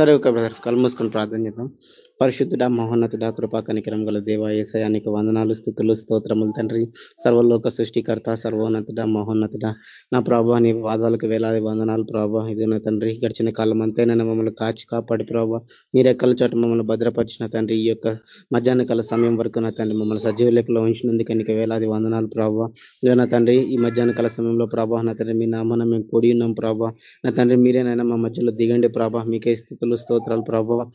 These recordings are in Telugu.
సరే ఒక బ్రదర్. కలుమూసుకొని ప్రార్థన చేద్దాం. పరిశుద్ధుడ మహోన్నతుడ కృపాకనికరం గల దేవ ఏసయానికి వందనాలు స్థుతులు స్తోత్రములు తండ్రి. సర్వలోక సృష్టికర్త సర్వోన్నతుడ మహోన్నతుడ. నా ప్రభావ నీ వాదాలకు వేలాది వందనాలు ప్రభావ ఇదేనా తండ్రి గడిచిన కాలం అంతేనైనా మమ్మల్ని కాచి కాపాడి ప్రభావ మీరెక్కల చోట మమ్మల్ని భద్రపరిచిన తండ్రి ఈ యొక్క మధ్యాహ్న కాల సమయం వరకు నా తండ్రి మమ్మల్ని సజీవ లెక్కలో ఉంచినందుకు ఎన్నిక వేలాది వందనాలు ప్రభావ ఇదేనా తండ్రి ఈ మధ్యాహ్న కాల సమయంలో ప్రభావ నా తండ్రి మీ నామన మేము కూడి ఉన్నాం ప్రభావ నా తండ్రి మీరేనైనా మా మధ్యలో దిగండి ప్రభా. మీకే స్థితులు స్తోత్రాలు ప్రభావ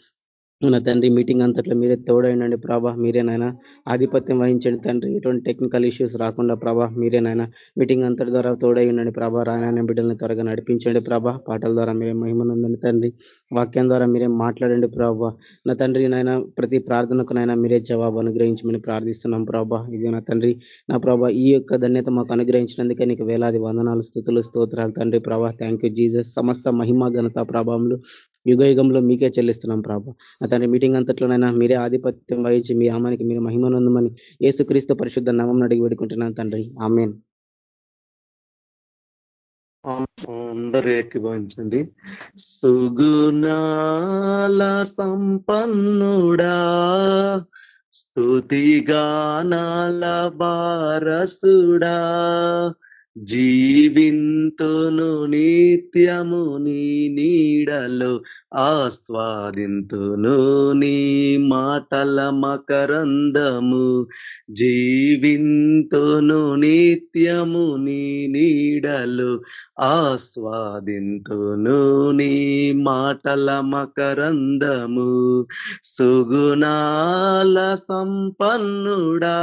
నా తండ్రి మీటింగ్ అంతట్లో మీరే తోడైనండి ప్రభా. మీరేనైనా ఆధిపత్యం వహించండి తండ్రి. ఎటువంటి టెక్నికల్ ఇష్యూస్ రాకుండా ప్రభా మీరేనైనా మీటింగ్ అంతటి ద్వారా తోడై ఉండండి ప్రభా. రాయన బిడ్డలను త్వరగా నడిపించండి ప్రభా. పాటల ద్వారా మీరే మహిమనుందండి తండ్రి. వాక్యం ద్వారా మీరే మాట్లాడండి ప్రభా. నా తండ్రి నాయన ప్రతి ప్రార్థనకునైనా మీరే జవాబు అనుగ్రహించమని ప్రార్థిస్తున్నాం ప్రభా. ఇది నా తండ్రి నా ప్రభా ఈ యొక్క ధన్యత మాకు అనుగ్రహించినందుకే నీకు వేలాది వందనాలు స్థుతులు స్తోత్రాలు తండ్రి ప్రభా. థ్యాంక్ యూ జీజస్ సమస్త మహిమ ఘనత ప్రభావంలో యుగ యుగంలో మీకే చెల్లిస్తున్నాం ప్రభా. తండ్రి మీటింగ్ అంతట్లోనైనా మీరే ఆధిపత్యం వహించి మీ ఆమానికి మీరు మహిమనందమని ఏసుక్రీస్తు పరిశుద్ధ నామం అడిగి వేడుకుంటున్నాను తండ్రి. ఆమెన్. అందరూ ఎక్కిభవించండి సుగుణాల సంపన్నుడా స్తుతిగానాల బారసుడా జీవింతును నిత్యము నీ నీడలో ఆస్వాదింతును నీ మాటల మకరందము. జీవింతును నిత్యము నీ నీడలు ఆస్వాదింతును నీ మాటల మకరందము. సుగుణాల సంపన్నుడా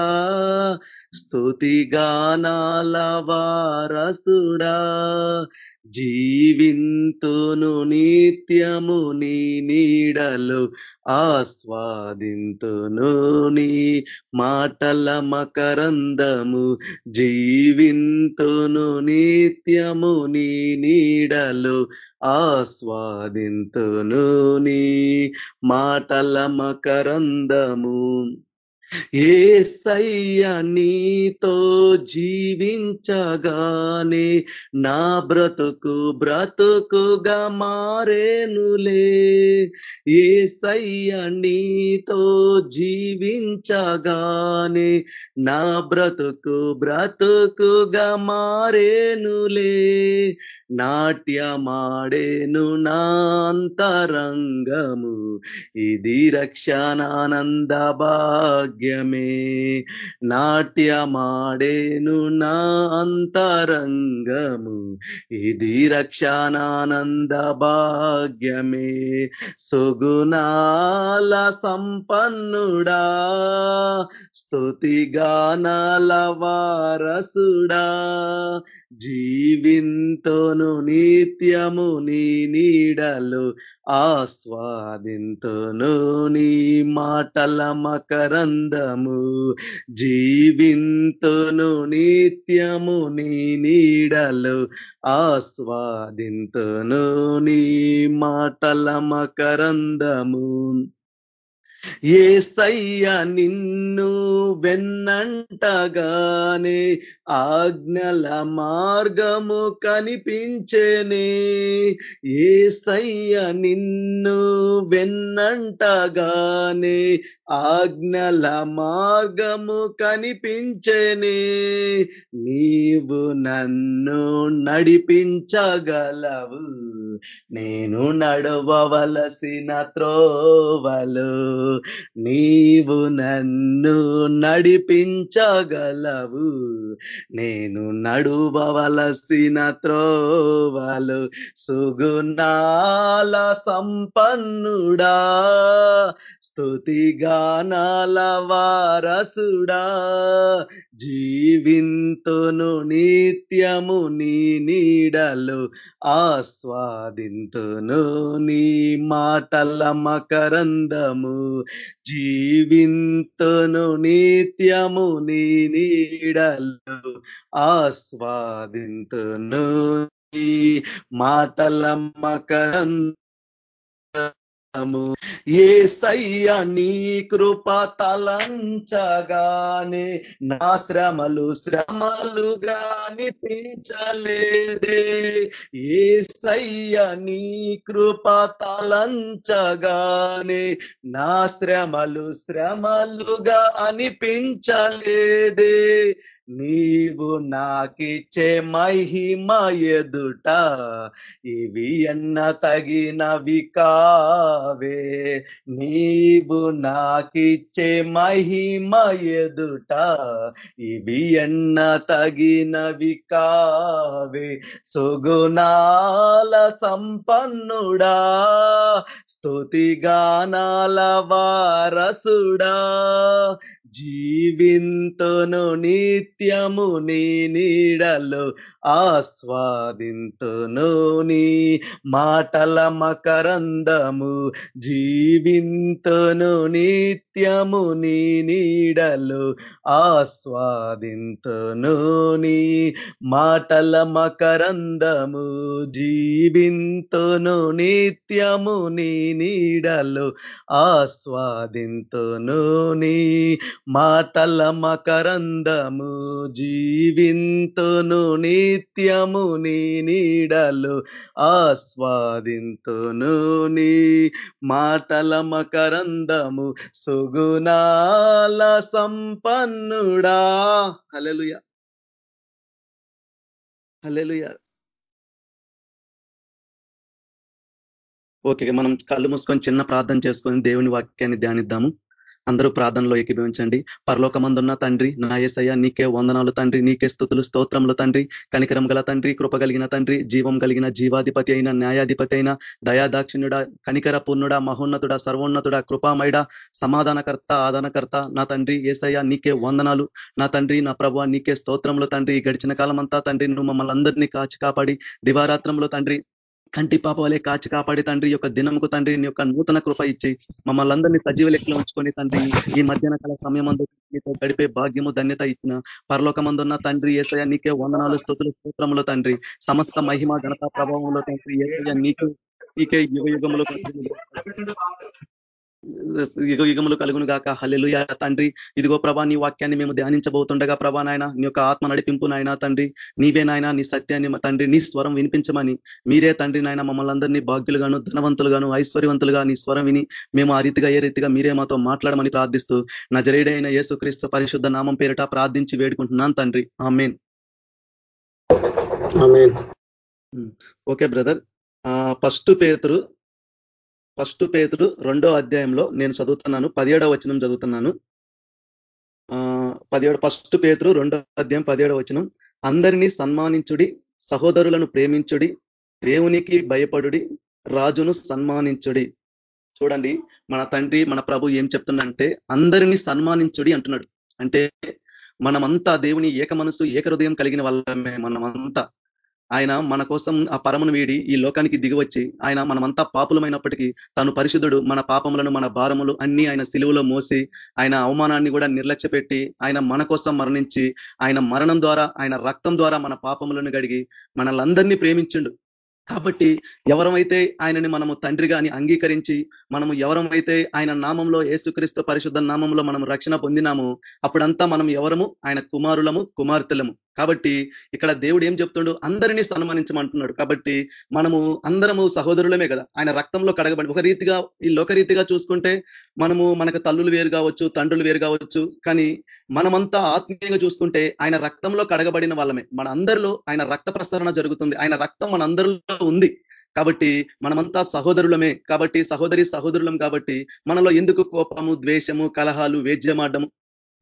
స్తుతిగానాల వారసుడా జీవింతును నిత్యము నీ నీడలు ఆస్వాదింతును నీ మాటల మకరందము జీవింతును నిత్యము నీ నీడలు ఆస్వాదింతును నీ మాటల మకరందము ఏసయ్య నీతో జీవించగానే నా బ్రతుకు బ్రతుకుగా మారేనులే. ఏసయ్య నీతో జీవించగానే నా బ్రతుకు బ్రతుకుగా మారేనులే. నాట్యమాడేను నాంతరంగము ఇది రక్షణానంద భాగ్యమే. నాట్యమాడేను నా అంతరంగము. ఇది రక్షణానంద భాగ్యమే. సుగుణాల సంపన్నుడా. స్తుతిగానాల వారసుడా. జీవింతోను నిత్యము నీ నీడలు ఆస్వాదింతోను నీ మాటల మకరంద ఆనందము జీవింతును నిత్యము నీ నీడలు ఆస్వాదింతును నీ మాటల మకరందము ఏసయ్య నిన్ను వెన్నంటగానే ఆజ్ఞల మార్గము కనిపించేనే. ఏసయ్య నిన్ను వెన్నంటగానే ఆజ్ఞల మార్గము కనిపించేనే. నీవు నన్ను నడిపించగలవు నేను నడవవలసిన త్రోవలు. నీవు నన్ను నడిపించగలవు. నేను నడువవలసిన త్రోవలు సుగుణాల సంపన్నుడా. స్థుతిగానాల వారసుడా జీవింతును నిత్యము నీ నీడలు ఆస్వాదింతును నీ మాటల మకరందము. జీవింతును నిత్యము నీ నీడలు ఆస్వాదింతును మాటల మకరంద మకరందము ఏ సయ్య నీ కృప తలంచగానే నా శ్రమలు శ్రమలుగా నిపించలేదే ఏ సయ్య నీ కృప తలంచగానే నా శ్రమలు శ్రమలుగా అనిపించలేదే. నీవు నాకిచ్చే మహిమ ఎదుట ఇవి అన్న తగినవి కావే. నీవు నాకిచ్చే మహిమ ఎదుట ఇవి అన్న తగినవి కావే. సుగుణాల సంపన్నుడా స్తుతిగానాల వారసుడా జీవింతును నిత్యము నీ నీడలో ఆస్వాదింతును నీ మాటల మకరందము. జీవింతును నిత్యము నీ నీడలో ఆస్వాదింతును నీ మాటల మకరందము. జీవింతును నిత్యము నీ నీడలో ఆస్వాదింతును నీ మాటల మకరందము జీవింతును నిత్యము నీ నీడలు ఆస్వాదింతును నీ మాటల మకరందము సుగుణాల సంపన్నుడా. హలెలుయ హలెలుయ ఓకే మనం కళ్ళు మూసుకొని చిన్న ప్రార్థన చేసుకొని దేవుని వాక్యాన్ని ధ్యానిద్దాము. అందరూ ప్రార్థనలో ఏకీభవించండి. పరలోకమందున్న తండ్రి నా ఏసయ్య నీకే వందనాలు తండ్రి నీకే స్థుతులు స్తోత్రములు తండ్రి. కనికరం గల తండ్రి కృప కలిగిన తండ్రి జీవం కలిగిన జీవాధిపతి అయిన న్యాయాధిపతి అయిన దయాదాక్షిణ్యుడ కనికర పూర్ణుడ మహోన్నతుడ సర్వోన్నతుడ కృపామయుడ సమాధానకర్త ఆదానకర్త నా తండ్రి ఏసయ్య నీకే వందనాలు. నా తండ్రి నా ప్రభు నీకే స్తోత్రములు తండ్రి. గడిచిన కాలం అంతా తండ్రి నువ్వు మమ్మల్ని అందరినీ కాచి కాపాడి దివారాత్రంలో తండ్రి కంటి పాప వలె కాచి కాపాడి తండ్రి యొక్క దినముకు తండ్రి నీ యొక్క నూతన కృప ఇచ్చి మమ్మల్ని అందరినీ సజీవ లెక్కలో ఉంచుకొని తండ్రి ఈ మధ్యాహ్న కాల సమయం మీతో గడిపే భాగ్యము ధన్యత ఇచ్చిన పరలోకమందున్న తండ్రి ఏసయ నీకే వందనాలు స్థుతులు స్తోత్రములు తండ్రి. సమస్త మహిమ ఘనతా ప్రభావంలో తండ్రి ఏసయ నీకు నీకే యుగ యుగములు యుగ యుగములు కలుగును గాక. హల్లెలుయ. తండ్రి ఇదిగో ప్రభా నీ వాక్యాన్ని మేము ధ్యానించబోతుండగా ప్రభా నాయన నీ యొక్క ఆత్మ నడిపింపు నాయన తండ్రి నీవే నాయన నీ సత్యాన్ని తండ్రి నీ స్వరం వినిపించమని. మీరే తండ్రి నాయన మమ్మల్ని అందరినీ భాగ్యులుగాను ధనవంతులుగాను ఐశ్వర్యవంతులుగా నీ స్వరం విని మేము ఆ రీతిగా ఏ రీతిగా మీరే మాతో మాట్లాడమని ప్రార్థిస్తూ నజరేడైన యేసుక్రీస్తు పరిశుద్ధ నామం పేరిట ప్రార్థించి వేడుకుంటున్నాను తండ్రి. ఆమెన్. Okay brother. ఫస్ట్ పేతురు ఫస్ట్ పేతుడు రెండో అధ్యాయంలో నేను చదువుతున్నాను పదిహేడవ వచనం చదువుతున్నాను. పదిహేడు ఫస్ట్ పేతుడు రెండో అధ్యాయం పదిహేడవ వచనం. అందరినీ సన్మానించుడి సహోదరులను ప్రేమించుడి దేవునికి భయపడుడి రాజును సన్మానించుడి. చూడండి మన తండ్రి మన ప్రభు ఏం చెప్తుండంటే అందరినీ సన్మానించుడి అంటున్నాడు. అంటే మనమంతా దేవుని ఏక మనసు ఏక హృదయం కలిగిన వాళ్ళమే మనమంతా. ఆయన మన కోసం ఆ పరమును వీడి ఈ లోకానికి దిగివచ్చి ఆయన మనమంతా పాపులమైనప్పటికీ తను పరిశుద్ధుడు మన పాపములను మన భారములు అన్ని ఆయన సిలువలో మోసి ఆయన అవమానాన్ని కూడా నిర్లక్ష్య పెట్టి ఆయన మన కోసం మరణించి ఆయన మరణం ద్వారా ఆయన రక్తం ద్వారా మన పాపములను గడిగి మనల్ందరినీ ప్రేమించిండు. కాబట్టి ఎవరమైతే ఆయనని మనము తండ్రిగా అని అంగీకరించి మనము ఎవరమైతే ఆయన నామంలో ఏసుక్రీస్తు పరిశుద్ధ నామంలో మనం రక్షణ పొందినాము అప్పుడంతా మనం ఎవరము? ఆయన కుమారులము కుమార్తెలము. కాబట్టి ఇక్కడ దేవుడు ఏం చెప్తుండు? అందరినీ సన్మానించమంటున్నాడు. కాబట్టి మనము అందరము సహోదరులమే కదా. ఆయన రక్తంలో కడగబడి ఒక రీతిగా ఈ లోకరీతిగా చూసుకుంటే మనము మనకు తల్లులు వేరు కావచ్చు తండ్రులు వేరు కావచ్చు కానీ మనమంతా ఆత్మీయంగా చూసుకుంటే ఆయన రక్తంలో కడగబడిన వాళ్ళమే. మన అందరిలో ఆయన రక్త ప్రసరణ జరుగుతుంది. ఆయన రక్తం మన అందరిలో ఉంది. కాబట్టి మనమంతా సహోదరులమే. కాబట్టి సహోదరి సహోదరులం కాబట్టి మనలో ఎందుకు కోపము ద్వేషము కలహాలు వేద్యమాడము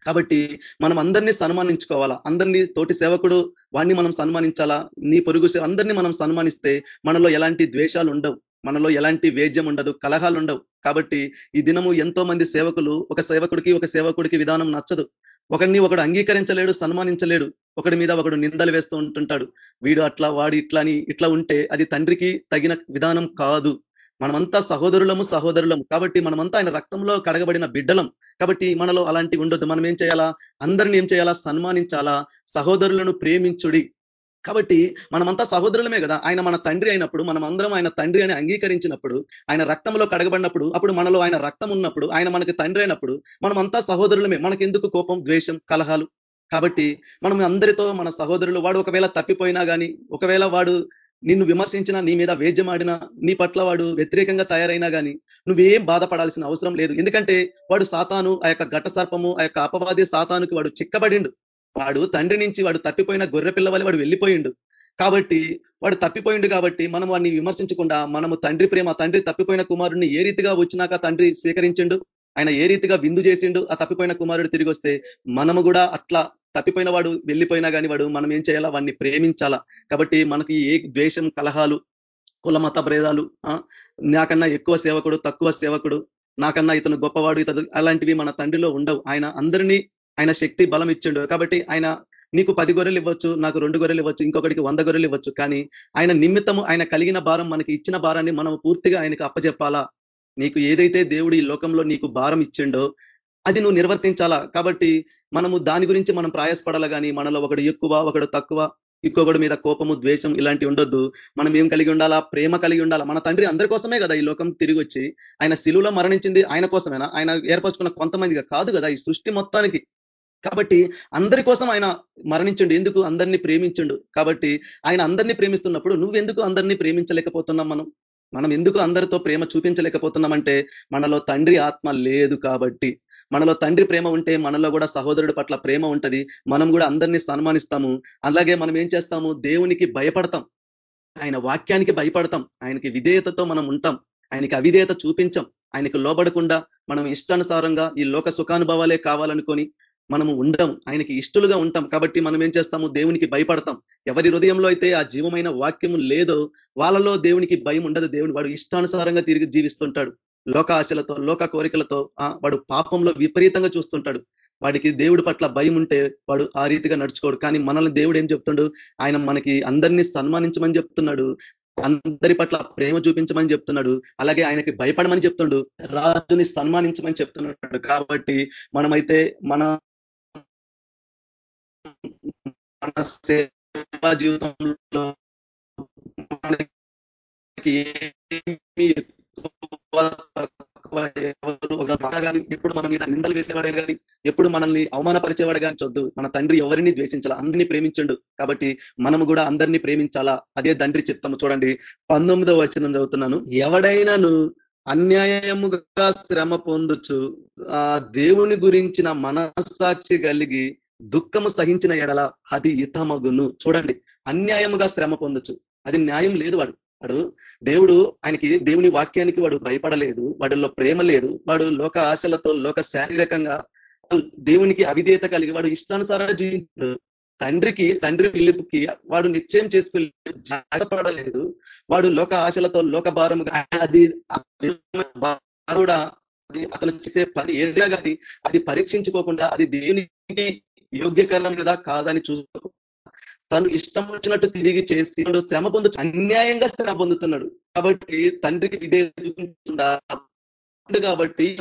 కాబట్టి మనం అందరినీ సన్మానించుకోవాలా? అందరినీ తోటి సేవకుడు వాడిని మనం సన్మానించాలా? నీ పొరుగు అందరినీ మనం సన్మానిస్తే మనలో ఎలాంటి ద్వేషాలు ఉండవు. మనలో ఎలాంటి వేద్యం ఉండదు. కలహాలు ఉండవు. కాబట్టి ఈ దినము ఎంతో మంది సేవకులు ఒక సేవకుడికి ఒక సేవకుడికి విధానం నచ్చదు. ఒకడిని ఒకడు అంగీకరించలేడు సన్మానించలేడు. ఒకడి మీద ఒకడు నిందలు వేస్తూ ఉంటుంటాడు. వీడు అట్లా వాడు ఇట్లా అని ఇట్లా ఉంటే అది తండ్రికి తగిన విధానం కాదు. మనమంతా సహోదరులము సహోదరులము. కాబట్టి మనమంతా ఆయన రక్తంలో కడగబడిన బిడ్డలం. కాబట్టి మనలో అలాంటి ఉండొద్దు. మనం ఏం చేయాలా? అందరిని ఏం చేయాలా? సన్మానించాలా? సహోదరులను ప్రేమించుడి. కాబట్టి మనమంతా సహోదరులమే కదా. ఆయన మన తండ్రి అయినప్పుడు మనం అందరం ఆయన తండ్రి అని అంగీకరించినప్పుడు ఆయన రక్తంలో కడగబడినప్పుడు అప్పుడు మనలో ఆయన రక్తం ఉన్నప్పుడు ఆయన మనకి తండ్రి అయినప్పుడు మనమంతా సహోదరులమే. మనకెందుకు కోపం ద్వేషం కలహాలు? కాబట్టి మనం అందరితో మన సహోదరులు వాడు ఒకవేళ తప్పిపోయినా కానీ ఒకవేళ వాడు నిన్ను విమర్శించినా నీ మీద వేద్యమాడినా నీ పట్ల వాడు వ్యతిరేకంగా తయారైనా కానీ నువ్వేం బాధపడాల్సిన అవసరం లేదు. ఎందుకంటే వాడు సాతాను ఆ యొక్క ఘట సర్పము ఆ యొక్క అపవాది సాతానుకి వాడు చిక్కబడిండు. వాడు తండ్రి నుంచి వాడు తప్పిపోయిన గొర్రె పిల్ల వాడు వెళ్ళిపోయిండు. కాబట్టి వాడు తప్పిపోయిండు కాబట్టి మనం వాడిని విమర్శించకుండా మనము తండ్రి ప్రేమ తండ్రి తప్పిపోయిన కుమారుడిని ఏ రీతిగా వచ్చినాక తండ్రి స్వీకరించిండు? ఆయన ఏ రీతిగా విందు చేసిండు ఆ తప్పిపోయిన కుమారుడు తిరిగి వస్తే మనము కూడా అట్లా తప్పిపోయిన వాడు వెళ్ళిపోయినా కానీ వాడు మనం ఏం చేయాలా? వాడిని ప్రేమించాలా? కాబట్టి మనకి ఏ ద్వేషం కలహాలు కుల మత భేదాలు నాకన్నా ఎక్కువ సేవకుడు తక్కువ సేవకుడు నాకన్నా ఇతను గొప్పవాడు ఇతను అలాంటివి మన తండ్రిలో ఉండవు. ఆయన అందరినీ ఆయన శక్తి బలం ఇచ్చిండు. కాబట్టి ఆయన నీకు పది గొర్రెలు ఇవ్వచ్చు నాకు రెండు గొర్రెలు ఇవ్వచ్చు ఇంకొకటికి వంద గొర్రెలు ఇవ్వచ్చు. కానీ ఆయన నిమిత్తము ఆయన కలిగిన భారం మనకి ఇచ్చిన భారాన్ని మనం పూర్తిగా ఆయనకు అప్పచెప్పాలా నీకు ఏదైతే దేవుడు ఈ లోకంలో నీకు భారం ఇచ్చిండో అది నువ్వు నిర్వర్తించాలా? కాబట్టి మనము దాని గురించి మనం ప్రయాసపడాల కానీ మనలో ఒకడు ఎక్కువ ఒకడు తక్కువ ఇంకొకడు మీద కోపము ద్వేషం ఇలాంటి ఉండొద్దు. మనం ఏం కలిగి ఉండాలా? ప్రేమ కలిగి ఉండాలా? మన తండ్రి అందరి కోసమే కదా ఈ లోకం తిరిగి వచ్చి ఆయన శిలువులో మరణించింది ఆయన కోసమేనా? ఆయన ఏర్పరచుకున్న కొంతమందిగా కాదు కదా ఈ సృష్టి మొత్తానికి. కాబట్టి అందరి కోసం ఆయన మరణించండు ఎందుకు? అందరినీ ప్రేమించండు. కాబట్టి ఆయన అందరినీ ప్రేమిస్తున్నప్పుడు నువ్వెందుకు అందరినీ ప్రేమించలేకపోతున్నాం మనం? మనం ఎందుకు అందరితో ప్రేమ చూపించలేకపోతున్నామంటే మనలో తండ్రి ఆత్మ లేదు కాబట్టి. మనలో తండ్రి ప్రేమ ఉంటే మనలో కూడా సహోదరుడి పట్ల ప్రేమ ఉంటది. మనం కూడా అందరినీ సన్మానిస్తాము. అలాగే మనం ఏం చేస్తాము? దేవునికి భయపడతాం. ఆయన వాక్యానికి భయపడతాం. ఆయనకి విధేయతతో మనం ఉంటాం. ఆయనకి అవిధేయత చూపించం. ఆయనకు లోబడకుండా మనం ఇష్టానుసారంగా ఈ లోక సుఖానుభవాలే కావాలనుకొని మనము ఉండం ఆయనకి ఇష్టలుగా ఉంటాం. కాబట్టి మనం ఏం చేస్తాము? దేవునికి భయపడతాం. ఎవరి హృదయంలో అయితే ఆ జీవమైన వాక్యము లేదో వాళ్ళలో దేవునికి భయం ఉండదు. దేవుని వాడు ఇష్టానుసారంగా తిరిగి జీవిస్తుంటాడు. లోక ఆశలతో లోక కోరికలతో వాడు పాపంలో విపరీతంగా చూస్తుంటాడు. వాడికి దేవుడి పట్ల భయం ఉంటే వాడు ఆ రీతిగా నడుచుకోడు. కానీ మనల్ని దేవుడు ఏం చెప్తుండు? ఆయన మనకి అందరినీ సన్మానించమని చెప్తున్నాడు. అందరి పట్ల ప్రేమ చూపించమని చెప్తున్నాడు. అలాగే ఆయనకి భయపడమని చెప్తుండు. రాజుని సన్మానించమని చెప్తున్నాడు. కాబట్టి మనమైతే మన మన సేవా జీవితంలో మనకి ఎప్పుడు మన మీద నిందలు వేసేవాడే కానీ ఎప్పుడు మనల్ని అవమానపరిచేవాడు కానీ చొద్దు. మన తండ్రి ఎవరిని ద్వేషించాలా? అందరినీ ప్రేమించండు. కాబట్టి మనము కూడా అందరినీ ప్రేమించాలా? అదే తండ్రి చిత్తము. చూడండి పంతొమ్మిదవ వచనం చదువుతున్నాను. ఎవడైనాను అన్యాయముగా శ్రమ పొందుచు ఆ దేవుని గురించిన మనస్సాక్షి కలిగి దుఃఖము సహించిన ఎడల అది ఇతమగును. చూడండి అన్యాయముగా శ్రమ పొందొచ్చు. అది న్యాయం లేదు వాడు. వాడు దేవుడు ఆయనకి దేవుని వాక్యానికి వాడు భయపడలేదు. వాడిలో ప్రేమ లేదు. వాడు లోక ఆశలతో లోక శారీరకంగా దేవునికి అవిధేయత కలిగి వాడు ఇష్టానుసారంగా జీవించాడు. తండ్రికి తండ్రి పిలుపుకి వాడు నిశ్చయం చేసుకుని జాగపడలేదు వాడు లోక ఆశలతో లోక భారముగా అది అది అతను చేసే పని ఏదైనా కానీ అది పరీక్షించుకోకుండా అది దేవునికి యోగ్యకరం లేదా కాదని చూసుకో. తను ఇష్టం వచ్చినట్టు తిరిగి చేసి శ్రమ పొందు అన్యాయంగా శ్రమ పొందుతున్నాడు. కాబట్టి తండ్రికి ఇదే కాబట్టి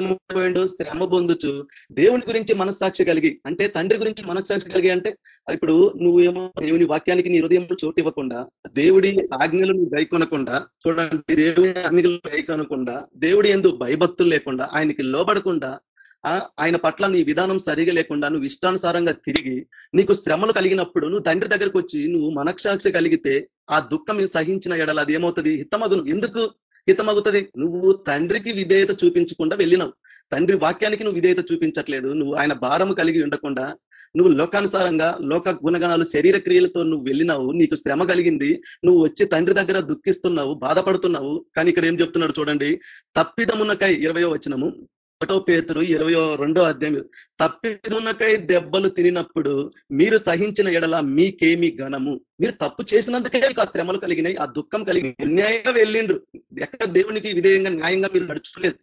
శ్రమ పొందుచు దేవుని గురించి మనస్సాక్షి కలిగి అంటే తండ్రి గురించి మనస్సాక్షి కలిగి అంటే ఇప్పుడు నువ్వేమో దేవుని వాక్యానికి నీ హృదయంలో చోటు ఇవ్వకుండా దేవుడి ఆజ్ఞలు నువ్వు గైకొనకుండా చూడండి దేవుని ఆజ్ఞలు గైకొనకుండా దేవుడి ఎందు భయభక్తులు లేకుండా ఆయనకి లోబడకుండా ఆయన పట్ల నీ విధానం సరిగా లేకుండా నువ్వు ఇష్టానుసారంగా తిరిగి నీకు శ్రమలు కలిగినప్పుడు నువ్వు తండ్రి దగ్గరకు వచ్చి నువ్వు మనక్షాక్ష కలిగితే ఆ దుఃఖం సహించిన ఎడల అది ఏమవుతుంది? హితమగును. ఎందుకు హితమగుతుంది? నువ్వు తండ్రికి విధేయత చూపించకుండా వెళ్ళినావు. తండ్రి వాక్యానికి నువ్వు విధేయత చూపించట్లేదు. నువ్వు ఆయన భారము కలిగి ఉండకుండా నువ్వు లోకానుసారంగా లోక గుణగణాలు శరీర క్రియలతో నువ్వు వెళ్ళినావు. నీకు శ్రమ కలిగింది. నువ్వు వచ్చి తండ్రి దగ్గర దుఃఖిస్తున్నావు బాధపడుతున్నావు. కానీ ఇక్కడ ఏం చెప్తున్నాడు చూడండి? తప్పిదమునకై ఇరవయో వచనము. ఒకటో పేతురు ఇరవయో రెండో అధ్యాయం. తప్పిదున్నకై దెబ్బలు తినినప్పుడు మీరు సహించిన ఎడల మీకేమి ఘనము. మీరు తప్పు చేసినందుకే ఆ శ్రమలు కలిగినాయి ఆ దుఃఖం కలిగి అన్యాయంగా వెళ్ళిండ్రు. ఎక్కడ దేవునికి విధేయంగా న్యాయంగా మీరు నడుచుకోలేదు.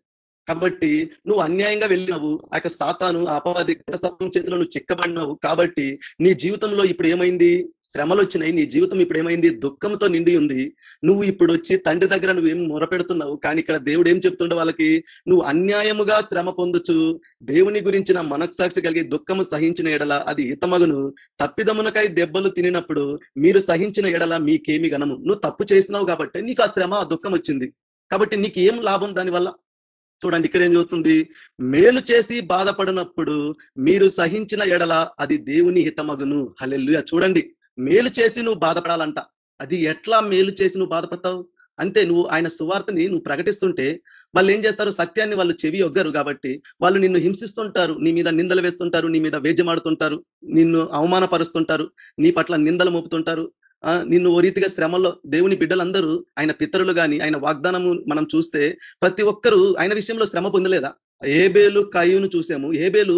కాబట్టి నువ్వు అన్యాయంగా వెళ్ళినావు. ఆ యొక్క సాతాను అపవాది చేతిలో నువ్వు చిక్కబడినావు. కాబట్టి నీ జీవితంలో ఇప్పుడు ఏమైంది? శ్రమలు వచ్చినాయి నీ జీవితం ఇప్పుడు ఏమైంది దుఃఖంతో నిండి ఉంది. నువ్వు ఇప్పుడు వచ్చి తండ్రి దగ్గర నువ్వేం మొరపెడుతున్నావు? కానీ ఇక్కడ దేవుడు ఏం చెప్తుండే వాళ్ళకి నువ్వు అన్యాయముగా శ్రమ పొందుచు. దేవుని గురించిన మనస్సాక్షి కలిగి దుఃఖము సహించిన ఎడల అది హితమగును తప్పిదమునకై దెబ్బలు తినినప్పుడు మీరు సహించిన ఎడల మీకేమి గనము నువ్వు తప్పు చేసినావు కాబట్టి నీకు ఆ శ్రమ ఆ దుఃఖం వచ్చింది. కాబట్టి నీకు ఏం లాభం దానివల్ల చూడండి ఇక్కడ ఏం చూస్తుంది? మేలు చేసి బాధపడినప్పుడు మీరు సహించిన ఎడల అది దేవుని హితమగును. హలెల్లుయ. చూడండి. మేలు చేసి నువ్వు బాధపడాలంట. అది ఎట్లా మేలు చేసి నువ్వు బాధపడతావు? అంతే నువ్వు ఆయన సువార్తని నువ్వు ప్రకటిస్తుంటే వాళ్ళు ఏం చేస్తారు? సత్యాన్ని వాళ్ళు చెవి ఒగ్గరు కాబట్టి వాళ్ళు నిన్ను హింసిస్తుంటారు. నీ మీద నిందలు వేస్తుంటారు నీ మీద వేజమాడుతుంటారు నిన్ను అవమానపరుస్తుంటారు నీ పట్ల నిందలు మోపుతుంటారు. నిన్ను ఓ రీతిగా శ్రమల్లో దేవుని బిడ్డలందరూ ఆయన పితరులు కానీ ఆయన వాగ్దానము మనం చూస్తే ప్రతి ఒక్కరూ ఆయన విషయంలో శ్రమ పొందలేదా? ఏబేలు కయ్యూను చూసాము. ఏబేలు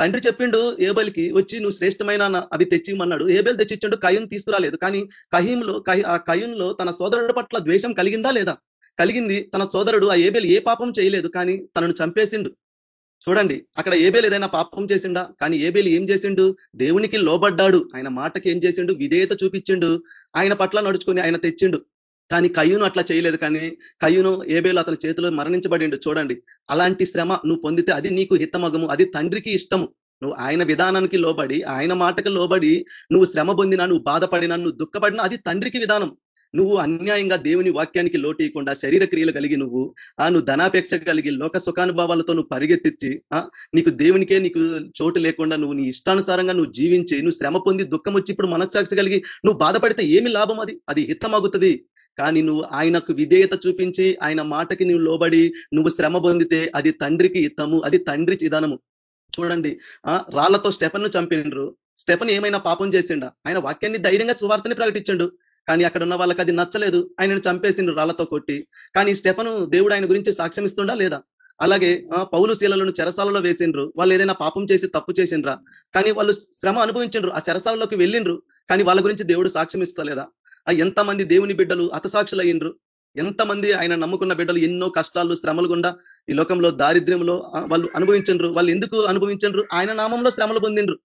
తండ్రి చెప్పిండు ఏబల్కి వచ్చి నువ్వు శ్రేష్టమైన అవి తెచ్చిమన్నాడు ఏబెల్ తెచ్చిచ్చిండు కయ్యూను తీసుకురాలేదు. కానీ కహీంలో ఆ కయ్యూన్లో తన సోదరుడు పట్ల ద్వేషం కలిగిందా లేదా? కలిగింది తన సోదరుడు. ఆ ఏబెల్ ఏ పాపం చేయలేదు కానీ తనను చంపేసిండు. చూడండి అక్కడ ఏబేలు ఏదైనా పాపం చేసిండా? కానీ ఏబేలు ఏం చేసిండు? దేవునికి లోబడ్డాడు. ఆయన మాటకి ఏం చేసిండు? విధేయత చూపించిండు. ఆయన పట్ల నడుచుకొని ఆయన తెచ్చిండు. కానీ కయ్యూను అట్లా చేయలేదు కానీ కయ్యూను ఏబేలు అతని చేతిలో మరణించబడిండు చూడండి. అలాంటి శ్రమ నువ్వు పొందితే అది నీకు హితమగము అది తండ్రికి ఇష్టము. నువ్వు ఆయన విధానానికి లోబడి ఆయన మాటకు లోబడి నువ్వు శ్రమ పొందినా నువ్వు బాధపడినా నువ్వు దుఃఖపడినా అది తండ్రికి విధానం. నువ్వు అన్యాయంగా దేవుని వాక్యానికి లోటీయకుండా శరీర క్రియలు కలిగి నువ్వు ఆ నువ్వు ధనాపేక్ష కలిగి లోక సుఖానుభవాలతో నువ్వు పరిగెత్తించి నీకు దేవునికే నీకు చోటు లేకుండా నువ్వు నీ ఇష్టానుసారంగా నువ్వు జీవించి నువ్వు శ్రమ పొంది దుఃఖం వచ్చి ఇప్పుడు మనస్సాక్షి కలిగి నువ్వు బాధపడితే ఏమి లాభం అది? అది హితమగుతుంది. కానీ నువ్వు ఆయనకు విధేయత చూపించి ఆయన మాటకి నువ్వు లోబడి నువ్వు శ్రమ పొందితే అది తండ్రికి హితము అది తండ్రి విధానము చూడండి రాళ్ళతో స్టెఫన్ను స్టెఫన్ ఏమైనా పాపం చేసిండా? ఆయన వాక్యాన్ని ధైర్యంగా సువార్తని ప్రకటించండు. కానీ అక్కడ ఉన్న వాళ్ళకి అది నచ్చలేదు. ఆయనను చంపేసిండు రాళ్ళతో కొట్టి. కానీ స్టెఫను దేవుడు ఆయన గురించి సాక్ష్యం ఇస్తుండా లేదా? అలాగే పౌలు శీలను చెరసాలలో వేసిండ్రు. వాళ్ళు ఏదైనా పాపం చేసి తప్పు చేసిండ్రా? కానీ వాళ్ళు శ్రమ అనుభవించిండ్రు. ఆ చెరసాలలోకి వెళ్ళిండ్రు. కానీ వాళ్ళ గురించి దేవుడు సాక్ష్యం ఇస్తలేదా? ఎంతమంది దేవుని బిడ్డలు హతసాక్షులు అయ్యిండ్రు ఎంతమంది ఆయన నమ్ముకున్న బిడ్డలు ఎన్నో కష్టాలు శ్రమలు గుండా ఈ లోకంలో దారిద్ర్యంలో వాళ్ళు అనుభవించండ్రు? వాళ్ళు ఎందుకు అనుభవించండ్రు? ఆయన నామంలో శ్రమలు పొందిండ్రు.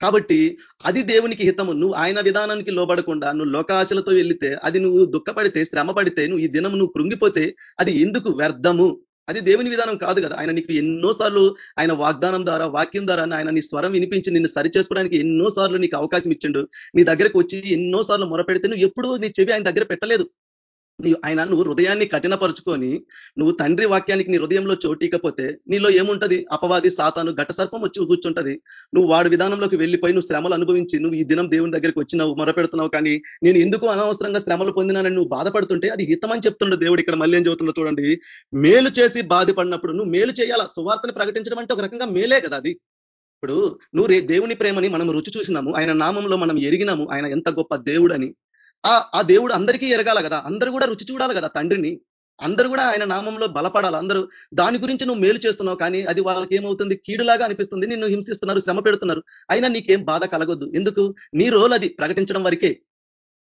కాబట్టి అది దేవునికి హితము. నువ్వు ఆయన విధానానికి లోబడకుండా నువ్వు లోకాశలతో వెళ్తే అది నువ్వు దుఃఖపడితే శ్రమ పడితే నువ్వు ఈ దినం నువ్వు కృంగిపోతే అది ఎందుకు వ్యర్థము? అది దేవుని విధానం కాదు కదా. ఆయన నీకు ఎన్నోసార్లు ఆయన వాగ్దానం ద్వారా వాక్యం ద్వారా ఆయన నీ స్వరం వినిపించి నిన్ను సరి చేసుకోవడానికి ఎన్నోసార్లు నీకు అవకాశం ఇచ్చిండు. నీ దగ్గరకు వచ్చి ఎన్నోసార్లు మొరపెడితే నువ్వు ఎప్పుడూ నీ చెవి ఆయన దగ్గర పెట్టలేదు. ఆయన నువ్వు హృదయాన్ని కఠినపరుచుకొని నువ్వు తండ్రి వాక్యానికి నీ హృదయంలో చోటీకపోతే నీలో ఏముంటది? అపవాది సాతాను ఘట సర్పం వచ్చి కూర్చుంటది. నువ్వు వాడి విధానంలోకి వెళ్ళిపోయి నువ్వు శ్రమలు అనుభవించి నువ్వు ఈ దినం దేవుని దగ్గరికి వచ్చినావు మొరపెడుతున్నావు కానీ నేను ఎందుకు అనవసరంగా శ్రమలు పొందినానని నువ్వు బాధపడుతుంటే అది హితమని చెప్తుండే దేవుడు ఇక్కడ మళ్ళీ ఏం చెబుతుండో చూడండి. మేలు చేసి బాధపడినప్పుడు నువ్వు మేలు చేయాలా? సువార్తను ప్రకటించడం అంటే ఒక రకంగా మేలే కదా అది. ఇప్పుడు నువ్వు దేవుని ప్రేమని మనం రుచి చూసినాము ఆయన నామంలో మనం ఎరిగినాము ఆయన ఎంత గొప్ప దేవుడని. ఆ దేవుడు అందరికీ ఎరగాల కదా. అందరూ కూడా రుచి చూడాలి కదా తండ్రిని. అందరూ కూడా ఆయన నామంలో బలపడాలి. అందరూ దాని గురించి నువ్వు మేలు చేస్తున్నావు కానీ అది వాళ్ళకి ఏమవుతుంది? కీడులాగా అనిపిస్తుంది. నిన్ను హింసిస్తున్నారు శ్రమ పెడుతున్నారు. అయినా నీకేం బాధ కలగొద్దు. ఎందుకు? నీ రోల్ అది ప్రకటించడం వరకే.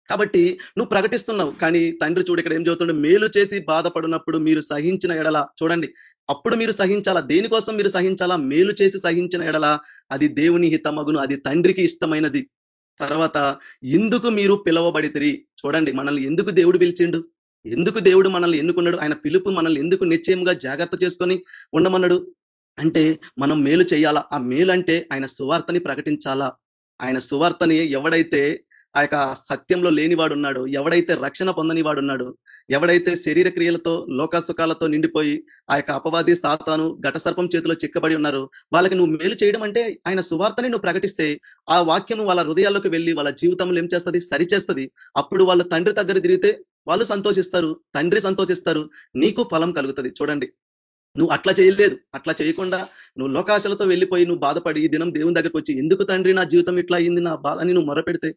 కాబట్టి నువ్వు ప్రకటిస్తున్నావు కానీ తండ్రి చూడు ఇక్కడ ఏం చదువుతుండే? మేలు చేసి బాధపడినప్పుడు మీరు సహించిన ఎడల చూడండి. అప్పుడు మీరు సహించాలా? దేనికోసం మీరు సహించాలా? మేలు చేసి సహించిన ఎడల. అది దేవుని హితమగును. అది తండ్రికి ఇష్టమైనది. తర్వాత ఎందుకు మీరు పిలవబడితిరి? చూడండి మనల్ని ఎందుకు దేవుడు పిలిచిండు? ఎందుకు దేవుడు మనల్ని ఎన్నుకున్నాడు? ఆయన పిలుపు మనల్ని ఎందుకు నిశ్చయంగా జాగ్రత్త చేసుకొని ఉండమన్నాడు? అంటే మనం మేలు చేయాలా? ఆ మేలు అంటే ఆయన సువార్తని ప్రకటించాలా? ఆయన సువార్తని ఎవడైతే ఆ యొక్క సత్యంలో లేనివాడు ఉన్నాడు ఎవడైతే రక్షణ పొందని వాడున్నాడు ఎవడైతే శరీర క్రియలతో లోకసుఖాలతో నిండిపోయి ఆ యొక్క అపవాది సాతాను ఘటసర్పం చేతిలో చిక్కబడి ఉన్నారు. వాళ్ళకి నువ్వు మేలు చేయడం అంటే ఆయన సువార్తని నువ్వు ప్రకటిస్తే ఆ వాక్యం వాళ్ళ హృదయాల్లోకి వెళ్ళి వాళ్ళ జీవితంలో ఏం చేస్తుంది? సరిచేస్తుంది. అప్పుడు వాళ్ళ తండ్రి దగ్గర తిరిగితే వాళ్ళు సంతోషిస్తారు తండ్రి సంతోషిస్తారు. నీకు ఫలం కలుగుతుంది. చూడండి. నువ్వు అట్లా చేయలేదు అట్లా చేయకుండా నువ్వు లోకాశలతో వెళ్ళిపోయి నువ్వు బాధపడి ఈ దినం దేవుని దగ్గరకు వచ్చి ఎందుకు తండ్రి నా జీవితం ఇట్లా అయింది నా బాధని నువ్వు మొరపెడితే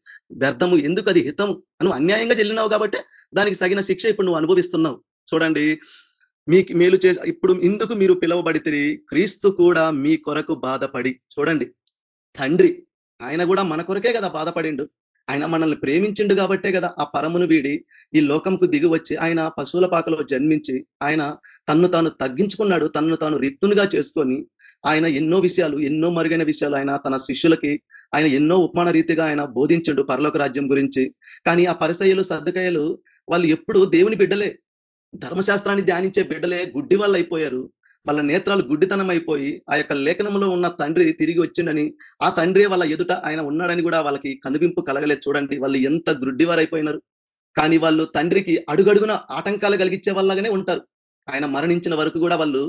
వ్యర్థము ఎందుకు అది హితము? నువ్వు అన్యాయంగా చెల్లినావు కాబట్టి దానికి తగిన శిక్ష ఇప్పుడు నువ్వు అనుభవిస్తున్నావు. చూడండి మీకు మేలు చేసి ఇప్పుడు ఇందుకు మీరు పిలువబడితే క్రీస్తు కూడా మీ కొరకు బాధపడి చూడండి తండ్రి ఆయన కూడా మన కొరకే కదా బాధపడిండు. ఆయన మనల్ని ప్రేమించిండు కాబట్టే కదా ఆ పరమును వీడి ఈ లోకంకు దిగి వచ్చి ఆయన పశువుల పాకలో జన్మించి ఆయన తన్ను తాను తగ్గించుకున్నాడు తన్ను తాను రిక్తునిగా చేసుకొని ఆయన ఎన్నో విషయాలు ఎన్నో మరుగైన విషయాలు ఆయన తన శిష్యులకి ఆయన ఎన్నో ఉపమాన రీతిగా ఆయన బోధించండు పరలోక రాజ్యం గురించి. కానీ ఆ పరిసయ్యలు సర్దకాయలు వాళ్ళు ఎప్పుడు దేవుని బిడ్డలే. ధర్మశాస్త్రాన్ని ధ్యానించే బిడ్డలే గుడ్డి వాళ్ళు అయిపోయారు వాళ్ళ నేత్రాలు గుడ్డితనం అయిపోయి ఆ యొక్క లేఖనంలో ఉన్న తండ్రి తిరిగి వచ్చిండని ఆ తండ్రి వాళ్ళ ఎదుట ఆయన ఉన్నాడని కూడా వాళ్ళకి కనువింపు కలగలేదు. చూడండి వాళ్ళు ఎంత గుడ్డివారైపోయినారు. కానీ వాళ్ళు తండ్రికి అడుగడుగున ఆటంకాలు కలిగించే వాళ్ళగానే ఉంటారు. ఆయన మరణించిన వరకు కూడా వాళ్ళు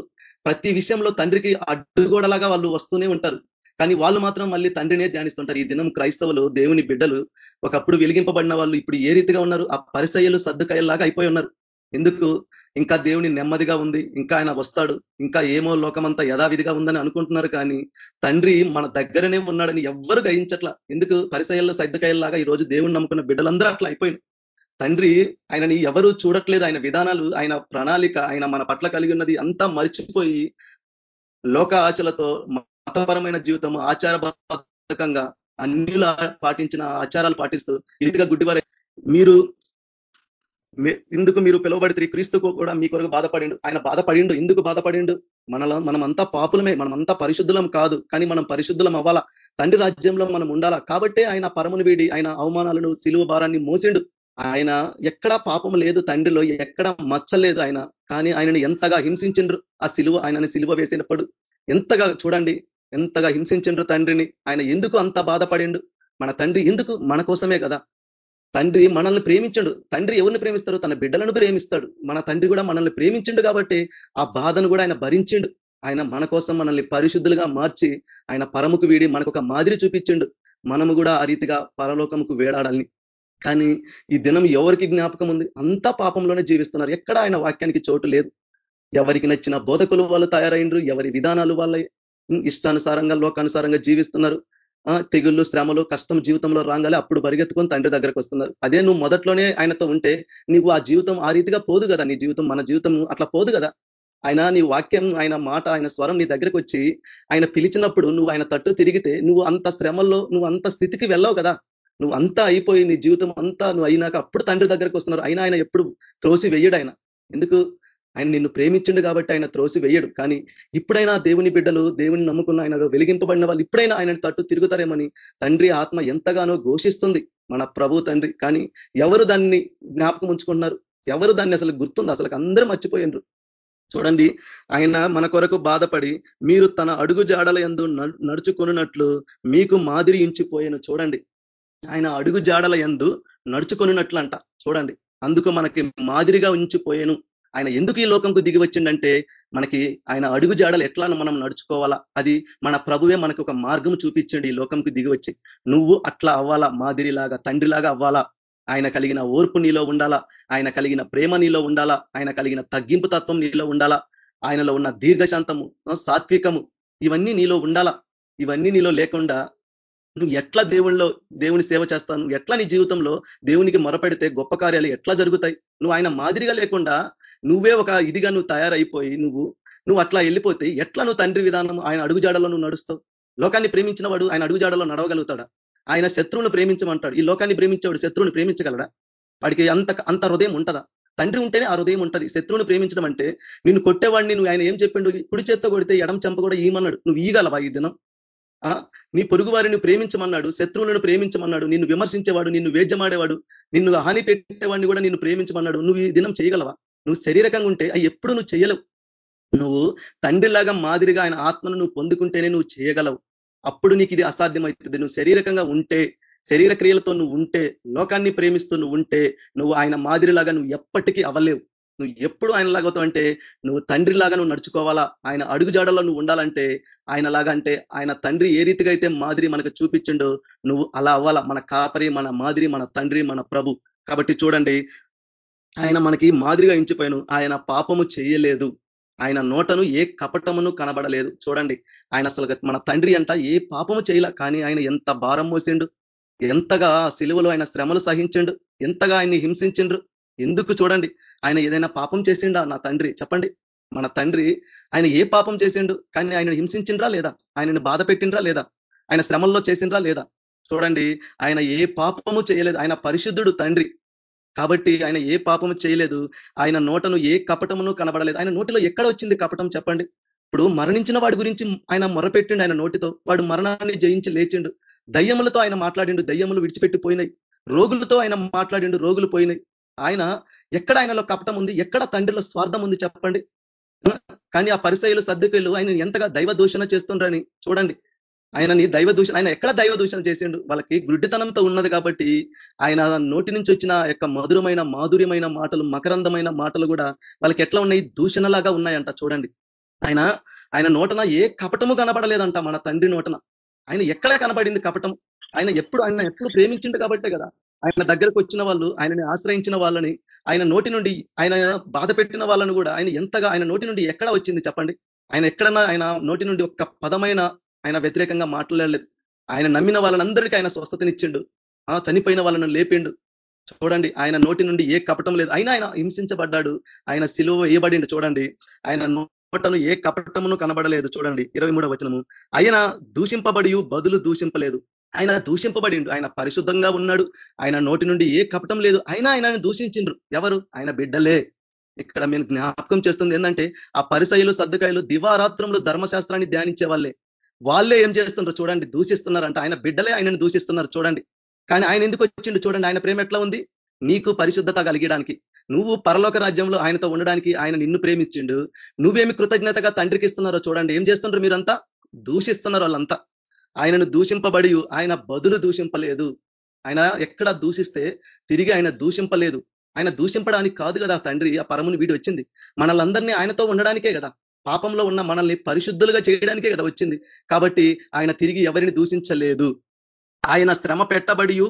ప్రతి విషయంలో తండ్రికి అడ్డుగోడలాగా వాళ్ళు వస్తూనే ఉంటారు. కానీ వాళ్ళు మాత్రం మళ్ళీ తండ్రినే ధ్యానిస్తుంటారు. ఈ దినం క్రైస్తవులు దేవుని బిడ్డలు ఒకప్పుడు వెలిగింపబడిన వాళ్ళు ఇప్పుడు ఏ రీతిగా ఉన్నారు? ఆ పరిసయ్యలు సర్దుకాయల్లాగా అయిపోయి ఉన్నారు. ఎందుకు? ఇంకా దేవుని నెమ్మదిగా ఉంది ఇంకా ఆయన వస్తాడు ఇంకా ఏమో లోకమంతా యథావిధిగా ఉందని అనుకుంటున్నారు కానీ తండ్రి మన దగ్గరనే ఉన్నాడని ఎవ్వరు గ్రహించట్ల. ఎందుకు? పరిసయల్లో సైద్ధకాయల్లాగా ఈ రోజు దేవుని నమ్ముకున్న బిడ్డలందరూ అట్లా అయిపోయింది తండ్రి ఆయనని ఎవరు చూడట్లేదు ఆయన విధానాలు ఆయన ప్రణాళిక ఆయన మన పట్ల కలిగి ఉన్నది అంతా మర్చిపోయి లోక ఆశలతో మతపరమైన జీవితం ఆచారబద్ధకంగా అన్నిలా పాటించిన ఆచారాలు పాటిస్తూ ఇదిగా గుడ్డివారే మీరు ఎందుకు మీరు పిలువబడితే క్రీస్తుకు కూడా మీ కొరకు బాధపడిండు. ఆయన బాధపడిండు ఎందుకు బాధపడిండు. మనలో మనమంతా పాపులమే మనమంతా పరిశుద్ధులం కాదు కానీ మనం పరిశుద్ధులం అవ్వాలా? తండ్రి రాజ్యంలో మనం ఉండాలా? కాబట్టే ఆయన పరమును వీడి ఆయన అవమానాలను సిలువ భారాన్ని మోసిండు. ఆయన ఎక్కడ పాపం లేదు తండ్రిలో ఎక్కడ మచ్చలేదు ఆయన. కానీ ఆయనని ఎంతగా హింసించిండ్రు? ఆ సిలువ ఆయనని సిలువ వేసినప్పుడు ఎంతగా చూడండి ఎంతగా హింసించిండ్రు తండ్రిని? ఆయన ఎందుకు అంత బాధపడిండు? మన తండ్రి ఎందుకు మన కోసమే కదా? తండ్రి మనల్ని ప్రేమించడు. తండ్రి ఎవరిని ప్రేమిస్తారు తన బిడ్డలను ప్రేమిస్తాడు. మన తండ్రి కూడా మనల్ని ప్రేమించిండు కాబట్టి ఆ బాధను కూడా ఆయన భరించిండు. ఆయన మన కోసం మనల్ని పరిశుద్ధులుగా మార్చి ఆయన పరముకు వీడి మనకు ఒక మాదిరి చూపించిండు. మనము కూడా ఆ రీతిగా పరలోకముకు వేడాడాలని కానీ ఈ దినం ఎవరికి జ్ఞాపకం ఉంది? అంతా పాపంలోనే జీవిస్తున్నారు. ఎక్కడ ఆయన వాక్యానికి చోటు లేదు. ఎవరికి నచ్చిన బోధకులు వాళ్ళు తయారైండ్రు? ఎవరి విధానాలు వాళ్ళ ఇష్టానుసారంగా లోకానుసారంగా జీవిస్తున్నారు? తెగుళ్ళు శ్రమలు కష్టం జీవితంలో రాగాలి అప్పుడు పరిగెత్తుకొని తండ్రి దగ్గరకు వస్తున్నారు. అదే నువ్వు మొదట్లోనే ఆయనతో ఉంటే నీవు ఆ జీవితం ఆ రీతిగా పోదు కదా నీ జీవితం మన జీవితం అట్లా పోదు కదా. ఆయన నీ వాక్యం ఆయన మాట ఆయన స్వరం నీ దగ్గరకు వచ్చి ఆయన పిలిచినప్పుడు నువ్వు ఆయన తట్టు తిరిగితే నువ్వు అంత శ్రమల్లో నువ్వు అంత స్థితికి వెళ్ళవు కదా. నువ్వు అంతా అయిపోయి నీ జీవితం అంతా నువ్వు అయినాక అప్పుడు తండ్రి దగ్గరకు వస్తున్నారు. అయినా ఆయన ఎప్పుడు త్రోసి వెయ్యడు ఆయన. ఎందుకు? ఆయన నిన్ను ప్రేమించిండు కాబట్టి ఆయన త్రోసి వేయడు. కానీ ఇప్పుడైనా దేవుని బిడ్డలు దేవుని నమ్ముకున్న ఆయన వెలిగింపబడిన వాళ్ళు ఇప్పుడైనా ఆయన తట్టు తిరుగుతారేమని తండ్రి ఆత్మ ఎంతగానో ఘోషిస్తుంది మన ప్రభు తండ్రి. కానీ ఎవరు దాన్ని జ్ఞాపకం ఉంచుకున్నారు ఎవరు దాన్ని అసలు గుర్తుంది? అసలు అందరూ మర్చిపోయినరు. చూడండి ఆయన మన కొరకు బాధపడి మీరు తన అడుగు జాడల ఎందు నడుచుకున్నట్లు మీకు మాదిరి ఇంచిపోయాను చూడండి. ఆయన అడుగు జాడల ఎందు అంట చూడండి. అందుకు మనకి మాదిరిగా ఉంచిపోయాను ఆయన ఎందుకు ఈ లోకంకు దిగి వచ్చిండంటే మనకి ఆయన అడుగు జాడలు ఎట్లా మనం నడుచుకోవాలా? అది మన ప్రభువే మనకు ఒక మార్గం చూపించండి ఈ లోకంకు దిగి వచ్చి. నువ్వు అట్లా అవ్వాలా? మాదిరిలాగా తండ్రిలాగా అవ్వాలా? ఆయన కలిగిన ఓర్పు నీలో ఉండాలా? ఆయన కలిగిన ప్రేమ నీలో ఉండాలా? ఆయన కలిగిన తగ్గింపు తత్వం నీలో ఉండాలా? ఆయనలో ఉన్న దీర్ఘశాంతము సాత్వికము ఇవన్నీ నీలో ఉండాలా? ఇవన్నీ నీలో లేకుండా నువ్వు ఎట్లా దేవునిలో దేవుని సేవ చేస్తాను ఎట్లా నీ జీవితంలో దేవునికి మొరపెడితే గొప్ప కార్యాలు ఎట్లా జరుగుతాయి? నువ్వు ఆయన మాదిరిగా లేకుండా నువ్వే ఒక ఇదిగా నువ్వు తయారైపోయి నువ్వు నువ్వు అట్లా వెళ్ళిపోతే ఎట్లా నువ్వు తండ్రి విధానం ఆయన అడుగుజాడలో నువ్వు నడుస్తావు? లోకాన్ని ప్రేమించిన వాడు ఆయన అడుగుజాడలో నడవగలుగుతాడా? ఆయన శత్రువును ప్రేమించమంటాడు. ఈ లోకాన్ని ప్రేమించేవాడు శత్రువుని ప్రేమించగలడా? వాడికి అంత అంత హృదయం ఉంటుందా? తండ్రి ఉంటేనే ఆ హృదయం ఉంటుంది. శత్రువుని ప్రేమించడం అంటే నిన్ను కొట్టేవాడిని నువ్వు ఆయన ఏం చెప్పిండు? కుడి చేత్తో కొడితే ఎడం చెంప కూడా ఈమన్నాడు. నువ్వు ఈగలవా ఈ దినం? నీ పొరుగు వారిని ప్రేమించమన్నాడు. శత్రువులను ప్రేమించమన్నాడు. నిన్ను విమర్శించేవాడు నిన్ను వేద్యమాడేవాడు నిన్ను హాని పెట్టేవాడిని కూడా నిన్ను ప్రేమించమన్నాడు. నువ్వు ఈ దినం చేయగలవా? నువ్వు శరీరకంగా ఉంటే అవి ఎప్పుడు నువ్వు చేయలేవు. నువ్వు తండ్రిలాగా మాదిరిగా ఆయన ఆత్మను నువ్వు పొందుకుంటేనే నువ్వు చేయగలవు. అప్పుడు నీకు ఇది అసాధ్యమవుతుంది. నువ్వు శరీరకంగా ఉంటే శరీర క్రియలతో నువ్వు ఉంటే లోకాన్ని ప్రేమిస్తూ నువ్వు ఉంటే నువ్వు ఆయన మాదిరిలాగా నువ్వు ఎప్పటికీ అవ్వలేవు. నువ్వు ఎప్పుడు ఆయన లాగవుతావు అంటే నువ్వు తండ్రిలాగా నువ్వు నడుచుకోవాలా? ఆయన అడుగుజాడలో నువ్వు ఉండాలంటే ఆయన లాగా అంటే ఆయన తండ్రి ఏ రీతిగా అయితే మాదిరి మనకు చూపించిండో నువ్వు అలా అవ్వాలా? మన కాపరి మన మాదిరి మన తండ్రి మన ప్రభు. కాబట్టి చూడండి ఆయన మనకి మాదిరిగా ఇంచిపోయాను. ఆయన పాపము చేయలేదు. ఆయన నోటను ఏ కపటమును కనబడలేదు. చూడండి ఆయన అసలు మన తండ్రి అంట ఏ పాపము చేయలే. కానీ ఆయన ఎంత భారం మోసిండు. ఎంతగా సిలువలో ఆయన శ్రమలు సహించిండు. ఎంతగా ఆయన్ని హింసించిండ్రు. ఎందుకు చూడండి ఆయన ఏదైనా పాపం చేసిండా నా తండ్రి? చెప్పండి. మన తండ్రి ఆయన ఏ పాపం చేసిండు? కానీ ఆయన హింసించిండ్రా లేదా? ఆయనని బాధ పెట్టిండ్రా లేదా? ఆయన శ్రమల్లో చేసిండ్రా లేదా? చూడండి ఆయన ఏ పాపము చేయలేదు. ఆయన పరిశుద్ధుడు తండ్రి. కాబట్టి ఆయన ఏ పాపము చేయలేదు. ఆయన నోటను ఏ కపటమును కనబడలేదు. ఆయన నోటిలో ఎక్కడ వచ్చింది కపటం చెప్పండి. ఇప్పుడు మరణించిన వాడి గురించి ఆయన మొరపెట్టిండు ఆయన నోటితో. వాడు మరణాన్ని జయించి లేచిండు. దయ్యములతో ఆయన మాట్లాడిండు. దయ్యములు విడిచిపెట్టి పోయినాయి. రోగులతో ఆయన మాట్లాడిండు. రోగులు పోయినాయి. ఆయన ఎక్కడ ఆయనలో కపటం ఉంది? ఎక్కడ తండ్రిలో స్వార్థం ఉంది చెప్పండి. కానీ ఆ పరిసయలు సర్దుకెళ్ళు ఆయన ఎంతగా దైవ దూషణ చేస్తుండ్రని చూడండి. ఆయనని దైవ దూషణ ఆయన ఎక్కడ దైవ దూషణ చేసిండు? వాళ్ళకి గుడ్డితనంతో ఉన్నది కాబట్టి ఆయన నోటి నుంచి వచ్చిన యొక్క మధురమైన మాధుర్యమైన మాటలు మకరందమైన మాటలు కూడా వాళ్ళకి ఎట్లా ఉన్నాయి? దూషణలాగా ఉన్నాయంట చూడండి. ఆయన ఆయన నోటన ఏ కపటము కనబడలేదంట మన తండ్రి నోటన. ఆయన ఎక్కడ కనబడింది కపటం? ఆయన ఎప్పుడు ఆయన ఎప్పుడు ప్రేమించిండు కాబట్టే కదా. ఆయన దగ్గరకు వచ్చిన వాళ్ళు ఆయనని ఆశ్రయించిన వాళ్ళని ఆయన నోటి నుండి ఆయన బాధ పెట్టిన వాళ్ళని కూడా ఆయన ఎంతగా ఆయన నోటి నుండి ఎక్కడ వచ్చింది చెప్పండి? ఆయన ఎక్కడన్నా ఆయన నోటి నుండి ఒక్క పదమైన ఆయన వ్యతిరేకంగా మాట్లాడలేదు. ఆయన నమ్మిన వాళ్ళనందరికీ ఆయన స్వస్థతనిచ్చిండు. చనిపోయిన వాళ్ళను లేపిండు. చూడండి ఆయన నోటి నుండి ఏ కపటం లేదు. అయినా ఆయన హింసించబడ్డాడు. ఆయన సిలువ వేయబడిండు చూడండి. ఆయన నోటను ఏ కపటమును కనబడలేదు చూడండి. ఇరవై మూడవ వచనము. ఆయన దూషింపబడి బదులు దూషింపలేదు. ఆయన దూషింపబడిండు. ఆయన పరిశుద్ధంగా ఉన్నాడు. ఆయన నోటి నుండి ఏ కపటం లేదు. అయినా ఆయన దూషించిండ్రు. ఎవరు? ఆయన బిడ్డలే. ఇక్కడ మేము జ్ఞాపకం చేస్తుంది ఏంటంటే ఆ పరిసయలు సర్దుకాయలు దివారాత్రంలో ధర్మశాస్త్రాన్ని ధ్యానించే వాళ్ళే. వాళ్ళే ఏం చేస్తున్నారు చూడండి దూషిస్తున్నారంట. ఆయన బిడ్డలే ఆయనను దూషిస్తున్నారు చూడండి. కానీ ఆయన ఎందుకు వచ్చిండు చూడండి ఆయన ప్రేమ ఎట్లా ఉంది? నీకు పరిశుద్ధత కలిగడానికి నువ్వు పరలోక రాజ్యంలో ఆయనతో ఉండడానికి ఆయన నిన్ను ప్రేమించిండు. నువ్వేమి కృతజ్ఞతగా తండ్రికి ఇస్తున్నారో చూడండి. ఏం చేస్తున్నారు మీరంతా? దూషిస్తున్నారు వాళ్ళంతా. ఆయనను దూషింపబడి ఆయన బదులు దూషింపలేదు. ఆయన ఎక్కడ దూషిస్తే తిరిగి ఆయన దూషింపలేదు. ఆయన దూషింపడానికి కాదు కదా తండ్రి ఆ పరముని వీడి వచ్చింది. మనలందరినీ ఆయనతో ఉండడానికే కదా. పాపంలో ఉన్న మనల్ని పరిశుద్ధులుగా చేయడానికే కదా వచ్చింది. కాబట్టి ఆయన తిరిగి ఎవరిని దూషించలేదు. ఆయన శ్రమ పెట్టబడి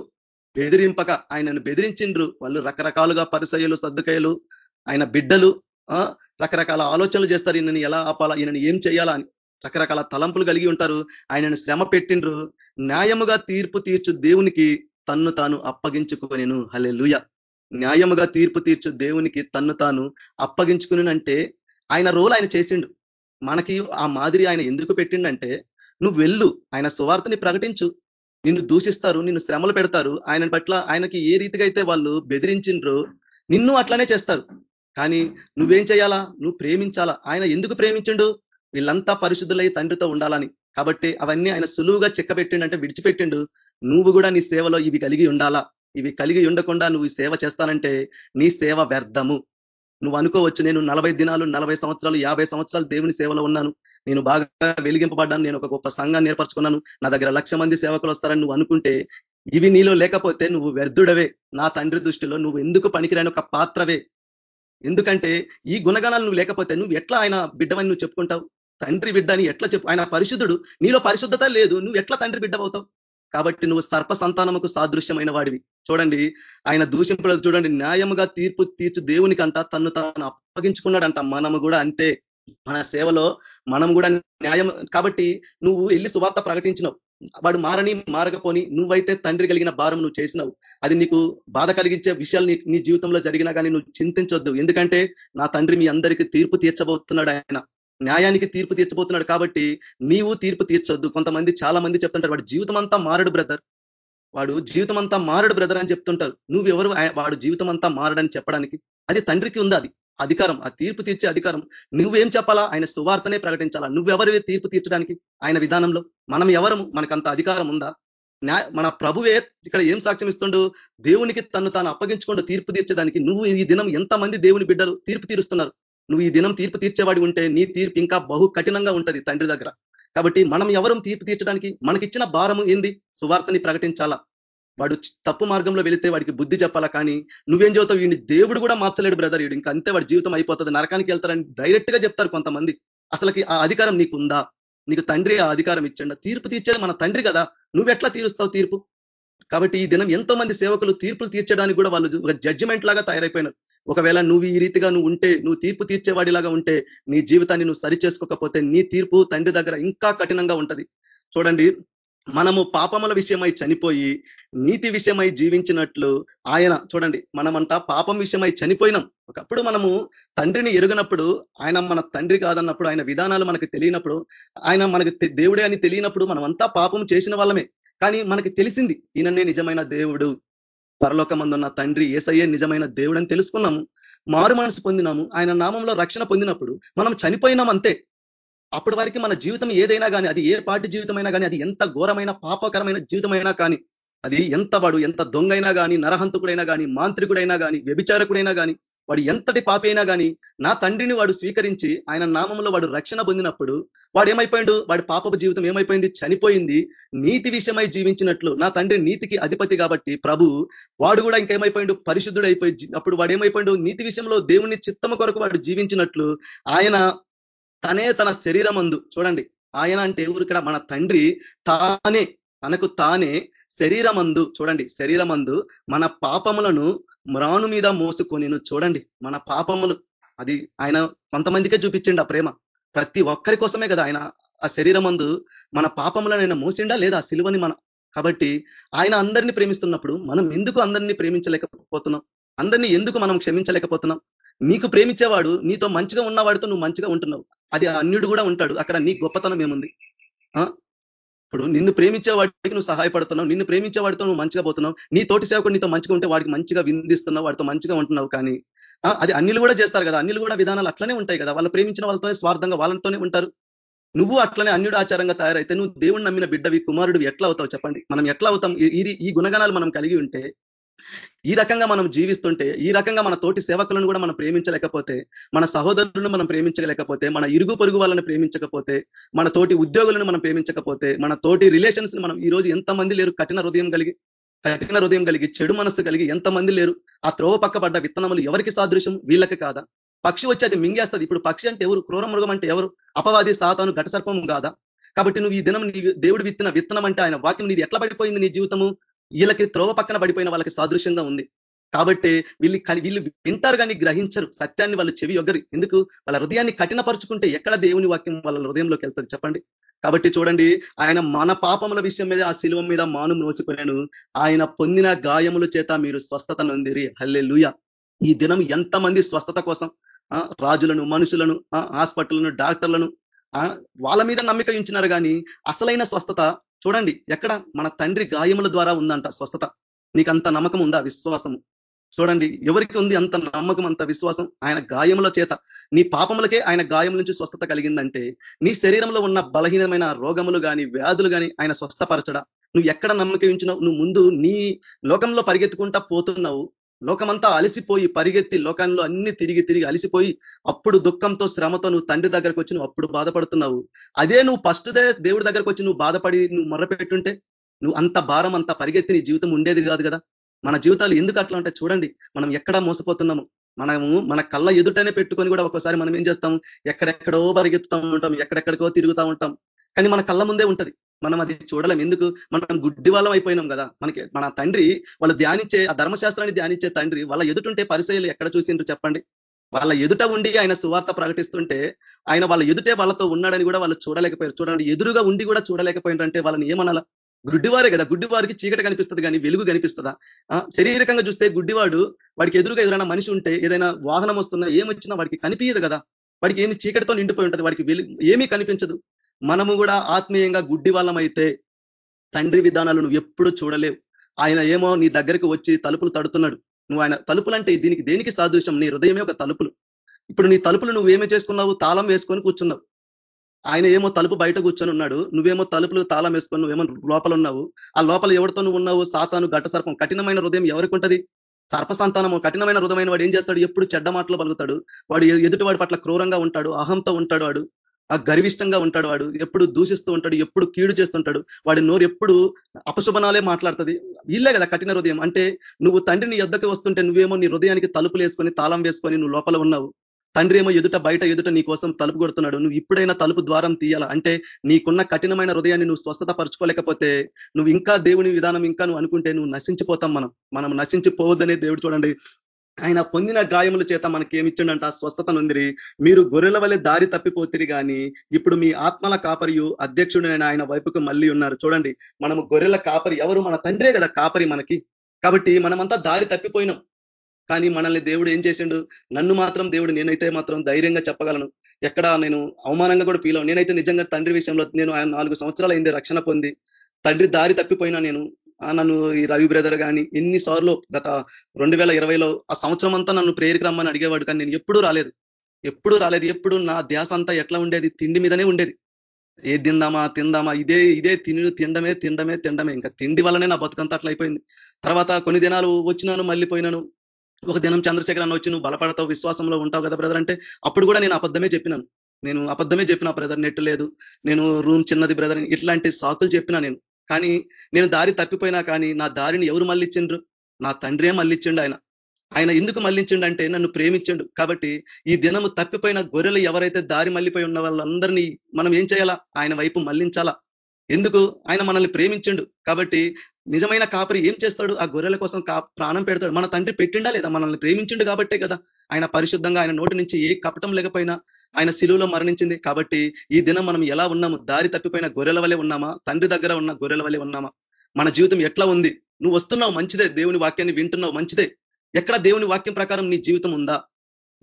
బెదిరింపక ఆయనను బెదిరించిండ్రు. వాళ్ళు రకరకాలుగా పరిసయలు సర్దుకయలు ఆయన బిడ్డలు రకరకాల ఆలోచనలు చేస్తారు. ఈయనని ఎలా ఆపాలా ఈయనని ఏం చేయాలా అని రకరకాల తలంపులు కలిగి ఉంటారు. ఆయనను శ్రమ పెట్టిండ్రు. న్యాయముగా తీర్పు తీర్చు దేవునికి తన్ను తాను అప్పగించుకొనిను. హలే న్యాయముగా తీర్పు తీర్చు దేవునికి తన్ను తాను అప్పగించుకుని అంటే ఆయన రోల్ ఆయన చేసిండు. మనకి ఆ మాదిరి ఆయన ఎందుకు పెట్టిండంటే నువ్వు వెళ్ళు ఆయన సువార్తని ప్రకటించు. నిన్ను దూషిస్తారు నిన్ను శ్రమలు పెడతారు. ఆయన పట్ల ఆయనకి ఏ రీతిగా అయితే వాళ్ళు బెదిరించిండ్రో నిన్ను అట్లానే చేస్తారు. కానీ నువ్వేం చేయాలా? నువ్వు ప్రేమించాలా? ఆయన ఎందుకు ప్రేమించిండు? వీళ్ళంతా పరిశుద్ధులై తండ్రితో ఉండాలని. కాబట్టి అవన్నీ ఆయన సులువుగా చెక్కబెట్టిండంటే విడిచిపెట్టిండు. నువ్వు కూడా నీ సేవలో ఇవి కలిగి ఉండాలా? ఇవి కలిగి ఉండకుండా నువ్వు సేవ చేస్తానంటే నీ సేవ వ్యర్థము. నువ్వు అనుకోవచ్చు నేను నలభై దినాలు నలభై సంవత్సరాలు యాభై సంవత్సరాలు దేవుని సేవలో ఉన్నాను. నేను బాగా వెలిగింపబడ్డాను నేను ఒక గొప్ప సంఘాన్ని ఏర్పరచుకున్నాను. నా దగ్గర లక్ష మంది సేవకులు వస్తారని నువ్వు అనుకుంటే ఇవి నీలో లేకపోతే నువ్వు వ్యర్థుడవే. నా తండ్రి దృష్టిలో నువ్వు ఎందుకు పనికిరాని ఒక పాత్రవే? ఎందుకంటే ఈ గుణగణాలు నువ్వు లేకపోతే నువ్వు ఎట్లా ఆయన బిడ్డవని నువ్వు చెప్పుకుంటావు? తండ్రి బిడ్డని ఎట్లా చెప్పు? ఆయన పరిశుద్ధుడు. నీలో పరిశుద్ధత లేదు. నువ్వు ఎట్లా తండ్రి బిడ్డ అవుతావు కాబట్టి నువ్వు సర్ప సంతానముకు సాదృశ్యమైన వాడివి. చూడండి ఆయన దూషింపలేదు. చూడండి న్యాయముగా తీర్పు తీర్చు దేవునికంట తను తాను అప్పగించుకున్నాడంట. మనము కూడా అంతే. మన సేవలో మనం కూడా న్యాయం కాబట్టి నువ్వు వెళ్ళి సువార్త ప్రకటించినావు. వాడు మారని మారకపోని నువ్వైతే తండ్రి కలిగిన భారం నువ్వు చేసినావు. అది నీకు బాధ కలిగించే విషయాలు నీ జీవితంలో జరిగినా కానీ నువ్వు చింతించొద్దు. ఎందుకంటే నా తండ్రి మీ అందరికీ తీర్పు తీర్చబోతున్నాడు ఆయన. న్యాయానికి తీర్పు తీర్చబోతున్నాడు కాబట్టి నీవు తీర్పు తీర్చొద్దు. కొంతమంది చాలా మంది చెప్తుంటారు వాడు జీవితం అంతా మారడు బ్రదర్. వాడు జీవితం అంతా మారడు బ్రదర్ అని చెప్తుంటారు. నువ్వెవరు? వాడు జీవితం అంతా మారడని చెప్పడానికి. అది తండ్రికి ఉంది అది అధికారం. ఆ తీర్పు తీర్చే అధికారం. నువ్వేం చెప్పాలా? ఆయన సువార్తనే ప్రకటించాలా? నువ్వెవరు తీర్పు తీర్చడానికి? ఆయన విధానంలో. మనం ఎవరు మనకంత అధికారం ఉందా? మన ప్రభువే ఇక్కడ ఏం సాక్ష్యం ఇస్తుండు? దేవునికి తను తాను అప్పగించుకుంటూ తీర్పు తీర్చేదానికి నువ్వు ఈ దినం ఎంతమంది దేవుని బిడ్డలు తీర్పు తీరుస్తున్నారు? నువ్వు ఈ దినం తీర్పు తీర్చేవాడి ఉంటే నీ తీర్పు ఇంకా బహు కఠినంగా ఉంటది తండ్రి దగ్గర. కాబట్టి మనం ఎవరు తీర్పు తీర్చడానికి మనకిచ్చిన భారము ఏంది? సువార్తని ప్రకటించాలా? వాడు తప్పు మార్గంలో వెళితే వాడికి బుద్ధి చెప్పాలా కానీ నువ్వేం చదువుతావు వీడిని దేవుడు కూడా మార్చలేడు బ్రదర్. వీడు ఇంకా అంతే వాడి జీవితం అయిపోతుంది. నరకానికి వెళ్తారని డైరెక్ట్గా చెప్తారు కొంతమంది. అసలుకి ఆ అధికారం నీకుందా? నీకు తండ్రి ఆ అధికారం ఇచ్చండి? తీర్పు తీర్చేది మన తండ్రి కదా. నువ్వెట్లా తీరుస్తావు తీర్పు? కాబట్టి ఈ దినం ఎంతో మంది సేవకులు తీర్పులు తీర్చడానికి కూడా వాళ్ళు ఒక జడ్జిమెంట్ లాగా తయారైపోయినారు. ఒకవేళ నువ్వు ఈ రీతిగా నువ్వు ఉంటే నువ్వు తీర్పు తీర్చేవాడిలాగా ఉంటే నీ జీవితాన్ని నువ్వు సరి చేసుకోకపోతే నీ తీర్పు తండ్రి దగ్గర ఇంకా కఠినంగా ఉంటది. చూడండి మనము పాపముల విషయమై చనిపోయి నీతి విషయమై జీవించినట్లు ఆయన చూడండి మనమంతా పాపం విషయమై చనిపోయినాం. ఒకప్పుడు మనము తండ్రిని ఎరుగనప్పుడు ఆయన మన తండ్రి కాదన్నప్పుడు ఆయన విధానాలు మనకు తెలియనప్పుడు ఆయన మనకు దేవుడే అని తెలియనప్పుడు మనమంతా పాపం చేసిన వాళ్ళమే. కానీ మనకి తెలిసింది ఈయననే నిజమైన దేవుడు. పరలోకమందున్న తండ్రి ఏసయ్యే నిజమైన దేవుడు అని తెలుసుకున్నాము మారు మనసు పొందినాము. ఆయన నామంలో రక్షణ పొందినప్పుడు మనం చనిపోయినాం అంతే. అప్పటి వరకు మన జీవితం ఏదైనా కానీ అది ఏ పాటి జీవితమైనా కానీ అది ఎంత ఘోరమైన పాపకరమైన జీవితమైనా కానీ అది ఎంత వాడు ఎంత దొంగైనా కానీ నరహంతకుడైనా కానీ మాంత్రికుడైనా కానీ వ్యభిచారకుడైనా కానీ వాడు ఎంతటి పాపైనా కానీ నా తండ్రిని వాడు స్వీకరించి ఆయన నామంలో వాడు రక్షణ పొందినప్పుడు వాడు ఏమైపోయాడు వాడి పాపపు జీవితం ఏమైపోయింది? చనిపోయింది. నీతి విషయమై జీవించినట్లు నా తండ్రి నీతికి అధిపతి కాబట్టి ప్రభు వాడు కూడా ఇంకేమైపోయిండు? పరిశుద్ధుడు అయిపోయి అప్పుడు వాడు ఏమైపోయిండు నీతి విషయంలో దేవుని చిత్తము కొరకు వాడు జీవించినట్లు ఆయన తనే తన శరీరం చూడండి ఆయన అంటే ఎవరు ఇక్కడ మన తండ్రి తానే తనకు తానే శరీరమందు చూడండి శరీరమందు మన పాపములను మ్రాను మీద మోసుకొని చూడండి మన పాపములు. అది ఆయన కొంతమందికే చూపించండి ఆ ప్రేమ. ప్రతి ఒక్కరి కోసమే కదా ఆయన ఆ శరీరమందు మన పాపములను ఆయన మోసిండా లేదా ఆ సిలువని మన? కాబట్టి ఆయన అందరినీ ప్రేమిస్తున్నప్పుడు మనం ఎందుకు అందరినీ ప్రేమించలేకపోతున్నాం? అందరినీ ఎందుకు మనం క్షమించలేకపోతున్నాం? నీకు ప్రేమించేవాడు నీతో మంచిగా ఉన్నవాడితో నువ్వు మంచిగా ఉంటున్నావు. అది అన్యుడు కూడా ఉంటాడు. అక్కడ నీ గొప్పతనం ఏముంది? ఇప్పుడు నిన్ను ప్రేమించే వాడికి నువ్వు సహాయపడుతున్నావు నిన్ను ప్రేమించే వాడితో నువ్వు మంచిగా పోతున్నావు నీ తోటి సేవకుడు నీతో మంచిగా ఉంటే వాడికి మంచిగా విందిస్తున్నావు వాడితో మంచిగా ఉంటున్నావు కానీ అది అన్నిలు కూడా చేస్తారు కదా అన్నిలు కూడా విధానాలు అట్లనే ఉంటాయి కదా వాళ్ళు ప్రేమించిన వాళ్ళతోనే స్వార్థంగా వాళ్ళతోనే ఉంటారు. నువ్వు అట్లనే అన్యుడు ఆచారంగా తయారైతే నువ్వు దేవుడు నమ్మిన బిడ్డవి కుమారుడు ఎట్లా అవుతావు చెప్పండి? మనం ఎట్లా అవుతాం? ఈ గుణగణాలు మనం కలిగి ఉంటే ఈ రకంగా మనం జీవిస్తుంటే ఈ రకంగా మన తోటి సేవకులను కూడా మనం ప్రేమించలేకపోతే మన సహోదరులను మనం ప్రేమించలేకపోతే మన ఇరుగు పొరుగు వాళ్ళని ప్రేమించకపోతే మన తోటి ఉద్యోగులను మనం ప్రేమించకపోతే మన తోటి రిలేషన్స్ మనం ఈ రోజు ఎంతమంది లేరు? కఠిన హృదయం కలిగి కఠిన హృదయం కలిగి చెడు మనస్సు కలిగి ఎంతమంది లేరు? ఆ త్రోవ పక్కబడ్డ విత్తనములు ఎవరికి సాదృశ్యం? వీళ్ళకి కాదా? పక్షి వచ్చి అది మింగేస్తుంది. ఇప్పుడు పక్షి అంటే ఎవరు? క్రూర మృగం అంటే ఎవరు? అపవాది సాతాను ఘటసర్పం కాదా? కాబట్టి నువ్వు ఈ దినం నీ దేవుడు విత్తిన విత్తనం అంటే ఆయన వాక్యం నీది ఎట్లా పడిపోయింది నీ జీవితము? వీళ్ళకి త్రోవ పక్కన పడిపోయిన వాళ్ళకి సాదృశ్యంగా ఉంది. కాబట్టి వీళ్ళు వీళ్ళు వింటారు కానీ గ్రహించరు. సత్యాన్ని వాళ్ళు చెవి ఒగ్గరు. ఎందుకు? వాళ్ళ హృదయాన్ని కఠినపరుచుకుంటే ఎక్కడ దేవుని వాక్యం వాళ్ళ హృదయంలోకి వెళ్తుంది చెప్పండి. కాబట్టి చూడండి ఆయన మన పాపముల విషయం మీద ఆ శిలువ మీద మాను మోసుకున్నాను ఆయన పొందిన గాయముల చేత మీరు స్వస్థత నొందిరి. హల్లే ఈ దినం ఎంతమంది స్వస్థత కోసం? రాజులను మనుషులను హాస్పిటల్ను డాక్టర్లను వాళ్ళ మీద నమ్మిక ఉంచినారు కానీ అసలైన స్వస్థత చూడండి ఎక్కడ మన తండ్రి గాయముల ద్వారా ఉందంట స్వస్థత. నీకు అంత నమ్మకం ఉందా? విశ్వాసము. చూడండి ఎవరికి ఉంది అంత నమ్మకం అంత విశ్వాసం? ఆయన గాయముల చేత. నీ పాపములకే ఆయన గాయం నుంచి స్వస్థత కలిగిందంటే నీ శరీరంలో ఉన్న బలహీనమైన రోగములు కానీ వ్యాధులు కానీ ఆయన స్వస్థపరచడా? నువ్వు ఎక్కడ నమ్మకం నువ్వు ముందు నీ లోకంలో పరిగెత్తుకుంటా పోతున్నావు. లోకమంతా అలసిపోయి పరిగెత్తి లోకంలో అన్ని తిరిగి తిరిగి అలిసిపోయి అప్పుడు దుఃఖంతో శ్రమతో నువ్వు తండ్రి దగ్గరకు వచ్చి నువ్వు అప్పుడు బాధపడుతున్నావు. అదే నువ్వు ఫస్ట్ దే దేవుడి దగ్గరకు వచ్చి నువ్వు బాధపడి నువ్వు మొర్రపెట్టుంటే నువ్వు అంత భారం అంత పరిగెత్తి నీ జీవితం ఉండేది కాదు కదా. మన జీవితాలు ఎందుకు అట్లా ఉంటాయి చూడండి. మనం ఎక్కడా మోసపోతున్నాము. మనము మన కళ్ళ ఎదుటనే పెట్టుకొని కూడా ఒక్కోసారి మనం ఏం చేస్తాం ఎక్కడెక్కడో పరిగెత్తుతూ ఉంటాం ఎక్కడెక్కడికో తిరుగుతూ ఉంటాం. కానీ మన కళ్ళ ముందే ఉంటది. మనం అది చూడలేం. ఎందుకు? మనం గుడ్డి వాళ్ళం అయిపోయినాం కదా. మనకి మన తండ్రి వాళ్ళు ధ్యానించే ఆ ధర్మశాస్త్రాన్ని ధ్యానించే తండ్రి వాళ్ళ ఎదుటుంటే పరిశీలి ఎక్కడ చూసిండ్రు చెప్పండి? వాళ్ళ ఎదుట ఉండి ఆయన సువార్త ప్రకటిస్తుంటే ఆయన వాళ్ళ ఎదుటే వాళ్ళతో ఉన్నాడని కూడా వాళ్ళు చూడలేకపోయారు. చూడండి ఎదురుగా ఉండి కూడా చూడలేకపోయినారంటే వాళ్ళని ఏమనాల గుడ్డివారే కదా. గుడ్డివారికి చీకటి కనిపిస్తుంది కానీ వెలుగు కనిపిస్తుందా? శరీరకంగా చూస్తే గుడ్డివాడు వాడికి ఎదురుగా ఎదురైనా మనిషి ఉంటే ఏదైనా వాహనం వస్తున్నా ఏమొచ్చినా వాడికి కనిపించదు కదా. వాడికి ఏమి చీకటితో నిండిపోయి ఉంటుంది. వాడికి ఏమీ కనిపించదు. మనము కూడా ఆత్మీయంగా గుడ్డి వాళ్ళమైతే తండ్రి విధానాలు నువ్వు ఎప్పుడు చూడలేవు. ఆయన ఏమో నీ దగ్గరికి వచ్చి తలుపులు తడుతున్నాడు. నువ్వు ఆయన తలుపులు అంటే దీనికి దేనికి సాదృశ్యం? నీ హృదయమే ఒక తలుపులు. ఇప్పుడు నీ తలుపులు నువ్వు ఏమి చేసుకున్నావు? తాళం వేసుకొని కూర్చున్నావు. ఆయన ఏమో తలుపు బయట కూర్చొని ఉన్నాడు. నువ్వేమో తలుపులు తాళం వేసుకొని నువ్వేమో లోపల ఉన్నావు ఆ లోపల ఎవరితో నువ్వు ఉన్నావు? సాతాను ఘట సర్పం. కఠినమైన హృదయం ఎవరికి ఉంటది సర్పసంతానము. కఠినమైన హృదయమైన వాడు ఏం చేస్తాడు? ఎప్పుడు చెడ్డ మాటలు పలుకుతాడు. వాడు ఎదుటివాడి పట్ల క్రూరంగా ఉంటాడు. అహంతో ఉంటాడు వాడు. ఆ గర్విష్టంగా ఉంటాడు వాడు. ఎప్పుడు దూషిస్తూ ఉంటాడు ఎప్పుడు కీడు చేస్తుంటాడు. వాడి నోరు ఎప్పుడు అపశుభనాలే మాట్లాడుతుంది. వీళ్ళే కదా కఠిన హృదయం. అంటే నువ్వు తండ్రిని ఎద్దకు వస్తుంటే నువ్వేమో నీ హృదయానికి తలుపులు వేసుకొని తాళం వేసుకొని నువ్వు లోపల ఉన్నావు. తండ్రి ఏమో ఎదుట బయట ఎదుట నీ కోసం తలుపు కొడుతున్నాడు. నువ్వు ఇప్పుడైనా తలుపు ద్వారం తీయాల? అంటే నీకున్న కఠినమైన హృదయాన్ని నువ్వు స్వస్థత పరుచుకోలేకపోతే నువ్వు ఇంకా దేవుని విధానం ఇంకా నువ్వు అనుకుంటే నువ్వు నశించిపోతాం మనం. మనం నశించిపోవద్దనే దేవుడు చూడండి. ఆయన పొందిన గాయముల చేత మనకి ఏమిచ్చిండంట స్వస్థత నొందిరి మీరు గొర్రెల వలె దారి తప్పిపోతిరి కానీ ఇప్పుడు మీ ఆత్మల కాపరియు అధ్యక్షుడైన ఆయన వైపుకు మళ్ళీ ఉన్నారు. చూడండి మనము గొర్రెల కాపరి ఎవరు? మన తండ్రే కదా కాపరి మనకి. కాబట్టి మనమంతా దారి తప్పిపోయినాం. కానీ మనల్ని దేవుడు ఏం చేసిండు? నన్ను మాత్రం దేవుడు నేనైతే మాత్రం ధైర్యంగా చెప్పగలను. ఎక్కడ నేను అవమానంగా కూడా ఫీల్ నేనైతే నిజంగా తండ్రి విషయంలో నేను ఆయన నాలుగు సంవత్సరాలు అయింది రక్షణ పొంది. తండ్రి దారి తప్పిపోయినా నేను నన్ను ఈ రవి బ్రదర్ కానీ ఎన్నిసార్లు గత రెండు వేల ఇరవైలో ఆ సంవత్సరం అంతా నన్ను ప్రేరికి రమ్మని అడిగేవాడు కానీ నేను ఎప్పుడూ రాలేదు. ఎప్పుడు రాలేదు. ఎప్పుడు నా ధ్యాస అంతా ఎట్లా ఉండేది? తిండి మీదనే ఉండేది. ఏ తిందామా? తిందామా? ఇదే ఇదే తిని తినడమే తినడమే తినడమే ఇంకా తిండి వల్లనే నా బతుకంతా అట్లా అయిపోయింది. తర్వాత కొన్ని దినాలు వచ్చినాను మళ్ళీ పోయినాను. ఒక దినం చంద్రశేఖర్ అన్న వచ్చి నువ్వు బలపడతావు విశ్వాసంలో ఉంటావు కదా బ్రదర్? అంటే అప్పుడు కూడా నేను అబద్ధమే చెప్పినాను. నేను అబద్ధమే చెప్పిన బ్రదర్ నెట్ లేదు. నేను రూమ్ చిన్నది బ్రదర్ ఇట్లాంటి సాకులు చెప్పినా నేను. కానీ నేను దారి తప్పిపోయినా కానీ నా దారిని ఎవరు మళ్ళించిండ్రు నా తండ్రే మళ్ళించిండు ఆయన. ఆయన ఎందుకు మళ్ళించిండు అంటే నన్ను ప్రేమించండు. కాబట్టి ఈ దినము తప్పిపోయిన గొర్రెలు ఎవరైతే దారి మళ్ళిపోయి ఉన్న వాళ్ళందరినీ మనం ఏం చేయాలా? ఆయన వైపు మళ్ళించాలా? ఎందుకు? ఆయన మనల్ని ప్రేమించండు. కాబట్టి నిజమైన కాపరి ఏం చేస్తాడు? ఆ గొర్రెల కోసం ప్రాణం పెడతాడు. మన తండ్రి పెట్టిండా లేదా? మనల్ని ప్రేమించిండు కాబట్టే కదా. ఆయన పరిశుద్ధంగా ఆయన నోటి నుంచి ఏ కపటం లేకపోయినా ఆయన శిలువులో మరణించింది. కాబట్టి ఈ దినం మనం ఎలా ఉన్నాము? దారి తప్పిపోయిన గొర్రెల వలె ఉన్నామా? తండ్రి దగ్గర ఉన్న గొర్రెల వలె ఉన్నామా? మన జీవితం ఎట్లా ఉంది? నువ్వు వస్తున్నావు మంచిదే. దేవుని వాక్యాన్ని వింటున్నావు మంచిదే. ఎక్కడ దేవుని వాక్యం ప్రకారం నీ జీవితం ఉందా?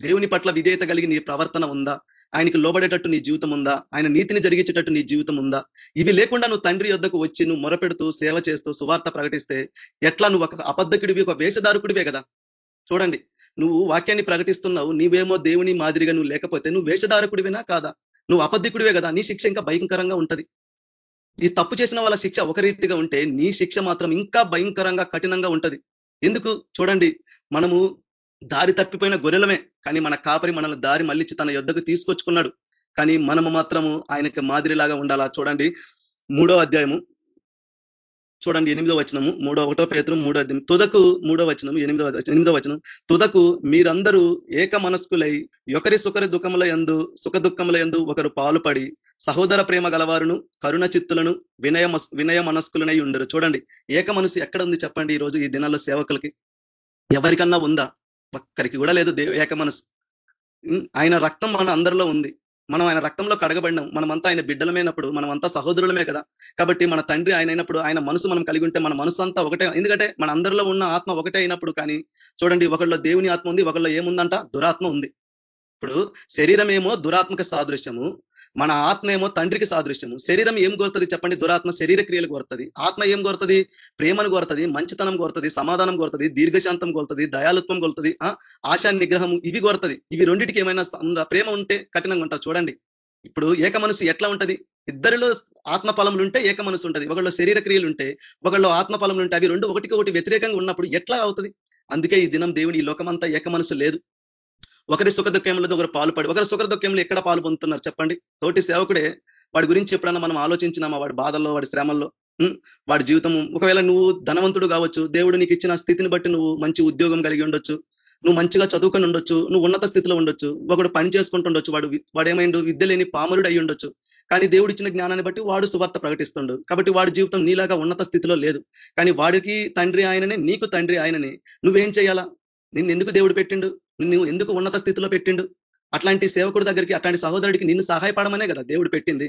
దేవుని పట్ల విధేయత కలిగి నీ ప్రవర్తన ఉందా? ఆయనకి లోబడేటట్టు నీ జీవితం ఉందా ఆయన నీతిని జరిగించేటట్టు నీ జీవితం ఉందా ఇవి లేకుండా నువ్వు తండ్రి యొద్దకు వచ్చి నువ్వు మొరపెడుతూ సేవ చేస్తూ సువార్త ప్రకటిస్తే ఎట్లా నువ్వు ఒక అబద్ధకుడివి ఒక వేషధారకుడివే కదా? చూడండి నువ్వు వాక్యాన్ని ప్రకటిస్తున్నావు నీవేమో దేవుని మాదిరిగా నువ్వు లేకపోతే నువ్వు వేషధారకుడివినా కాదా? నువ్వు అబద్ధికుడివే కదా? నీ శిక్ష ఇంకా భయంకరంగా ఉంటది. ఈ తప్పు చేసిన వాళ్ళ శిక్ష ఒక రీతిగా ఉంటే నీ శిక్ష మాత్రం ఇంకా భయంకరంగా కఠినంగా ఉంటది. ఎందుకు? చూడండి మనము దారి తప్పిపోయిన గొర్రెలమే. కానీ మన కాపరి మనల్ని దారి మళ్ళించి తన యుద్ధకు తీసుకొచ్చుకున్నాడు. కానీ మనము మాత్రము ఆయనకి మాదిరిలాగా ఉండాలా? చూడండి. మూడో అధ్యాయము. చూడండి ఎనిమిదో వచనము. మూడో ఒకటో పేత్రం మూడో అధ్యాయం. తుదకు మూడో వచనం ఎనిమిదో ఎనిమిదో వచనం. తుదకు మీరందరూ ఏక మనస్కులై ఒకరి సుఖరి దుఃఖముల ఎందు సుఖ దుఃఖముల ఎందు ఒకరు పాలుపడి సహోదర ప్రేమ గలవారును కరుణ చిత్తులను వినయ వినయ మనస్కులనై ఉండరు. చూడండి. ఏక మనసు ఎక్కడ ఉంది చెప్పండి ఈ రోజు ఈ దినాల్లో సేవకులకి? ఎవరికన్నా ఉందా? ఒక్కరికి కూడా లేదు ఏక మనసు. ఆయన రక్తం మన అందరిలో ఉంది. మనం ఆయన రక్తంలో కడగబడినాం. మనమంతా ఆయన బిడ్డలమైనప్పుడు మనమంతా సహోదరులమే కదా. కాబట్టి మన తండ్రి ఆయన అయినప్పుడు ఆయన మనసు మనం కలిగి ఉంటే మన మనసు అంతా ఒకటే. ఎందుకంటే మన అందరిలో ఉన్న ఆత్మ ఒకటే అయినప్పుడు కానీ చూడండి ఒకళ్ళలో దేవుని ఆత్మ ఉంది ఒకళ్ళలో ఏముందంట? దురాత్మ ఉంది. ఇప్పుడు శరీరం ఏమో దురాత్మక సాదృశ్యము మన ఆత్మ ఏమో తండ్రికి సాదృశ్యము. శరీరం ఏం కోరుతుంది చెప్పండి? దురాత్మ శరీర క్రియలు కోరుతుంది. ఆత్మ ఏం కోరుతుంది? ప్రేమను కోరుతుంది మంచితనం కోరుతుంది సమాధానం కోరుతుంది దీర్ఘశాంతం కోరుతుంది దయాలుత్వం కోరుతుంది ఆశా నిగ్రహం ఇవి కోరుతుంది. ఇవి రెండింటికి ఏమైనా ప్రేమ ఉంటే కఠినంగా ఉంటారు చూడండి. ఇప్పుడు ఏక మనసు ఎట్లా ఉంటది? ఇద్దరిలో ఆత్మ ఫలములు ఉంటే ఏక మనసు ఉంటుంది. ఒకళ్ళు శరీర క్రియలు ఉంటే ఒకళ్ళు ఆత్మ ఫలములు ఉంటే అవి రెండు ఒకటికి ఒకటి వ్యతిరేకంగా ఉన్నప్పుడు ఎట్లా అవుతుంది? అందుకే ఈ దినం దేవుని ఈ లోకమంతా ఏక మనసు లేదు. ఒకరి సుఖ దుఃఖంలో ఒకరు పాలుపడి ఒకరి సుఖ దుఃఖంలో ఎక్కడ పాలు పొందుతున్నారు చెప్పండి? తోటి సేవకుడే వాడి గురించి ఎప్పుడన్నా మనం ఆలోచించినామా? వాడి బాధల్లో వాడి శ్రమల్లో వాడి జీవితం ఒకవేళ నువ్వు ధనవంతుడు కావచ్చు దేవుడు నీకు ఇచ్చిన స్థితిని బట్టి నువ్వు మంచి ఉద్యోగం కలిగి ఉండొచ్చు నువ్వు మంచిగా చదువుకొని ఉండొచ్చు నువ్వు ఉన్నత స్థితిలో ఉండొచ్చు ఒకడు పని చేసుకుంటుండొచ్చు వాడు వాడు ఏమైండు విద్య లేని పామరుడు అయి ఉండొచ్చు. కానీ దేవుడు ఇచ్చిన జ్ఞానాన్ని బట్టి వాడు సువార్త ప్రకటిస్తుండు. కాబట్టి వాడి జీవితం నీలాగా ఉన్నత స్థితిలో లేదు. కానీ వాడికి తండ్రి ఆయననే నీకు తండ్రి ఆయననే. నువ్వేం చేయాలా? నిన్ను ఎందుకు దేవుడు పెట్టిండు? నువ్వు ఎందుకు ఉన్నత స్థితిలో పెట్టిండు? అట్లాంటి సేవకుడి దగ్గరికి అట్లాంటి సహోదరుడికి నిన్ను సహాయపడమనే కదా దేవుడు పెట్టింది.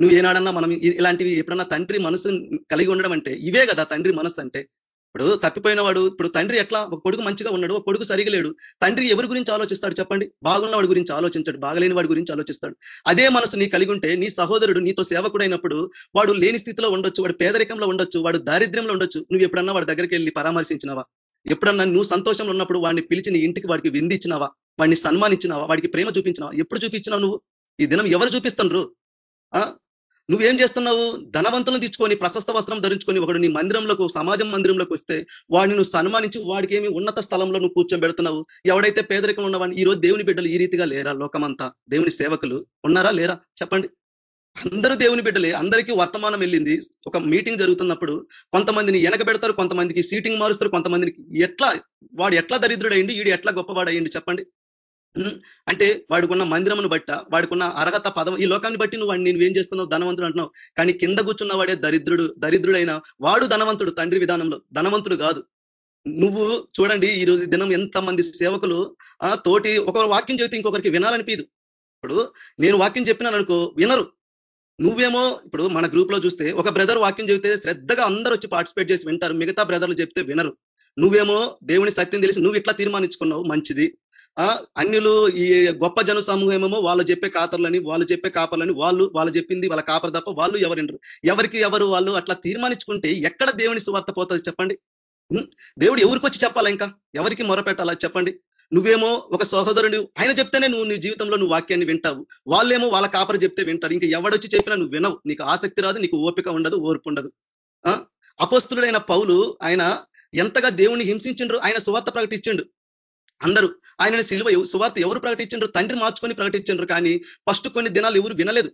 నువ్వు ఏనాడన్నా మనం ఇలాంటివి ఎప్పుడన్నా తండ్రి మనసు కలిగి ఉండడం అంటే ఇవే కదా తండ్రి మనసు అంటే. ఇప్పుడు తప్పిపోయిన వాడు ఇప్పుడు తండ్రి ఎట్లా ఒక కొడుకు మంచిగా ఉన్నాడు ఒక కొడుకు సరిగా లేడు తండ్రి ఎవరి గురించి ఆలోచిస్తాడు చెప్పండి? బాగున్న వాడి గురించి ఆలోచించాడు బాగలేని వాడి గురించి ఆలోచిస్తాడు. అదే మనసు నీ కలిగి ఉంటే నీ సహోదరుడు నీతో సేవకుడైనప్పుడు వాడు లేని స్థితిలో ఉండొచ్చు వాడు పేదరికంలో ఉండొచ్చు వాడు దారిద్ర్యంలో ఉండొచ్చు. నువ్వు ఎప్పుడన్నా వాడి దగ్గరికి వెళ్ళి పరామర్శించినవా? ఎప్పుడన్నా నువ్వు సంతోషంలో ఉన్నప్పుడు వాడిని పిలిచి నీ ఇంటికి వాడికి విందిచ్చినావా వాడిని సన్మానించినావా? వాడికి ప్రేమ చూపించినావా? ఎప్పుడు చూపించినావు నువ్వు? ఈ దినం ఎవరు చూపిస్తుండ్రు? నువ్వేం చేస్తున్నావు? ధనవంతులను తెచ్చుకొని ప్రశస్త వస్త్రం ధరించుకొని ఒకడు నీ మందిరంలోకి సమాజం మందిరంలోకి వస్తే వాడిని నువ్వు సన్మానించి వాడికి ఏమి ఉన్నత స్థలంలో నువ్వు కూర్చోబెడుతున్నావు. ఎవడైతే పేదరికం ఉన్నవాడిని ఈ రోజు దేవుని బిడ్డలు ఈ రీతిగా లేరా లోకమంతా? దేవుని సేవకులు ఉన్నారా? లేరా? చెప్పండి. అందరూ దేవుని బిడ్డలే అందరికీ వర్తమానం వెళ్ళింది. ఒక మీటింగ్ జరుగుతున్నప్పుడు కొంతమందిని వెనక పెడతారు కొంతమందికి సీటింగ్ మారుస్తారు కొంతమందికి ఎట్లా వాడు ఎట్లా దరిద్రుడయ్యండి వీడు ఎట్లా గొప్పవాడయ్యండి చెప్పండి. అంటే వాడుకున్న మందిరమును బట్ట వాడుకున్న అర్హత పదం ఈ లోకాన్ని బట్టి నువ్వు వాడిని నువ్వేం చేస్తున్నావు? ధనవంతుడు అంటున్నావు. కానీ కింద కూర్చున్న వాడే దరిద్రుడు దరిద్రుడైన వాడు ధనవంతుడు తండ్రి విధానంలో. ధనవంతుడు కాదు. నువ్వు చూడండి ఈ రోజు దినం ఎంతమంది సేవకులు ఆ తోటి ఒక వాక్యం చెబితే ఇంకొకరికి వినాలనిపించదు ఇప్పుడు నేను వాక్యం చెప్పినాను అనుకో వినరు. నువ్వేమో ఇప్పుడు మన గ్రూప్లో చూస్తే ఒక బ్రదర్ వాక్యం చెబితే శ్రద్ధగా అందరూ వచ్చి పార్టిసిపేట్ చేసి వింటారు. మిగతా బ్రదర్లు చెప్తే వినరు. నువ్వేమో దేవుని సత్యం తెలిసి నువ్వు ఇట్లా తీర్మానించుకున్నావు మంచిది. ఆ అన్యులు ఈ గొప్ప జన సమూహమేమో వాళ్ళు చెప్పే కాతర్లని వాళ్ళు చెప్పే కాపర్లని వాళ్ళు వాళ్ళు చెప్పింది వాళ్ళ కాపర్ తప్ప వాళ్ళు ఎవరినరు ఎవరికి ఎవరు వాళ్ళు అట్లా తీర్మానించుకుంటే ఎక్కడ దేవుని సువార్త పోతుంది చెప్పండి? దేవుడు ఎవరికి వచ్చి చెప్పాలా ఇంకా? ఎవరికి మొరపెట్టాలా చెప్పండి? నువ్వేమో ఒక సహోదరుడు ఆయన చెప్తేనే నువ్వు నీ జీవితంలో నువ్వు వాక్యాన్ని వింటావు. వాళ్ళేమో వాళ్ళ కాపరి చెప్తే వింటారు. ఇంకా ఎవడొచ్చి చెప్పినా నువ్వు వినవు. నీకు ఆసక్తి రాదు నీకు ఓపిక ఉండదు ఓర్పు ఉండదు. అపస్తుడైన పౌలు ఆయన ఎంతగా దేవుని హింసించిండ్రు ఆయన సువార్త ప్రకటించిండు. అందరూ ఆయనని సిలువ సువార్త ఎవరు ప్రకటించండ్రు? తండ్రి మార్చుకొని ప్రకటించండ్రు కానీ ఫస్ట్ కొన్ని దినాలు ఎవరు వినలేదు.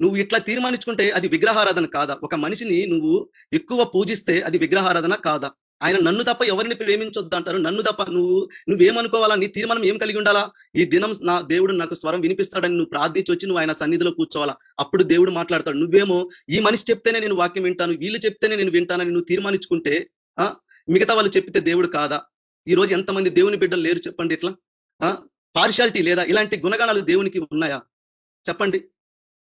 నువ్వు ఇట్లా తీర్మానించుకుంటే అది విగ్రహారాధన కాదా? ఒక మనిషిని నువ్వు ఎక్కువ పూజిస్తే అది విగ్రహారాధన కాదా? ఆయన నన్ను తప్ప ఎవరిని ప్రేమించొద్దు అంటారు. నన్ను తప్ప నువ్వు నువ్వేమనుకోవాలా? నీ తీర్మానం ఏం కలిగి ఉండాలా? ఈ దినం నా దేవుడు నాకు స్వరం వినిపిస్తాడని నువ్వు ప్రార్థించి వచ్చి నువ్వు ఆయన సన్నిధిలో కూర్చోవాలా? అప్పుడు దేవుడు మాట్లాడతాడు. నువ్వేమో ఈ మనిషి చెప్తేనే నేను వాక్యం వింటాను వీళ్ళు చెప్తేనే నేను వింటానని నువ్వు తీర్మానించుకుంటే మిగతా వాళ్ళు చెప్పితే దేవుడు కాదా? ఈ రోజు ఎంతమంది దేవుని బిడ్డలు లేరు చెప్పండి ఇట్లా? పార్షాలిటీ లేదా? ఇలాంటి గుణగణాలు దేవునికి ఉన్నాయా? చెప్పండి.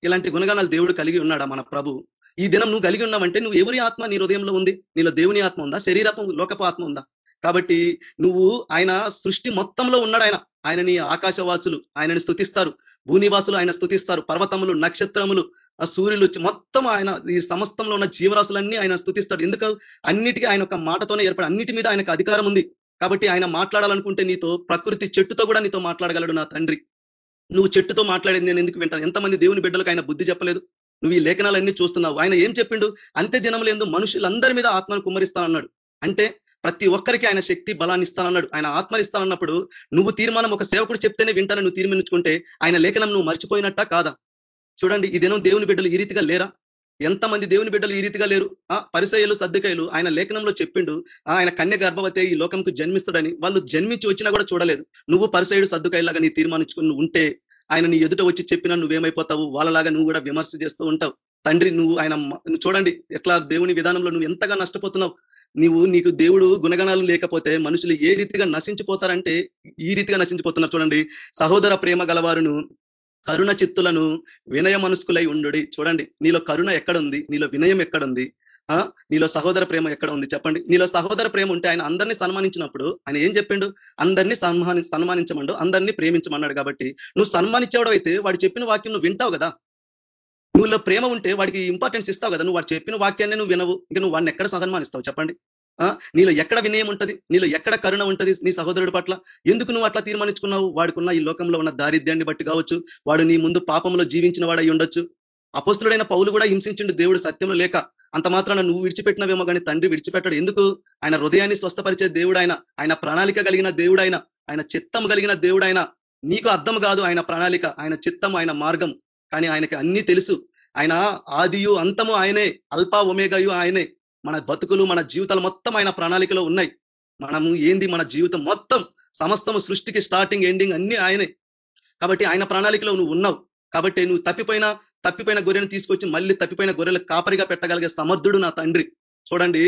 ఇలాంటి గుణగణాలు దేవుడు కలిగి ఉన్నాడా మన ప్రభు? ఈ దినం నువ్వు కలిగి ఉన్నావంటే నువ్వు ఎవరి ఆత్మ నీ హృదయంలో ఉంది? నీలో దేవుని ఆత్మ ఉందా? శరీరపు లోకపు ఆత్మ ఉందా? కాబట్టి నువ్వు ఆయన సృష్టి మొత్తంలో ఉన్నాడు ఆయన. ఆయనని ఆకాశవాసులు ఆయనని స్థుతిస్తారు భూనివాసులు ఆయన స్థుతిస్తారు పర్వతములు నక్షత్రములు ఆ సూర్యులు మొత్తం ఆయన ఈ సమస్తంలో ఉన్న జీవరాశులన్నీ ఆయన స్థుతిస్తాడు ఎందుకు? అన్నిటికీ ఆయన ఒక మాటతోనే ఏర్పడి అన్నిటి మీద ఆయనకు అధికారం ఉంది. కాబట్టి ఆయన మాట్లాడాలనుకుంటే నీతో ప్రకృతి చెట్టుతో కూడా నీతో మాట్లాడగలడు నా తండ్రి. నువ్వు చెట్టుతో మాట్లాడేది నేను ఎందుకు వింటాను? ఎంతమంది దేవుని బిడ్డలకు ఆయన బుద్ధి చెప్పలేదు? నువ్వు ఈ లేఖనాలన్నీ చూస్తున్నావు. ఆయన ఏం చెప్పిండు? అంతే దినములందు మనుషులందరి మీద ఆత్మను కుమ్మరిస్తానన్నాడు. అంటే ప్రతి ఒక్కరికి ఆయన శక్తి బలాన్ని ఇస్తానన్నాడు. ఆయన ఆత్మని ఇస్తానన్నప్పుడు నువ్వు తీర్మానం ఒక సేవకుడు చెప్తేనే వింటానని నువ్వు తీర్మానించుకుంటే ఆయన లేఖనం నువ్వు మర్చిపోయినట్ట కాదా? చూడండి ఈ దినం దేవుని బిడ్డలు ఈ రీతిగా లేరా? ఎంతమంది దేవుని బిడ్డలు ఈ రీతిగా లేరు? ఆ పరిసయలు సర్దుకాయలు ఆయన లేఖనంలో చెప్పిండు ఆయన కన్య గర్భవతి ఈ లోకంకు జన్మిస్తాడని వాళ్ళు జన్మించి వచ్చినా కూడా చూడలేదు. నువ్వు పరిసయుడు సర్దుకాయలాగా నీ తీర్మానించుకుని ఉంటే ఆయన నీ ఎదుట వచ్చి చెప్పినా నువ్వేమైపోతావు? వాళ్ళలాగా నువ్వు కూడా విమర్శ చేస్తూ ఉంటావు. తండ్రి నువ్వు ఆయన చూడండి ఎట్లా దేవుని విధానంలో నువ్వు ఎంతగా నష్టపోతున్నావు? నీవు నీకు దేవుడు గుణగణాలు లేకపోతే మనుషులు ఏ రీతిగా నశించిపోతారంటే ఈ రీతిగా నశించిపోతున్నారు చూడండి. సహోదర ప్రేమ గలవారును కరుణ చిత్తులను వినయ మనస్కులై ఉండు చూడండి నీలో కరుణ ఎక్కడుంది? నీలో వినయం ఎక్కడుంది? నీలో సహోదర ప్రేమ ఎక్కడ ఉంది? చెప్పండి. నీలో సహోదర ప్రేమ ఉంటే ఆయన అందరినీ సన్మానించినప్పుడు ఆయన ఏం చెప్పిండు? అందరినీ సన్మాని సన్మానించమండు అందరినీ ప్రేమించమన్నాడు కాబట్టి నువ్వు సన్మానించేవాడు అయితే వాడు చెప్పిన వాక్యం నువ్వు వింటావు కదా? నువ్వులో ప్రేమ ఉంటే వాడికి ఇంపార్టెన్స్ ఇస్తావు కదా? నువ్వు వాడు చెప్పిన వాక్యాన్ని నువ్వు వినవు. ఇక నువ్వు వాడిని ఎక్కడ సన్మానిస్తావు? చెప్పండి. నీలో ఎక్కడ వినయం ఉంటది? నీలో ఎక్కడ కరుణ ఉంటది నీ సహోదరుడి పట్ల? ఎందుకు నువ్వు అట్లా తీర్మానించుకున్నావు? వాడుకున్న ఈ లోకంలో ఉన్న దారిద్ర్యాన్ని బట్టి కావచ్చు వాడు నీ ముందు పాపంలో జీవించిన వాడై ఉండొచ్చు. అపస్తుడైన పౌలు కూడా హింసించిండు. దేవుడు సత్యంలో లేక అంత మాత్రాన నువ్వు విడిచిపెట్టినవేమో కానీ తండ్రి విడిచిపెట్టాడు. ఎందుకు? ఆయన హృదయాన్ని స్వస్థపరిచే దేవుడు ఆయన ఆయన ప్రణాళిక కలిగిన దేవుడు ఆయన ఆయన చిత్తం కలిగిన దేవుడు ఆయన నీకు అర్థం కాదు ఆయన ప్రణాళిక ఆయన చిత్తం ఆయన మార్గం. కానీ ఆయనకి అన్ని తెలుసు. ఆయన ఆదియు అంతము ఆయనే అల్పా ఒమేగయు ఆయనే. మన బతుకులు మన జీవితాలు మొత్తం ఆయన ప్రణాళికలో ఉన్నాయి. మనము ఏంది? మన జీవితం మొత్తం సమస్తము సృష్టికి స్టార్టింగ్ ఎండింగ్ అన్ని ఆయనే. కాబట్టి ఆయన ప్రణాళికలో నువ్వు ఉన్నావు. కాబట్టి నువ్వు తప్పిపోయిన తప్పిపోయిన గొర్రెను తీసుకొచ్చి మళ్ళీ తప్పిపోయిన గొర్రెలు కాపరిగా పెట్టగలిగే సమర్థుడు నా తండ్రి. చూడండి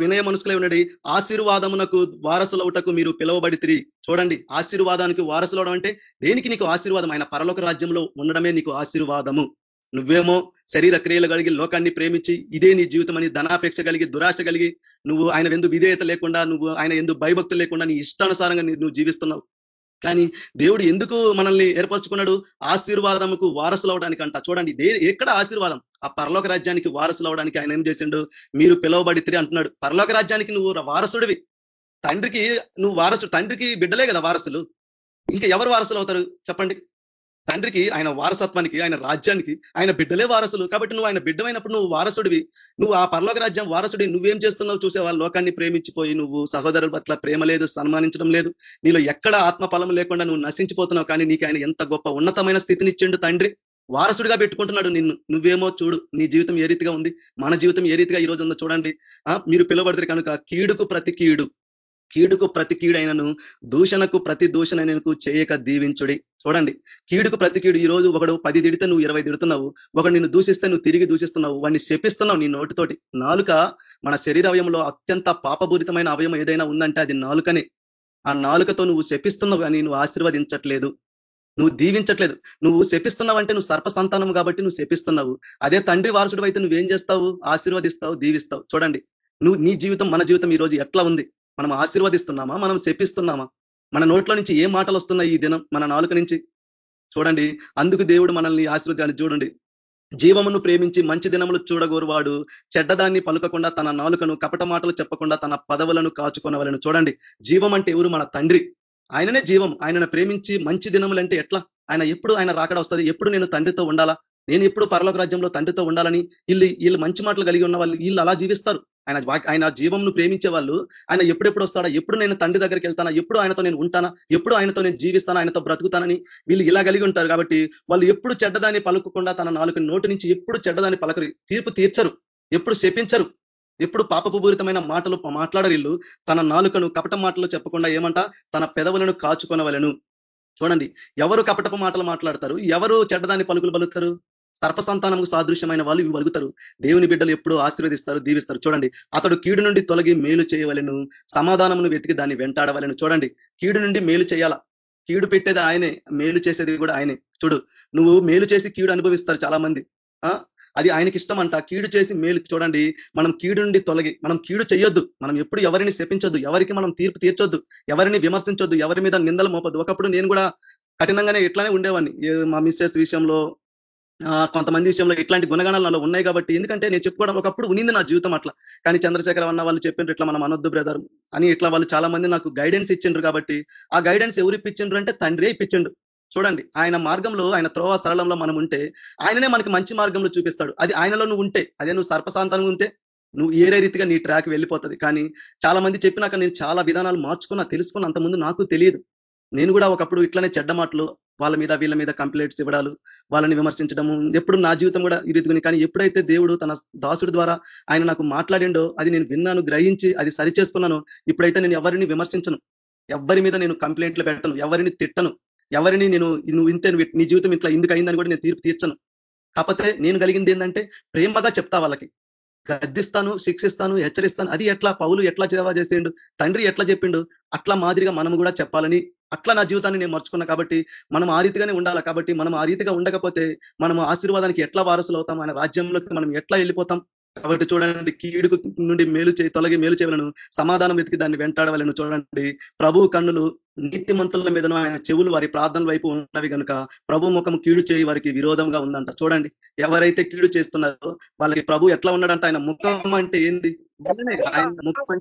వినయ మనుషులే ఉన్నది ఆశీర్వాదమునకు వారసులవుటకు మీరు పిలువబడి తిరిగి చూడండి ఆశీర్వాదానికి వారసులవడం అంటే దేనికి నీకు ఆశీర్వాదం? ఆయన పరలోక రాజ్యంలో ఉండడమే నీకు ఆశీర్వాదము. నువ్వేమో శరీర క్రియలు కలిగి లోకాన్ని ప్రేమించి ఇదే నీ జీవితం అని ధనాపేక్ష కలిగి దురాశ కలిగి నువ్వు ఆయన ఎందు విధేయత లేకుండా నువ్వు ఆయన ఎందు భయభక్తులు లేకుండా నీ ఇష్టానుసారంగా నువ్వు జీవిస్తున్నావు. కానీ దేవుడు ఎందుకు మనల్ని ఏర్పరచుకున్నాడు? ఆశీర్వాదముకు వారసులు అవడానికి అంట చూడండి ఎక్కడ ఆశీర్వాదం? ఆ పరలోక రాజ్యానికి వారసులు అవడానికి ఆయన ఏం చేసిండు? మీరు పిలువబడితే అంటున్నాడు. పరలోక రాజ్యానికి నువ్వు వారసుడివి. తండ్రికి నువ్వు వారసుడు తండ్రికి బిడ్డలే కదా వారసులు. ఇంకా ఎవరు వారసులు అవుతారు చెప్పండి. తండ్రికి ఆయన వారసత్వానికి ఆయన రాజ్యానికి ఆయన బిడ్డలే వారసులు. కాబట్టి నువ్వు ఆయన బిడ్డమైనప్పుడు నువ్వు వారసుడివి. నువ్వు ఆ పర్లోక రాజ్యం వారసుడి. నువ్వేం చేస్తున్నావు చూసే వాళ్ళ లోకాన్ని ప్రేమించిపోయి నువ్వు సహోదరుల పట్ల ప్రేమ లేదు సన్మానించడం లేదు. నీలో ఎక్కడ ఆత్మ ఫలం లేకుండా నువ్వు నశించిపోతున్నావు. కానీ నీకు ఆయన ఎంత గొప్ప ఉన్నతమైన స్థితిని ఇచ్చిండు తండ్రి. వారసుడిగా పెట్టుకుంటున్నాడు నిన్ను. నువ్వేమో చూడు నీ జీవితం ఏ రీతిగా ఉంది? మన జీవితం ఏ రీతిగా ఈ రోజు ఉందో చూడండి. మీరు పిలువబడితే కనుక కీడుకు ప్రతి కీడు. కీడుకు ప్రతి కీడైనను దూషణకు ప్రతి దూషణకు చేయక దీవించుడి. చూడండి కీడుకు ప్రతి కీడు ఈ రోజు ఒకడు పది తిడితే నువ్వు ఇరవై తిడుతున్నావు ఒకడు నిన్ను దూషిస్తే నువ్వు తిరిగి దూషిస్తున్నావు వాడిని శపిస్తున్నావు నీ నోటితోటి. నాలుక మన శరీర అవయంలో అత్యంత పాపపూరితమైన అవయం ఏదైనా ఉందంటే అది నాలుకనే. ఆ నాలుకతో నువ్వు శపిస్తున్నావు కానీ నువ్వు ఆశీర్వదించట్లేదు. నువ్వు దీవించట్లేదు. నువ్వు శపిస్తున్నావు అంటే నువ్వు సర్ప సంతానం కాబట్టి నువ్వు శపిస్తున్నావు. అదే తండ్రి వారసుడు అయితే నువ్వేం చేస్తావు? ఆశీర్వదిస్తావు దీవిస్తావు. చూడండి నువ్వు నీ జీవితం మన జీవితం ఈ రోజు ఎట్లా ఉంది? మనం ఆశీర్వదిస్తున్నామా? మనం శపిస్తున్నామా? మన నోట్లో నుంచి ఏ మాటలు వస్తున్నాయి ఈ దినం? మన నాలుక నుంచి? చూడండి అందుకు దేవుడు మనల్ని ఆశీర్వదించాలి. చూడండి జీవమును ప్రేమించి మంచి దినములు చూడగోరువాడు చెడ్డదాన్ని పలుకకుండా తన నాలుకను కపట మాటలు చెప్పకుండా తన పదవులను కాచుకునవలను. చూడండి జీవం అంటే ఎవరు? మన తండ్రి. ఆయననే జీవం. ఆయనను ప్రేమించి మంచి దినములు అంటే ఎట్లా? ఆయన ఎప్పుడు ఆయన రాకడ వస్తుంది? ఎప్పుడు నేను తండ్రితో ఉండాలా? నేను ఎప్పుడు పరలోక రాజ్యంలో తండ్రితో ఉండాలని? వీళ్ళు వీళ్ళు మంచి మాటలు కలిగి ఉన్న వాళ్ళు వీళ్ళు అలా జీవిస్తారు. ఆయన ఆయన జీవంను ప్రేమించే వాళ్ళు ఆయన ఎప్పుడెప్పుడు వస్తాడా? ఎప్పుడు నేను తండ్రి దగ్గరికి వెళ్తానా? ఎప్పుడు ఆయనతో నేను ఉంటానా? ఎప్పుడు ఆయనతో నేను జీవిస్తానా? ఆయనతో బ్రతుకుతానని వీళ్ళు ఇలా కలిగి ఉంటారు కాబట్టి వాళ్ళు ఎప్పుడు చెడ్డదాన్ని పలుకకుండా తన నాలుగు నోటి నుంచి ఎప్పుడు చెడ్డదాన్ని పలకరి తీర్పు తీర్చరు ఎప్పుడు శపించరు ఎప్పుడు పాపపూరితమైన మాటలు మాట్లాడరు ఇల్లు తన నాలుకను కపట మాటలు చెప్పకుండా ఏమంట? తన పెదవులను కాచుకొనవలను. చూడండి ఎవరు కపటపు మాటలు మాట్లాడతారు? ఎవరు చెడ్డదాన్ని పలుకులు పలుకుతారు? సర్పసంతానము సాదృశ్యమైన వాళ్ళు ఇవి వలుగుతారు. దేవుని బిడ్డలు ఎప్పుడు ఆశీర్వదిస్తారు దీవిస్తారు. చూడండి అతడు కీడు నుండి తొలగి మేలు చేయవలను సమాధానమును వెతికి దాన్ని వెంటాడవలను. చూడండి కీడు నుండి మేలు చేయాల? కీడు పెట్టేది ఆయనే మేలు చేసేది కూడా ఆయనే. చూడు నువ్వు మేలు చేసి కీడు అనుభవిస్తారు చాలా మంది అది ఆయనకి ఇష్టం అంట. కీడు చేసి మేలు చూడండి మనం కీడు నుండి తొలగి మనం కీడు చేయొద్దు మనం ఎప్పుడు ఎవరిని శపించొద్దు ఎవరికి మనం తీర్పు తీర్చొద్దు ఎవరిని విమర్శించొద్దు ఎవరి మీద నిందలు మోపద్దు. ఒకప్పుడు నేను కూడా కఠినంగానే ఇట్లానే ఉండేవాడిని. మా మిస్సెస్ విషయంలో కొంతమంది విషయంలో ఇట్లాంటి గుణగణాలు నాలో ఉన్నాయి కాబట్టి ఎందుకంటే నేను చెప్పుకోవడం ఒకప్పుడు ఉనింది నా జీవితం అట్లా. కానీ చంద్రశేఖర అన్న వాళ్ళు చెప్పిండ్రు ఇట్లా మనం అనొద్దు బ్రదర్ అని ఇట్లా వాళ్ళు చాలా మంది నాకు గైడెన్స్ ఇచ్చిండ్రు కాబట్టి ఆ గైడెన్స్ ఎవరు ఇప్పించిండ్రు అంటే తండ్రి ఇప్పించిండు చూడండి ఆయన మార్గంలో ఆయన త్రోవ సరళంలో మనం ఉంటే ఆయననే మనకి మంచి మార్గంలో చూపిస్తాడు. అది ఆయనలో నువ్వు ఉంటే అదే నువ్వు సర్పశాంతంగా ఉంటే నువ్వు ఏరే రీతిగా నీ ట్రాక్ వెళ్ళిపోతుంది. కానీ చాలా మంది చెప్పినాక నేను చాలా విధానాలు మార్చుకున్నా తెలుసుకున్న అంతకుముందు నాకు తెలియదు. నేను కూడా ఒకప్పుడు ఇట్లనే చెడ్డ మాటలు వాళ్ళ మీద వీళ్ళ మీద కంప్లైంట్స్ ఇవ్వడాలు వాళ్ళని విమర్శించడము ఎప్పుడు నా జీవితం కూడా ఈ రీతిగా కానీ ఎప్పుడైతే దేవుడు తన దాసుడి ద్వారా ఆయన నాకు మాట్లాడిండో అది నేను విన్నాను గ్రహించి అది సరి చేసుకున్నాను ఇప్పుడైతే నేను ఎవరిని విమర్శించను. ఎవరి మీద నేను కంప్లైంట్లు పెట్టను ఎవరిని తిట్టను ఎవరిని నేను నువ్వు ఇంతే నీ జీవితం ఇట్లా ఎందుకు అయిందని కూడా నేను తీర్పు తీర్చను. కాకపోతే నేను కలిగింది ఏంటంటే ప్రేమగా చెప్తా వాళ్ళకి. గద్దిస్తాను శిక్షిస్తాను హెచ్చరిస్తాను. అది ఎట్లా? పౌలు ఎట్లా సేవ చేసేయండు తండ్రి ఎట్లా చెప్పిండు? అట్లా మాదిరిగా మనం కూడా చెప్పాలని అట్లా నా జీవితాన్ని నేను మర్చుకున్నా కాబట్టి మనం ఆ రీతిగానే ఉండాలి కాబట్టి మనం ఆ రీతిగా ఉండకపోతే మనం ఆశీర్వాదానికి ఎట్లా వారసులు అవుతాం? ఆయన రాజ్యంలోకి మనం ఎట్లా వెళ్ళిపోతాం? కాబట్టి చూడండి కీడుకు నుండి మేలు చేయి తొలగి మేలు చేయవలను సమాధానం వెతికి దాన్ని వెంటాడవలను చూడండి. ప్రభు కన్నులు నీతిమంతుల మీదను ఆయన చెవులు వారి ప్రార్థన వైపు ఉన్నవి కనుక ప్రభు ముఖం కీడు చేయి వారికి విరోధంగా ఉందంట. చూడండి ఎవరైతే కీడు చేస్తున్నారో వాళ్ళకి ప్రభు ఎట్లా ఉన్నాడంట? ఆయన ముఖం అంటే ఏంది? ఆయన ముఖం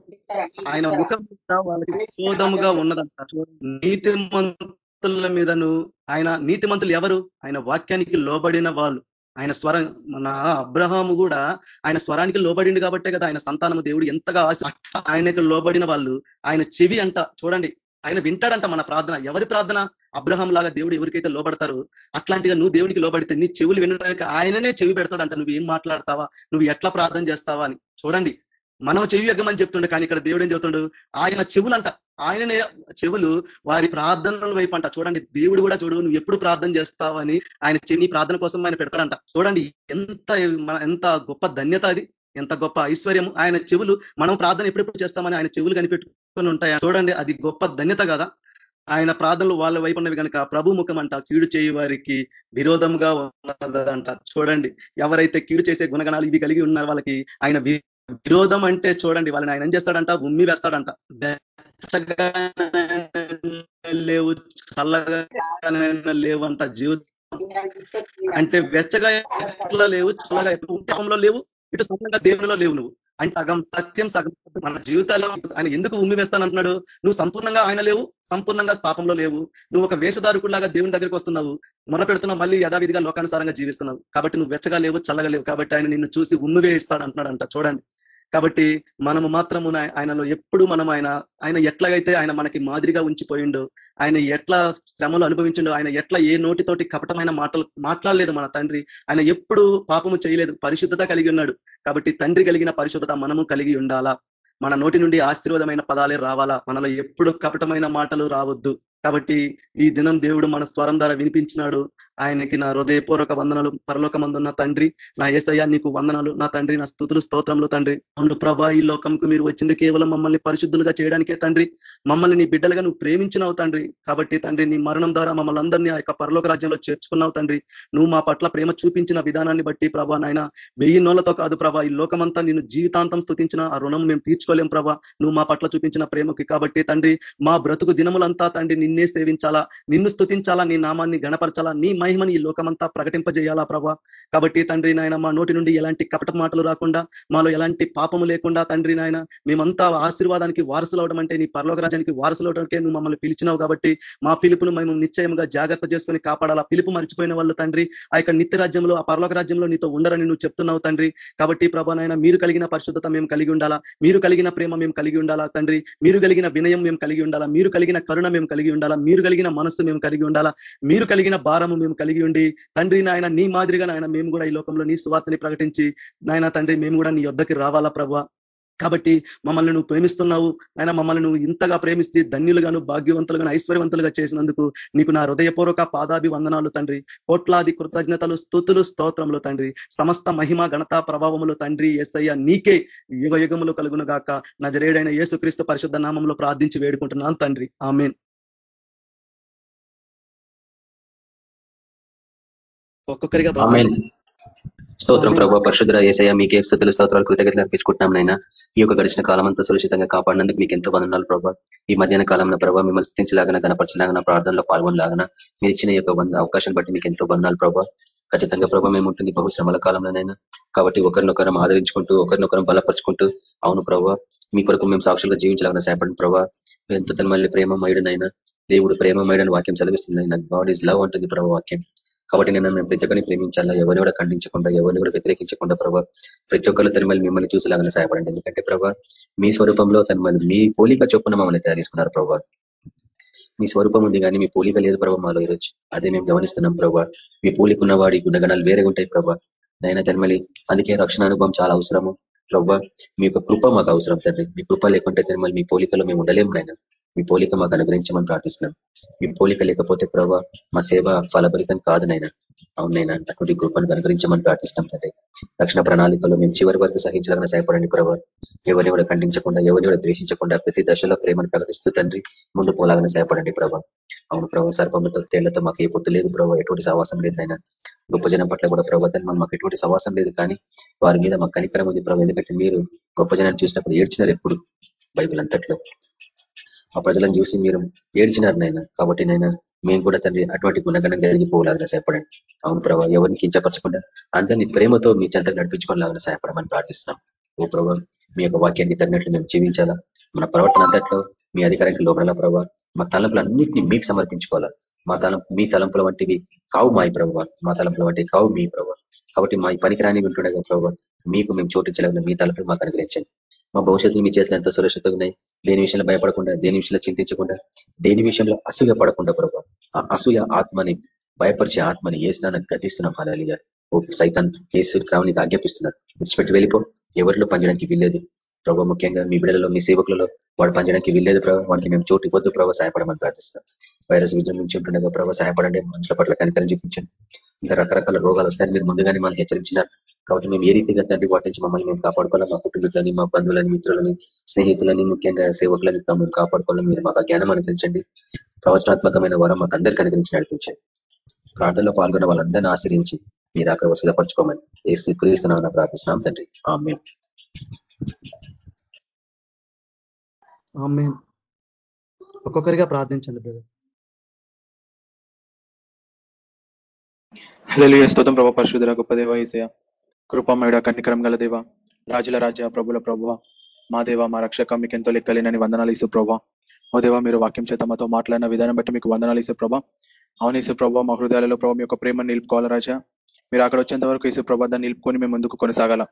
ఆయన ముఖం వాళ్ళకి విరోధముగా ఉన్నదంట. నీతిమంతుల మీదను ఆయన నీతిమంతులు ఎవరు? ఆయన వాక్యానికి లోబడిన వాళ్ళు. ఆయన స్వరం మన అబ్రహాము కూడా ఆయన స్వరానికి లోబడింది కాబట్టే కదా ఆయన సంతానము. దేవుడు ఎంతగా ఆశ ఆయనకు లోబడిన వాళ్ళు. ఆయన చెవి అంట. చూడండి ఆయన వింటాడంట మన ప్రార్థన. ఎవరి ప్రార్థన? అబ్రహం లాగా దేవుడు ఎవరికైతే లోబడతారో అట్లాంటిగా నువ్వు దేవుడికి లోబడితే నీ చెవులు వినడానికి ఆయననే చెవి పెడతాడంట. నువ్వు ఏం మాట్లాడతావా? నువ్వు ఎట్లా ప్రార్థన చేస్తావా అని. చూడండి. మనం చెవి ఎగ్గమని చెప్తుండే కానీ ఇక్కడ దేవుడు ఏం చెప్తుండు? ఆయన చెవులంట. ఆయననే చెవులు వారి ప్రార్థనల వైపు అంట. చూడండి. దేవుడు కూడా చూడు నువ్వు ఎప్పుడు ప్రార్థన చేస్తావని ఆయన చెవి ప్రార్థన కోసం ఆయన పెడతాడంట. చూడండి. ఎంత ఎంత గొప్ప ధన్యత అది. ఎంత గొప్ప ఐశ్వర్యం ఆయన చెవులు మనం ప్రార్థన ఎప్పుడెప్పుడు చేస్తామని ఆయన చెవులు కనిపెట్టు కనిపెట్టుకొని ఉంటాయా చూడండి అది గొప్ప ధన్యత కదా. ఆయన ప్రార్థనలు వాళ్ళ వైపు ఉన్నవి కనుక ప్రభు ముఖం అంట కీడు చేయి వారికి విరోధంగా ఉన్నదంట. చూడండి ఎవరైతే కీడు చేసే గుణగణాలు ఇవి కలిగి ఉన్నారు వాళ్ళకి ఆయన విరోధం అంటే చూడండి వాళ్ళని ఆయన ఏం చేస్తాడంట? ఉమ్మి వేస్తాడంట. లేవు చల్లగా లేవు అంట జీవితం. అంటే వెచ్చగా ఎట్లా లేవు చల్లగా ఎప్పుడు లేవు ఇటు సొంతంగా దేవునిలో లేవు నువ్వు. ఆయన సగం సత్యం సగం మన జీవితాల్లో ఆయన ఎందుకు ఉమ్మి వేస్తానంటున్నాడు నువ్వు సంపూర్ణంగా ఆయన లేవు సంపూర్ణంగా పాపంలో లేవు. నువ్వు ఒక వేషధారకులాగా దేవుని దగ్గరికి వస్తున్నావు. మొర పెడుతున్నావు మళ్ళీ యథావిధిగా లోకానుసారంగా జీవిస్తున్నావు. కాబట్టి నువ్వు వెచ్చగా లేవు చల్లగా లేవు. కాబట్టి ఆయన నిన్ను చూసి ఉమ్మి వేయిస్తాడు అంటున్నాడంట. చూడండి. కాబట్టి మనము మాత్రము ఆయనలో ఎప్పుడు మనం ఆయన ఆయన ఎట్లాగైతే ఆయన మనకి మాదిరిగా ఉంచిపోయిండు ఆయన ఎట్లా శ్రమలు అనుభవించిండో ఆయన ఎట్లా ఏ నోటితోటి కపటమైన మాటలు మాట్లాడలేదు మన తండ్రి ఆయన ఎప్పుడు పాపము చేయలేదు పరిశుద్ధత కలిగి ఉన్నాడు. కాబట్టి తండ్రి కలిగిన పరిశుద్ధత మనము కలిగి ఉండాలా? మన నోటి నుండి ఆశీర్వాదమైన పదాలే రావాలా? మనలో ఎప్పుడు కపటమైన మాటలు రావద్దు. కాబట్టి ఈ దినం దేవుడు మన స్వరం ద్వారా వినిపించినాడు. ఆయనకి నా హృదయపూర్వక వందనలు పరలోకమందున్న తండ్రి నా ఏసయ్యా నీకు వందనాలు నా తండ్రి నా స్థుతులు స్తోత్రములు తండ్రి. అవును ప్రభా ఈ లోకంకు మీరు వచ్చింది కేవలం మమ్మల్ని పరిశుద్ధులుగా చేయడానికే తండ్రి. మమ్మల్ని నీ బిడ్డలుగా నువ్వు ప్రేమించినావు తండ్రి. కాబట్టి తండ్రి నీ మరణం ద్వారా మమ్మల్ని అందరినీ ఆ యొక్క పరలోక రాజ్యంలో చేర్చుకున్నావు తండ్రి. నువ్వు మా పట్ల ప్రేమ చూపించిన విధానాన్ని బట్టి ప్రభా నాయన వెయ్యి నోళ్ళతో కాదు ప్రభా ఈ లోకమంతా నేను జీవితాంతం స్థుతించిన ఆ రుణం మేము తీర్చుకోలేం ప్రభా. నువ్వు మా పట్ల చూపించిన ప్రేమకి కాబట్టి తండ్రి మా బ్రతుకు దినములంతా తండ్రి నిన్నే సేవించాలా నిన్ను స్థుతించాలా నీ నామాన్ని గణపరచాలా నీ మహిమని ఈ లోకమంతా ప్రకటింపజేయాలా ప్రభా. కాబట్టి తండ్రి నాయన మా నోటి నుండి ఎలాంటి కపట మాటలు రాకుండా మాలో ఎలాంటి పాపము లేకుండా తండ్రి నాయన మేమంతా ఆశీర్వాదానికి వారసులు అవడం అంటే నీ పరలోక రాజ్యానికి వారసులు అవడానికే నువ్వు మమ్మల్ని పిలిచినావు కాబట్టి మా పిలుపును మేము నిశ్చయంగా జాగ్రత్త చేసుకుని కాపాడాలా. పిలుపు మర్చిపోయిన వాళ్ళు తండ్రి ఆ యొక్క నిత్య రాజ్యంలో ఆ పరలోక రాజ్యంలో నీతో ఉండరని నువ్వు చెప్తున్నావు తండ్రి. కాబట్టి ప్రభానైనా మీరు కలిగిన పరిశుద్ధత మేము కలిగి ఉండాలా మీరు కలిగిన ప్రేమ మేము కలిగి ఉండాలా తండ్రి మీరు కలిగిన వినయం మేము కలిగి ఉండాలా మీరు కలిగిన కరుణ మేము కలిగి ఉండాలా? మీరు కలిగిన మనస్సు మేము కలిగి ఉండాలా? మీరు కలిగిన భారము మేము కలిగి ఉండి తండ్రి నాయన నీ మాదిరిగా నాయన మేము కూడా ఈ లోకంలో నీ స్వార్థని ప్రకటించి నాయన తండ్రి మేము కూడా నీ యొద్దకి రావాలా ప్రభా? కాబట్టి మమ్మల్ని నువ్వు ప్రేమిస్తున్నావు. ఆయన మమ్మల్ని నువ్వు ఇంతగా ప్రేమిస్తే ధన్యులుగాను భాగ్యవంతులుగాను ఐశ్వర్యవంతులుగా చేసినందుకు నీకు నా హృదయపూర్వక పాదాభి వందనాలు తండ్రి. కోట్లాది కృతజ్ఞతలు స్థుతులు స్తోత్రములు తండ్రి. సమస్త మహిమ ఘనత ప్రభావములు తండ్రి ఏసయ్య నీకే యుగ యుగములు కలుగును గాక. నజరేడైన యేసుక్రీస్తు పరిశుద్ధ నామంలో ప్రార్థించి వేడుకుంటున్నాను తండ్రి. ఆమెన్. ఒక్కొక్కరిగా స్తోత్రం ప్రభావ పరిశుద్ధ ఏసయ మీకే స్థుతులు స్తోత్రాలు కృతజ్ఞతలు అర్పించుకుంటున్నాం నైనా ఈ యొక్క గడిచిన కాలం అంతా సురక్షితంగా కాపాడినందుకు మీకు ఎంతో వందనాలు ప్రభావ ఈ మధ్యాహ్న కాలంలో ప్రభావ మిమ్మల్ని స్థితించలాగా కనపరచలాగా ప్రార్థనలో పాల్గొనలాగా మీరు ఇచ్చిన యొక్క అవకాశం బట్టి మీకు ఎంతో వందనాలు ప్రభావ ఖచ్చితంగా ప్రభావ మేము ఉంటుంది బహుశ్రమల కాలంలోనైనా కాబట్టి ఒకరినొకరం ఆదరించుకుంటూ ఒకరినొకరం బలపరుచుకుంటూ అవును ప్రభావ మీ కొరకు మేము సాక్షులుగా జీవించాలని సహాయపడిన ప్రభావ ఎంత తన మళ్ళీ ప్రేమ మైడనైనా దేవుడు ప్రేమ మైడని వాక్యం చదివిస్తుంది గాడ్ ఈజ్ లవ్ అంటుంది ప్రభావ వాక్యం. కాబట్టి నేను మేము ప్రతి ఒక్కరిని ప్రేమించాలా? ఎవరిని కూడా ఖండించకుండా ఎవరిని కూడా వ్యతిరేకించకుండా ప్రభావ ప్రతి ఒక్కరు తన మళ్ళీ మిమ్మల్ని చూసేలాగానే సహాయపడండి. ఎందుకంటే ప్రభావ మీ స్వరూపంలో తన మళ్ళీ మీ పోలిక చొప్పున మమ్మల్ని తయారు చేసుకున్నారు ప్రభావ మీ స్వరూపం ఉంది కానీ మీ పోలిక లేదు ప్రభావ మాలో ఈరోజు. అదే మేము గమనిస్తున్నాం ప్రభావ మీ పోలిక ఉన్న వాడి గుణగణాలు వేరే ఉంటాయి ప్రభావ నైనా తనమలి అందుకే రక్షణ అనుభవం చాలా అవసరము. ప్రవ్వ మీ యొక్క కృప మాకు అవసరం తండ్రి. మీ కృప లేకుంటే మళ్ళీ మీ పోలికలో మేము ఉండలేము నాయన. మీ పోలిక మాకు అనుగ్రహించమని ప్రార్థిస్తున్నాం. మీ పోలిక లేకపోతే ప్రభావ మా సేవ ఫలభరితం కాదు నైనా అవునైనా అటువంటి కృపను అనుగ్రహించమని ప్రార్థిస్తున్నాం తండ్రి. రక్షణ ప్రణాళికలో మేము చివరి వరకు సహించాలని సహాయపడండి ప్రభావ ఎవరిని కూడా ఖండించకుండా ఎవరిని కూడా ద్వేషించకుండా ప్రతి దశలో ప్రేమను ప్రకటిస్తూ తండ్రి ముందు పోలాగానే సహాయపడండి ప్రభావ అవును ప్రభావ సర్పంతో తేళ్ళతో మాకు ఏ పొత్తు లేదు ప్రభావ ఎటువంటి సావాసం లేదు అయినా గొప్ప జనం పట్ల కూడా ప్రభావం మాకు ఎటువంటి సవాసం లేదు. కానీ వారి మీద మాకు కనికరం ఉంది ప్రభావ ఎందుకంటే మీరు గొప్ప జనాన్ని చూసినప్పుడు ఏడ్చినారు ఎప్పుడు బైబిల్ అంతట్లో. ఆ ప్రజలను చూసి మీరు ఏడ్చినారు నైనా కాబట్టి నైనా మేము కూడా తండ్రి అటువంటి గుణగణం కలిగిపోలాగా సహాయపడండి. అవును ప్రభావ ఎవరిని కించపరచకుండా అందరినీ ప్రేమతో మీ చెంత నడిపించుకోవాలని సహాయపడమని ప్రార్థిస్తున్నాం. ఓ ప్రభావ మీ యొక్క వాక్యాన్ని తగినట్లు మేము జీవించాలా? మన ప్రవర్తన అంతట్లో మీ అధికారానికి లోపల ప్రభావ మా తలంపులు అన్నింటినీ మీకు సమర్పించుకోవాలా? మా తల మీ తలంపుల వంటివి కావు మాయి ప్రభావ. మా తలంపుల వంటివి కావు మీ ప్రభావ. కాబట్టి మా పనికిరాని వింటుండగా ప్రభావ మీకు మేము చోటించలేకుండా మీ తలంపులు మాకు అనుగ్రహించండి. మా భవిష్యత్తు మీ చేతులు ఎంతో సురక్షితంగా ఉన్నాయి. దేని విషయంలో భయపడకుండా దేని విషయంలో చింతించకుండా దేని విషయంలో అసూయ పడకుండా ప్రభావ ఆ అసూయ ఆత్మని భయపరిచే ఆత్మని ఏసినా గతిస్తున్నాం హాలిగా ఓ సైతాన్ కేసు క్రమనికి ఆజ్ఞాపిస్తున్నారు విడిచిపెట్టి వెళ్ళిపో. ఎవరిలో పనిచేయడానికి వీల్లేదు. ప్రభావ ముఖ్యంగా మీ బిడ్డలలో మీ సేవకులలో వాడు పనిచేయడానికి వీల్లేదు ప్రభావ వాడికి మేము చోటు ఇవ్వద్దు ప్రభావ సహాయపడమని ప్రార్థిస్తున్నాం. వైరస్ నుంచి ప్రభావ సహాయపడండి. మనుషుల పట్ల కనికరం చూపించండి. ఇంకా రకరకాల రోగాలు వస్తాయని మీరు ముందుగానే మనం హెచ్చరించినారు. కాబట్టి మేము ఏ రీతిగా తండ్రి వాటి నుంచి మమ్మల్ని మేము కాపాడుకోవాలి? మా కుటుంబీకులని మా బంధువులని మిత్రులని స్నేహితులని ముఖ్యంగా సేవకులని మేము కాపాడుకోవాలి మీరు మాకు జ్ఞానం అనుగ్రహించండి. ప్రవచనాత్మకమైన వరం మాకు అందరికీ అనుగ్రహించి నడిపించండి. ప్రార్థనలో పాల్గొన్న వాళ్ళందరినీ ఆశ్రయించి మీరు అక్కడ సిద్ధపరచుకోమని ఏ స్వీకరిస్తున్నామని ప్రార్థిస్తున్నాం తండ్రి. ఆమె ఒక్కొక్కరిగా ప్రార్థించండి బ్రదర్. హలో స్తోత్రం ప్రభా పరిశుద్ధ గొప్ప దేవ ఈసయ కృపమేడ కన్నికరం గల దేవ. రాజుల రాజ్య ప్రభుల ప్రభు మా దేవ మా రక్షక మీకు ఎంతో లెక్కలేనని వందనాలు ఇసు ప్రభా. ఓ దేవ మీరు వాక్యం చేత మాతో మాట్లాడిన విధానం బట్టి మీకు వందనాలు ఇసు ప్రభా. అవును ప్రభా మా హృదయాలలో ప్రభావ మీ యొక్క ప్రేమను నిలుపుకోవాలి రాజా? మీరు అక్కడ వచ్చేంత వరకు ఇసు ప్రభా దాన్ని నిలుపుకొని మేము ముందుకు కొనసాగాల?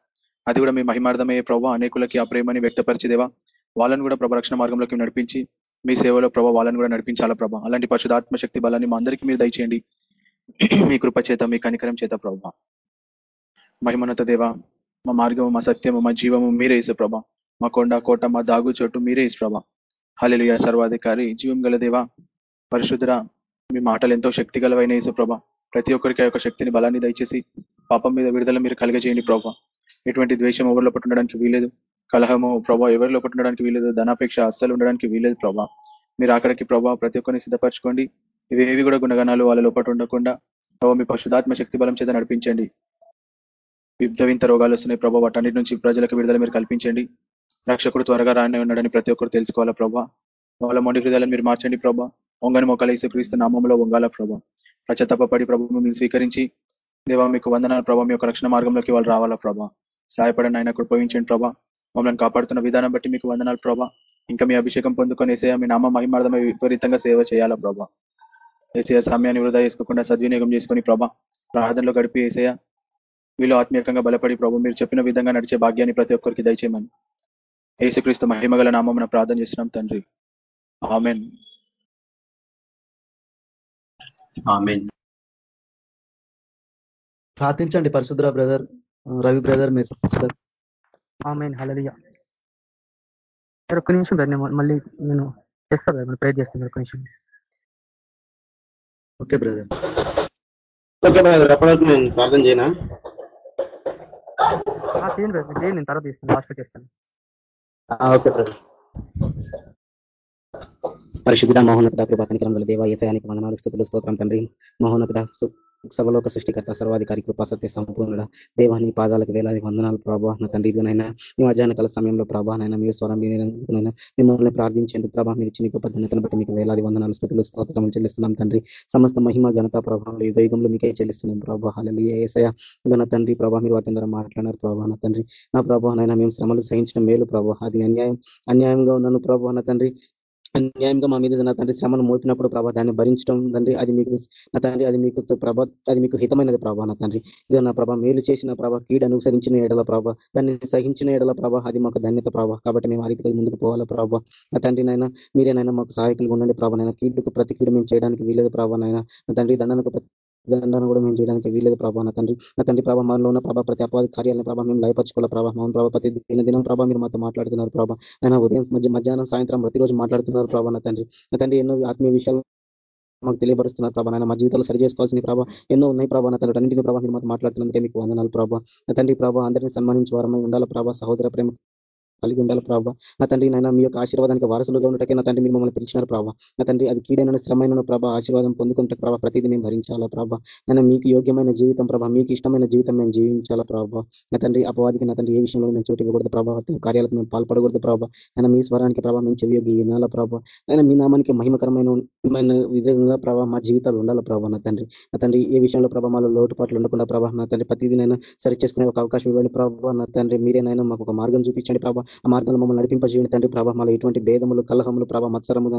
అది కూడా మీ మహిమార్థమయ్యే ప్రభావ అనేకులకి ఆ ప్రేమని వ్యక్తపరిచేదేవా వాళ్ళని కూడా ప్రభా రక్షణ మార్గంలోకి నడిపించి మీ సేవలో ప్రభ వాళ్ళని కూడా నడిపించాలా ప్రభా? అలాంటి పరిశుధాత్మ శక్తి బలాన్ని మా అందరికీ మీరు దయచేయండి. మీ కృప చేత మీ కనికరం చేత ప్రభా. మహిమనత దేవ మా మార్గము మా సత్యము మా జీవము మీరే ఇసు ప్రభా. మా కొండ కోట మా దాగు చోటు మీరే ఇసు ప్రభా. హలిలుయ సర్వాధికారి జీవం గల దేవ పరిశుద్ధ మీ మాటలు ఎంతో శక్తి గలవైన ఇసు ప్రభా. ప్రతి ఒక్కరికి యొక్క శక్తిని బలాన్ని దయచేసి పాపం మీద విడుదల మీరు కలిగజేయండి ప్రభా. ఎటువంటి ద్వేషం ఎవరిలో పట్టుండడానికి వీలేదు కలహము ప్రభా ఎవరిలో ఉండడానికి వీలేదు ధనాపేక్ష అస్సలు ఉండడానికి వీలేదు ప్రభా. మీరు అక్కడికి ప్రభా ప్రతి ఒక్కరిని సిద్ధపరచుకోండి. ఇవేవి కూడా గుణగణాలు వాళ్ళ లోపల ఉండకుండా ప్రభావ మీ పశుధాత్మ శక్తి బలం చేత నడిపించండి. విప్ధవింత రోగాలు వస్తున్నాయి ప్రభావ వాటన్నిటి నుంచి ప్రజలకు విడుదల మీరు కల్పించండి. రక్షకుడు త్వరగా రాని ఉన్నాడని ప్రతి ఒక్కరు తెలుసుకోవాలా ప్రభా? వాళ్ళ మొండి హృదయాలను మీరు మార్చండి ప్రభా. వంగని మొక్కలు క్రీస్తు నామంలో వంగాల ప్రభా. ప్రచతపడి ప్రభు మిమ్మల్ని స్వీకరించి దేవా మీకు వందనాలు ప్రభావ మీ యొక్క రక్షణ మార్గంలోకి వాళ్ళు రావాలా ప్రభా. సహాయపడండి ఆయన కృపవించండి ప్రభా. మమ్మల్ని కాపాడుతున్న విధానం బట్టి మీకు వందనాలు ప్రభా. ఇంకా మీ అభిషేకం పొందుకొని ఏసే మీ నామ మహిమార్థమై విపరీతంగా సేవ చేయాలా ప్రభా. ఏసయ సమయాన్ని వృధా చేసుకోకుండా సద్వినియోగం చేసుకుని ప్రభా ప్రార్థనలో గడిపి ఏసయ వీళ్ళు ఆత్మీయంగా బలపడి ప్రభు మీరు చెప్పిన విధంగా నడిచే భాగ్యాన్ని ప్రతి ఒక్కరికి దయచేయమని. ఏసుక్రీస్తు మహిమగల నామం ప్రార్థన చేస్తున్నాం తండ్రి. ఆమెన్. ప్రార్థించండి పరిశుద్ర బ్రదర్ రవి బ్రదర్ మీరు ఆమెన్ హలలియ ఒక్క నిమిషం బ్రదర్ మళ్ళీ నేను చేస్తా బ్రదర్ ప్రేర్ చేస్తాను ఒక్క నిమిషం. Okay brother. ఓకే బ్రదర్ ఎప్పటివరకు నేను ప్రార్థన చేయనా? చేయండి బ్రదర్ చేయండి నేను తర్వాత తీస్తాను లాస్ట్ చేస్తాను. Okay brother. పరిశుద్ధ మహోన్నత కృపాకనికరం గల దేవ ఏసయానికి వందనాలు స్థుతులు స్తోత్రం తండ్రి. మహోన్నత సర్వలోక సృష్టికర్త సర్వాధికారి కృపా సత్య సంపూర్ణ దేవాని పాదాలకు వేలాది వందనాలు ప్రభా నా తండ్రి ఇదినైనా మీ మధ్యాహ్న కాల సమయంలో ప్రభానైనా మీ స్వరం వినేందుకునైనా మిమ్మల్ని ప్రార్థించేందుకు ప్రభా మీరు ఇచ్చిన గొప్ప ధన్యతను బట్టి మీకు వేలాది వందనాలు స్థుతులు స్తోత్రం చెల్లిస్తున్నాం తండ్రి. సమస్త మహిమ ఘనత ప్రభావం యుగ యుగంలో మీకే చెల్లిస్తున్నాం ప్రభా. ఏసయ ఘన తండ్రి ప్రభా మీరు వాటి ద్వారా మాట్లాడినారు ప్రభా నా తండ్రి. నా ప్రభానైనా మేము శ్రమలు సహించిన మేలు ప్రభా. అది అన్యాయం అన్యాయంగా ఉన్నాను ప్రభా నా తండ్రి. అన్యాయంగా మా మీద నా తండ్రి శ్రమను మోపినప్పుడు ప్రభా దాన్ని భరించడం తండ్రి అది మీకు నా తండ్రి అది మీకు ప్రభ అది మీకు హితమైనది ప్రభా నా తండ్రి. ఇది నా ప్రభా మేలు చేసిన ప్రభా కీడు అనుసరించిన ఎడల ప్రభా దాన్ని సహించిన ఎడల ప్రభా అది మాకు ధన్యత ప్రభా కాబట్టి మేము ఆ రీతిగా ముందుకు పోవాలా ప్రభా. నా తండ్రి నాయన మీరేనైనా మాకు సహాయకులు ఉండండి ప్రభా నైనా కీడుకు ప్రతి కీడు మేము చేయడానికి వీలేదు ప్రభా నైనా నా తండ్రి దండనకు దండన కూడా మేము చేయడానికి వీలేదు ప్రభా. నా తండ్రి నా తండ్రి ప్రభా మనలో ఉన్న ప్రభా ప్రతి అపవాది కార్యాలను ప్రభావ మేము లయపరచుకోవాలి ప్రభా. మౌన్ ప్రభావ ప్రతి దిన దినం ప్రభావ మీరు మాతో మాట్లాడుతున్నారు ప్రభా. ఆయన ఉదయం మధ్య మధ్యాహ్నం సాయంత్రం ప్రతిరోజు మాట్లాడుతున్నారు ప్రభా నా తండ్రి. నా తండ్రి ఎన్నో ఆత్మీయ విషయాలు మాకు తెలియపరుస్తున్నారు ప్రభా. నాయన మా జీవితాలు సరి చేసుకోవాల్సిన ప్రభావ ఎన్నో ఉన్నాయి ప్రభా నా తండ్రి. అన్నింటిని ప్రభావ మీరు మాతో మాట్లాడుతున్నందుకే మీకు వందనాలు ప్రభావ నా తండ్రి ప్రభావ అందరినీ సన్మానించి వారమై ఉండాలి ప్రభావ సహోదర ప్రేమ కలిగి ఉండాలి ప్రభావ నా తండ్రి నైనా మీ యొక్క ఆశీర్వాదానికి వారసులుగా ఉండటకే నా తండ్రి మీరు మమ్మల్ని పిలిచినారు ప్రభావ నా తండ్రి అది కీడైన శ్రమైన ప్రభా ఆశీర్వాదం పొందుకుంటే ప్రభావ ప్రతిదీ మేము భరించాలా ప్రభావ నన్ను మీకు యోగ్యమైన జీవితం ప్రభావ మీకు ఇష్టమైన జీవితం మేము జీవించాలా ప్రభావ నా తండ్రి అపవాదికి నా తండ్రి ఏ విషయంలో మేము చోటు ఇవ్వకూడదు ప్రభావ కార్యాలకు మేము పాల్పడకూడదు ప్రభావ నేను మీ స్వరానికి ప్రభావ మేము చెవియోగి వినాలా ప్రభావ నేను మీ నామానికి మహిమకరమైన విధంగా ప్రభావ మా జీవితాలు ఉండాలి ప్రభావ నా తండ్రి. నా తండ్రి ఏ విషయంలో ప్రభావ మాలో లోటుపాట్లు ఉండకుండా ప్రభావ నా తండ్రి ప్రతిదీ నైనా సరి చేసుకునే ఒక అవకాశం ఇవ్వండి ప్రభావ నా తండ్రి. మీరేనైనా మాకు ఒక మార్గం చూపించండి ప్రభావ ఆ మార్గంలో మమ్మల్ని నడిపింపజేయండి తండ్రి ప్రభావ ఎటువంటి భేదములు కలహములు ప్రభావ మత్సరము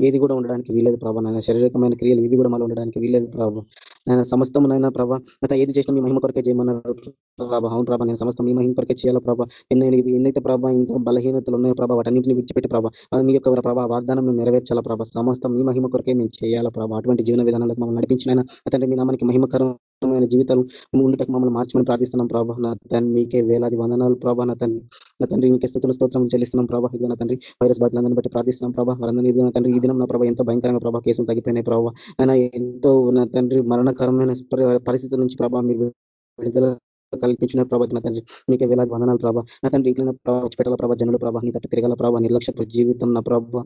ఏది కూడా ఉండడానికి వీలేదు ప్రభావ నాయన శారీరకమైన క్రియలు ఇవి కూడా మళ్ళీ ఉండడానికి వీలేదు ప్రభావ నేను నాయన ప్రభావ గత ఏది చేసినా మీ మహిమ కొరకే చేయమన్నారు ప్రభావ అవును ప్రభా నేను సమస్తం మీ మహిమ కొరకే చేయాలా ప్రభావ ఎన్నైనా ఎన్నైతే ప్రభావ ఇంకా బలహీనతలు ఉన్నాయో ప్రభావ వాటన్నింటిని విడిచిపెట్టి ప్రభావ మీ యొక్క ప్రభావ వాగ్దానం మేము నెరవేర్చాలా ప్రభావ సమస్తం మీ మహిమ కొరకే మేము చేయాలా ప్రభావ అటువంటి జీవన విధానాలకు మమ్మల్ని నడిపించిన అతంటే మీ నామానికి మహిమకరమైన జీవితాలు ఉండటకు మమ్మల్ని మార్చమని ప్రార్థిస్తున్నాం ప్రభా. నా తను మీకే వేలాది వందనాలు ప్రభా. నా తండ్రి నా తండ్రి మీకే స్థుతుల స్తోత్రం చెల్లిస్తున్నాం ప్రభా. ఇది నా తండ్రి వైరస్ బాధితులందరినీ బట్టి ప్రార్థిస్తున్నాం ప్రభా. వారందరినీ ఇది నా తండ్రి ఈ దినం నా ప్రభావ ఎంతో భయంకరంగా ప్రభా కేసులు తగ్గిపోయినాయి ప్రభావ ఆయన ఎంతో నా తండ్రి మరణ మరణకరమైన పరిస్థితుల నుంచి ప్రభా మీరు విడుదల కల్పించిన ప్రభా నా తండ్రి మీకే వేలాది వందనాలు ప్రభా. నా తండ్రి ఇంట్లో ప్రభావ పెట్టాల ప్రభా జనుల ప్రభా నీ తట్టు తిరగల ప్రభావ నిర్లక్ష్య జీవితం నా ప్రభావ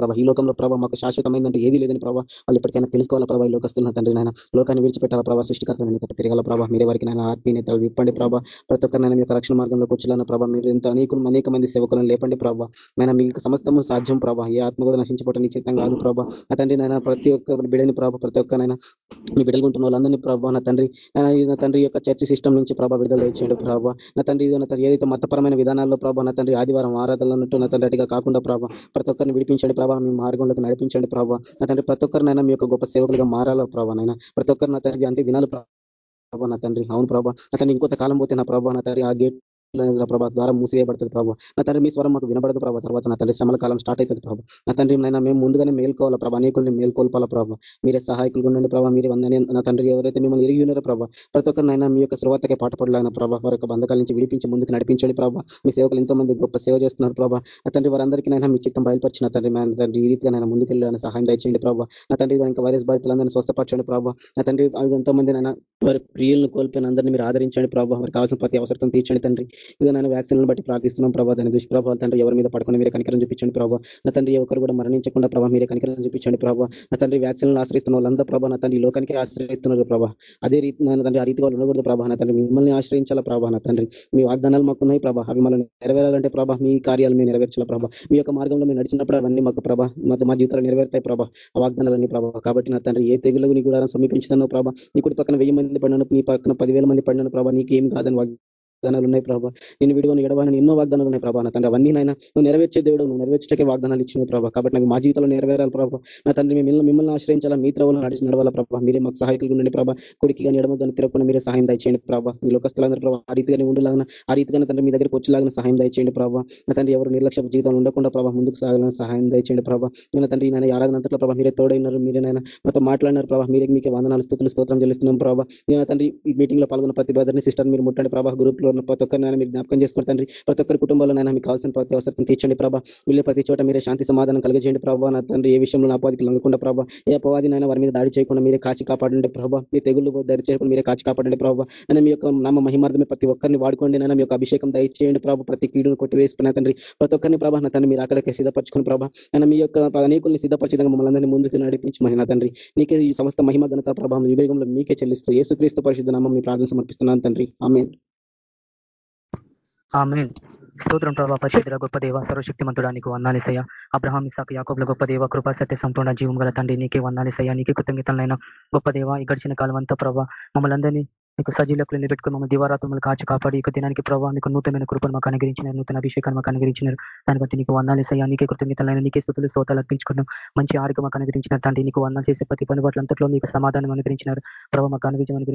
ప్రభా ఈ లోకంలో ప్రభావ మాకు శాశ్వతమైందంటే ఏది లేదని ప్రభావ వాళ్ళు ఇప్పటికైనా తెలుసుకోవాల ప్రభా ఈ లోకస్తున్న తండ్రి నాయన. లోకాన్ని విడిచిపెట్టాల ప్రభావ సృష్టికర్త నీ తట్టు తిరగల ప్రభావ మీరే వారికి నాయన ఆత్మీయతలు విప్పండి ప్రభావ ప్రతి ఒక్కరినైనా మీ యొక్క రక్షణ మార్గంలో కూర్చున్న ప్రభా మీరు ఎంత అనేక అనేక మంది సేవకులను లేపండి ప్రభావ ఆయన మీకు సమస్తము సాధ్యం ప్రభా. ఏ ఆత్మ కూడా నశించబోటం నిశ్చితం కాదు ప్రభావ నా తండ్రి నాయన ప్రతి ఒక్క బిడ్డని ప్రభావ ప్రతి ఒక్కనైనా మీ బిడ్డలు ఉంటున్న వాళ్ళందరినీ ప్రభావ నా తండ్రి నా తండ్రి యొక్క చర్చ సిస్టమ్ నుంచి ప్రభావ విడుదల ఇచ్చేయండి ప్రభావ నా తండ్రి నా తండ్రి ఏదైతే మతపరమైన విధానాల్లో ప్రభావ నా తండ్రి ఆదివారం ఆరాధనలు ఉన్నట్టు నా తండ్రి అటుగా కాకుండా ప్రభావ ప్రతి ఒక్కరిని విడిపించండి ప్రభావ మీ మార్గంలోకి నడిపించండి ప్రభావ నా తండ్రి ప్రతి ఒక్కరినైనా మీ యొక్క గొప్ప సేవకులుగా మారాల ప్రభావ నైనా ప్రతి ఒక్కరు నా తండ్రి అంతే దినాలు ప్రభావ నా తండ్రి. అవును ప్రభావ నా తండ్రి ఇంకొంత కాలం పోతే నా ప్రభావ నా తండ్రి ఆ గేట్ ప్రభావ ద్వారా మూసివేయబడుతుంది ప్రభావ నా తండ్రి మీ స్వరం మాకు వినబడదు ప్రభావ తర్వాత నా తల్లి శ్రమల కాలం స్టార్ట్ అవుతుంది ప్రభావ నా తండ్రి నైనా మేము ముందుగానే మేల్కోవాలా ప్రభావ అనేకుల్ని మేల్కోల్పాలా ప్రభావ మీరే సహాయకులు ఉండండి ప్రభావ మీరు వందని నా తండ్రి ఎవరైతే మిమ్మల్ని ఎరిగి ఉన్నారో ప్రభావ ప్రతి ఒక్కరినైనా మీ యొక్క శ్రోతకే పాట పడలాగిన ప్రభావ వారి యొక్క బంధకాల నుంచి విడిపించి ముందుకు నడిపించండి ప్రభావ మీ సేవకులు ఎంతో మంది గొప్ప సేవ చేస్తున్నారు ప్రభావ నా తండ్రి వారందరికీ నైనా మీ చిత్తం బయలుపరిచిన తండ్రి నా తండ్రి ఈ రీతిగా నేను ముందుకెళ్ళి సహాయం దయచేయండి ప్రభావ నా తండ్రి ఇంకా వైరస్ బాధితులందరినీ స్వస్థపరచండి ప్రభావ నా తండ్రి ఎంతో మంది నైనా వారి ప్రియులను కోల్పోయిన అందరినీ మీరు ఆదరించండి ప్రభావ వారికి కావాల్సిన ప్రతి అవసరం తీర్చండి తండ్రి. ఇదే వ్యాక్సిన్లను బట్టి ప్రార్థిస్తున్నాం ప్రభావ దాని దుష్ప్రభావాలు తండ్రి ఎవరి మీద పడుకుని మీరే కనికరం చూపించండి ప్రభావ నా తండ్రి ఒకరు కూడా మరణించకుండా ప్రభావ మీరే కనికరం చూపించండి ప్రభావ నా తండ్రి వ్యాక్సిన్లను ఆశ్రయిస్తున్న వాళ్ళంతా ప్రభావ నా తండ్రి లోకానికి ఆశ్రయిస్తున్నారు ప్రభావ అదే రీతి నా తండ్రి ఆ రీతి వాళ్ళు ఉండకూడదు ప్రభావ నా తండ్రి మిమ్మల్ని ఆశ్రయించాల ప్రభావ నా తండ్రి? మీ వాగ్దానాలు మాకు ఉన్నాయి ప్రభా. అవి మనం నెరవేరాలంటే ప్రభావ మీ కార్యాలు మేము నెరవేర్చాల ప్రభావ మీ యొక్క మార్గంలో మేము నడిచినప్పుడు అవన్నీ మాకు ప్రభావ మా జీవితాలు నెరవేరుతాయి ప్రభావ ఆ వాగ్దానాలన్నీ ప్రభావ కాబట్టి నా తండ్రి ఏ తెగులకు నీ కూడా సమీపించుతానో ప్రభావ నీ కుడి పక్కన వెయ్యి మంది పడినాను నీ పక్కన పదివేల మంది పడినాను ప్రభావ నీకు ఏం కాదని వాగ్దానాలు ఉన్నాయి ప్రభావ నేను విడువని ఎడవాలని ఎన్నో వాగ్దానాలు ఉన్నాయి ప్రభావ నా తండ్రి అవన్నీ నాయన నువ్వు నెరవేర్చే దేవుడు నువ్వు నెరవేర్చటకే వాగ్దానాలు ఇచ్చిన ప్రభావ కాబట్టి నాకు మా జీవితంలో నెరవేరాలి ప్రభావ నా తండ్రి మిమ్మల్ని మిమ్మల్ని ఆశ్రయించాలా? మీ త్రవలో నడిచి నడవాల ప్రభావ మీరే మాకు సహాయకులు ఉండండి ప్రభావ కొడికి కానీ ఎడమ కానీ తిరగకుండా మీరే సహాయం దయచేయండి ప్రభావ మీ లోకస్తులందరూ ప్రభావ ఆ రీతిగానే ఉండేలాగా ఆ రీతిగానే తండ్రి మీ దగ్గరికి వచ్చేలాగా సహాయం దయచేయండి ప్రభావ నా తండ్రి ఎవరు నిర్లక్ష్య జీవితంలో ఉండకుండా ప్రభావ ముందుకు సాగాలని సహాయం దయచేయండి ప్రభావ నా తండ్రి నేను ఆరాధన అంతట్లో ప్రభావ మీరే తోడైనారు మీరే నాయన మాతో మాట్లాడినారు ప్రభావ మీరే మీకు వందనాలు స్థుతులు స్తోత్రం చెల్లిస్తున్నాం ప్రభావ నేను తండ్రి ఈ మీటింగ్లో పాల్గొన్న ప్రతి బ్రదర్ని సిస్టర్ మీరు ముట్టండి ప్రభావ గ్రూప్లో ఉన్న ప్రతి ఒక్కరిని మీరు జ్ఞాపకం చేసుకుని తండ్రి. ప్రతి ఒక్కరి కుటుంబంలో నైనా మీకు కావాల్సిన ప్రతి అవసరం తీర్చండి ప్రభా. వీళ్ళు ప్రతి చోట మీరే శాంతి సమాధానం కలిగజేయండి ప్రభావ నా తండ్రి ఏ విషయంలో అపాధికి లంగకుండా ప్రభావ ఏ అపవాది నైనా వారి మీద దాడి చేయకుండా మీరే కాచి కాపాడండి ప్రభా. ఈ తెగుళ్ళు దరి చేయకుండా మీరే కాచి కాపాడండి ప్రభావ నేను మీ యొక్క నామ మహిమార్థమే ప్రతి ఒక్కరిని వాడుకోండి నేను మీ యొక్క అభిషేకం దయచేయండి ప్రభావ ప్రతి కీడును కొట్టివేసుకున్న తండ్రి ప్రతి ఒక్కరిని ప్రభా. నా తండ్రి మీరు అక్కడికే సిద్ధపరచుకుని ప్రభా. నేను మీ యొక్క అనేకుల్ని సిద్ధపరిచేదంగా మమ్మల్ని అందరినీ ముందుకు నడిపించి మహిళ తండ్రి నీకే ఈ సమస్త మహిమ ఘనత ప్రభావం వివేగంలో మీకే చెల్లిస్తూ యేసుక్రీస్తు పరిశుద్ధ నామం మీ ప్రార్థన సమర్పిస్తున్నాను తండ్రి. ఆమె ఆమె స్తోత్రం ప్రభావ పరిశుద్ధ గొప్ప దేవ సర్వశక్తిమంతుడా నీకు వందాలేసయ్య అబ్రహాం ఇసాక్ యాకోబ్ల గొప్ప దేవ కృపా సత్య సంపూర్ణ జీవం గల తండ్రి నీకే వందాలేసయ్య నీకే కృతజ్ఞతలైన గొప్ప దేవ ఈ గడిచిన కాలం అంతా ప్రభావ మమ్మల్ని అందరినీ మీకు సజీలకు నిలబెట్టుకుని మమ్మల్ని దివారాత్మలు కాచి కాపాడి ఇక దినానికి ప్రభావ మీకు నూతనమైన కృపను మాకు అనుగరించినారు నూతన అభిషేకాన్ని మాకు అనుగరించినారు దాన్ని బట్టి నీకు వందాలేసయ్య నీకే కృతజ్ఞతలైన నీకే స్థుతులు శ్రోతలు అర్పించుకున్నాం. మంచి ఆరోగ్యం మాకు అనుగరించిన తండ్రి నీకు వందాలు చేసే ప్రతి పని అంతట్లో మీకు సమాధానం అనుగరించినారు ప్రభావ మాకు అనుగ్రహించమని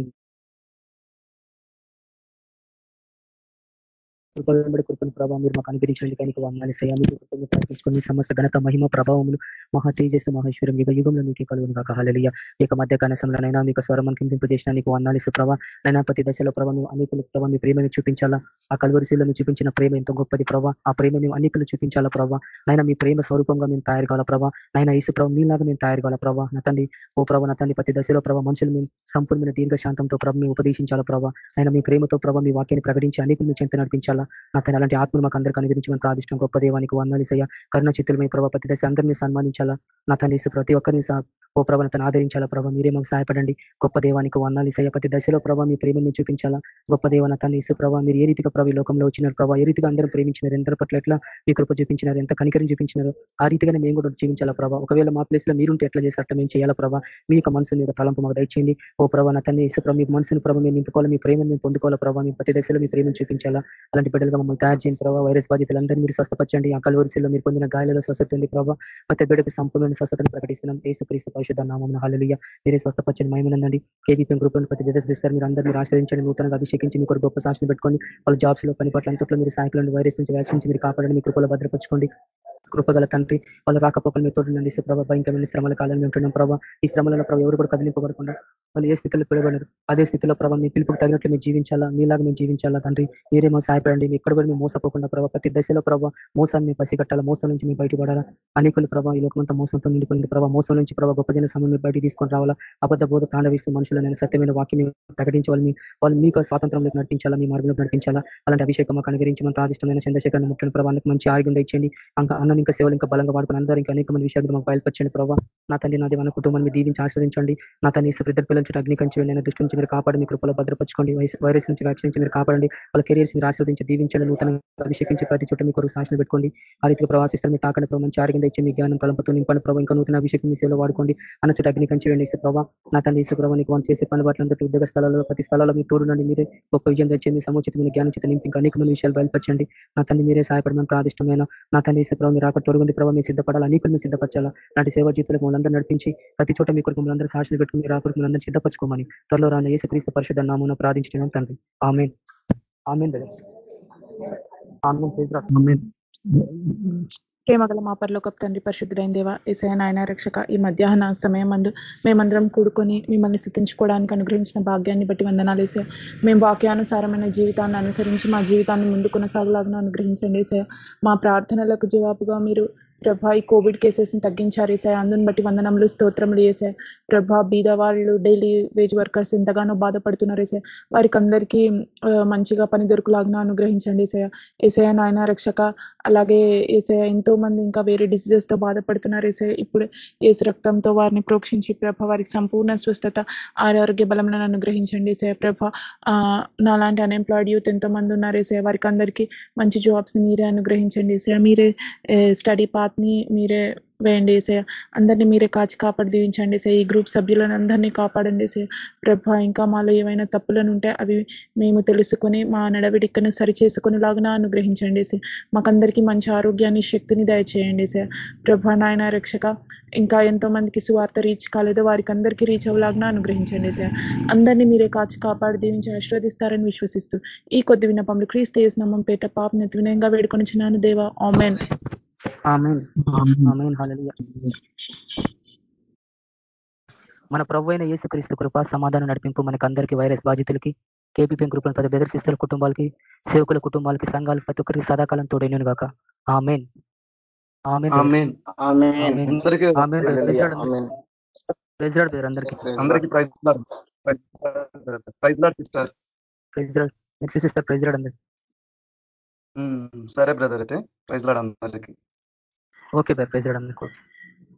అనుగ్రహించి కృపను ప్రభావం మీరు మాకు అనుగ్రహించండి కానీ వందాలి సయానికి కృపను ప్రార్థించుకొని సమస్త ఘనత మహిమ ప్రభావములు మహా తేజస్సు మహేశ్వరం యుగ యుగంలో మీకు కలుగును కాక హలలియ ఇక మధ్య కనసంలోనైనా మీకు స్వరం కిందింపు చేసిన నీకు వందాలి ప్రభావ నైనా ప్రతి దశలో ప్రభావ మేము ప్రభావ మీ ప్రేమను చూపించాలా? ఆ కలువరిశీలో చూపించిన ప్రేమ ఎంతో గొప్పది ప్రభావ ఆ ప్రేమ మేము అనేకులు చూపించాలా ప్రభావ నైనా మీ ప్రేమ స్వరూపంగా మేము తయారు కావాలా ప్రభావ నైనా ఈసు ప్రభావ మీలాగా మేము తయారు కావాలా ప్రభావ నా తండ్రి ఓ ప్రభావ నా తండ్రి ప్రతి దశలో ప్రభావ మనుషులు మేము సంపూర్ణమైన దీర్ఘ శాంతంతో ప్రభావ మేము ఉపదేశించాలా ప్రభావ అయినా మీ ప్రేమతో ప్రభావ మీ వాక్యాన్ని ప్రకటించి అనేకులు చెంత నడిపించాలా? నా తన అలాంటి ఆత్మలు మాకు అందరికీ అనుగ్రహించమని ప్రాదిష్టం గొప్ప దేవానికి వందాలిసయ్య కరుణ చిత్తులమై ప్రభావ ప్రతి దశ అందరినీ సన్మానించాలా? నా తండ్రి ప్రతి ఒక్కరిని ఓ ప్రభావ తను ఆదరించాలా ప్రభావ మీరే మాకు సహాయపడండి. గొప్ప దేవానికి వందాలి సయ ప్రతి దశలో ప్రభావ మీ ప్రేమను చూపించాలా? గొప్ప దేవన తన ఇసు ప్రభావ మీరు ఏ రీతిగా ప్రభావ లోకంలో వచ్చినారు ప్రభావ ఏ రీతిగా అందరూ ప్రేమించినారు? ఎంత పట్ల ఎట్లా మీ కృప చూపించినారు? ఎంత కనికరం చూపించినారు? ఆ రీతిగానే మేము కూడా జీవించాలా ప్రభావ ఒకవేళ మా ప్లేస్లో మీరుంటే ఎట్లా చేసినట్టు మేము చేయాలా ప్రభావ మీ యొక్క మనసు మీద తలంపు మాకు దయచేయండి. ఓ ప్రభావ నా తన ఇసు ప్రభావ మీ మనసును ప్రభావ మేము నింపుకోవాలి? మీ ప్రేమను మేము పొందుకోవాలా ప్రభావ మీ ప్రతి దశలో మీ ప్రేమను చూపించాలా? అలాంటి బిడ్డలుగా మమ్మల్ని తయారు చేయండి ప్రభావ వైరస్ బాధితులందరూ మీరు స్వస్థపరచండి. ఆ కలవరిశీల్లో మీరు పొందిన గాయాలలో స్వస్థత ఉంది ప్రభావ ప్రతి బిడ్డకు సంపూర్ణ స్వస్థతను ప్రకటిస్తున్నాం. ఏసు క్రీస్తు పరిశుద్ధ నామం హల్లెలూయా. మీరే స్వస్థపచ్చని మహిమనందండి. కేబీపీఎం గ్రూప్ ప్రతి విదర్శిస్తారు మీరు అందరూ మీరు ఆశ్రయించండి నూతనంగా అభిషేకించి మీకు గొప్ప సాక్షిని పెట్టుకొని వాళ్ళ జాబ్స్లో పని పట్ల అంతట్లో మీరు సాయకులను వైరస్ నుంచి వ్యాక్సిన్ మీరు కాపాడండి మీ కృపలో భద్రపరచుకోండి. కృపగల తండ్రి వాళ్ళు రాకపోకలు మీ తోటి ప్రభావ భయంకరమైన శ్రమల కాలంలో ఉంటున్నాం ప్రభావ ఈ శ్రమలలో ప్రభావ ఎవరు కూడా కదిలింపబడకుండా వాళ్ళు ఏ స్థితిలో పిలవలేరు అదే స్థితిలో ప్రభావ మీ పిలుపుకు తగినట్లు మేము జీవించాలా? మీలాగా మేము జీవించాలా తండ్రి? మీరేమో సహాయపడండి. సహాయపడండి ఎక్కడ కూడా మేము మోసపోకుండా ప్రభావ ప్రతి దశలో ప్రభావ మోసాన్ని పసిగట్టాలా? మోసం నుంచి మేము బయటపడాలా? అనేకులు ప్రభావ ఈ లోకమంతా మోసంతో నిండిపోయింది ప్రభావ మోసం నుంచి ప్రభావ గొప్ప జన సమయం బయట తీసుకొని రావాలా? అబద్ధ బోధ తాండవిస్తూ మనుషులను సత్యమైన వాక్యం ప్రకటించాలి. వాళ్ళు మీకు స్వాతంత్రంలో నడిపించాలా? మీ మార్గంలో నడిపించాలా? అలాంటి అభిషేకం మాకు అనుగరించి మన ప్రాదిష్టమైన చంద్రశేఖరణ ముఖ్యమైన ప్రభావానికి మంచి ఆరోగ్యం ఇచ్చండి ఇంకా అన్నని ఇంకా సేవలు ఇంకా బలంగా వాడుకుని అందరూ ఇంకా అనేక మంది విషయాలు మాకు బయలుపరచండి ప్రభావ నా తల్లి నాది మన కుటుంబాన్ని దీవించి ఆశ్రదించండి నా తల్లి ఇద్దరు పిల్లల నుంచి అగ్ని కంచి దృష్టి నుంచి మీరు కాపాడి మీ కృపలో భద్రపరచుకోండి. వైరస్ నుంచి వ్యాక్సిన్ నుంచి మీరు కాపాడండి. వాళ్ళ కెరియర్స్ మీరు ఆశ్రదించి దీవించండి. నూతన అభిషేకించి ప్రతి చోట మీకు కొరకు సాక్షణ పెట్టుకోండి. ఆ రీతిగా ప్రవాసిస్తారు మీరు తాకండి ప్రభావ మంచి ఆరోగ్యం ఇచ్చి మీ జ్ఞానం తలంపుతూ నింపండి ప్రభావ ఇంకా నూతన అభిషేకం మీ సేవలో వాడుకోండి. అన్న చోట అగ్ని వెళ్ళి ఇస్తే ప్రభావ నా తల్లి ఇసు ప్రభావ నీకు చేసే పని బాట్లందరూ ఉద్యోగ స్థలాల్లో ప్రతి స్థలాల్లో మీరు తోడునండి మీరే గొప్ప విజయం తెచ్చింది సముచితమైన జ్ఞానం చేత నింపి ఇంకా అనేక విషయాలు బయలుపరచండి. నా తల్లి మీరే సహాయపడమని ప్రాదిష్టమైన నా తల్లి ఇసు ప్రభావ రాక అక్కడ ప్రభావ మీరు సిద్ధపడాలి? అనేకులు మీరు సిద్ధపరచాలా? నాటి సేవా జీవితంలో మనందరూ నడిపించి ప్రతి చోట మీ కొరకు మనందరూ సాక్షులు పెట్టుకుని మీరు మనందరూ సిద్ధపరచుకోమని త్వరలో రాన్న ఏసు క్రీస్తు పరిషత్ నామూన ప్రార్థించడం తండ్రి ఆమె ఆమె ప్రేమగల మా పరలోకపు తండ్రి పరిశుద్ధుడైన దేవ ఏసయ నాయన రక్షక ఈ మధ్యాహ్న సమయం అందు మేమందరం కూడుకొని మిమ్మల్ని స్థుతించుకోవడానికి అనుగ్రహించిన భాగ్యాన్ని బట్టి వందనాలు వేసే మేము వాక్యానుసారమైన జీవితాన్ని అనుసరించి మా జీవితాన్ని ముందు కొనసాగలాగా అనుగ్రహించండి వేసే మా ప్రార్థనలకు జవాబుగా మీరు ప్రభా ఈ కోవిడ్ కేసెస్ని తగ్గించారు ఈసారి అందుని బట్టి వందనంలో స్తోత్రములు వేసాయి ప్రభా బీద వాళ్ళు డైలీ వేజ్ వర్కర్స్ ఎంతగానో బాధపడుతున్నారు ఏసాయ వారికి అందరికీ మంచిగా పని దొరుకులాగా అనుగ్రహించండి ఏసయ ఏసయ నాయన రక్షక అలాగే ఏసయ ఎంతో మంది ఇంకా వేరే డిసీజెస్తో బాధపడుతున్నారు ఏసయ ఇప్పుడు ఏసు రక్తంతో వారిని ప్రోక్షించి ప్రభ వారికి సంపూర్ణ స్వస్థత ఆరోగ్య బలములను అనుగ్రహించండి ఏసయ ప్రభ ఆ, నాలాంటి అన్ఎంప్లాయిడ్ యూత్ ఎంతో మంది ఉన్నారు ఏసయ వారికి అందరికీ మంచి జాబ్స్ని మీరే అనుగ్రహించండి ఏసయ మీరే స్టడీ పాత్ పాత్ని మీరే వేయండి ఏసయ అందరినీ మీరే కాచి కాపాడి దీవించండి సే ఈ గ్రూప్ సభ్యులను అందరినీ కాపాడండి సే. ప్రభ ఇంకా మాలో ఏమైనా తప్పులను ఉంటే అవి మేము తెలుసుకొని మా నడవడికను సరి చేసుకుని లాగా అనుగ్రహించండి సే. మాకందరికీ మంచి ఆరోగ్యాన్ని శక్తిని దయచేయండి సే. ప్రభ నాయన రక్షక ఇంకా ఎంతో మందికి సువార్త రీచ్ కాలేదో వారికి అందరికీ రీచ్ అవ్వలాగా అనుగ్రహించండి సార్ అందరినీ మీరే కాచి కాపాడి దీవించి ఆశీర్వదిస్తారని విశ్వసిస్తూ ఈ కొద్ది విన్నపములు క్రీస్తు చేసిన పేట పాప వినయంగా వేడుకొని చిన్నాను దేవ. ఆమెన్. మన ప్రభు అయిన యేసుక్రీస్తు కృప సమాధానం నడిపింపు మనకి అందరికీ వైరస్ బాధితులకి కేపీపీ గ్రూప్ పది బెదర్ శిస్తుల కుటుంబాలకి సేవకుల కుటుంబాలకి సంఘాలు ప్రతి ఒక్కరికి సదాకాలం తోడైనను గాక. ఆమెన్. ఆమెన్ ఆమేన్. ఆమేన్. ఆమేన్. అందరికీ ఆమేన్ ఆమేన్. ప్రైజ్ లాడ్ బ్రదర్ అందరికీ. అందరికీ praise praise Lord sister. Praise Lord. Mercy sister praise Lord అందరికి. సరే బ్రదర్ అయితే. ప్రైజ్ లాడ్ అందరికీ. ఓకే బ్రదర్ ప్రైజ్ లాడ్ మీకు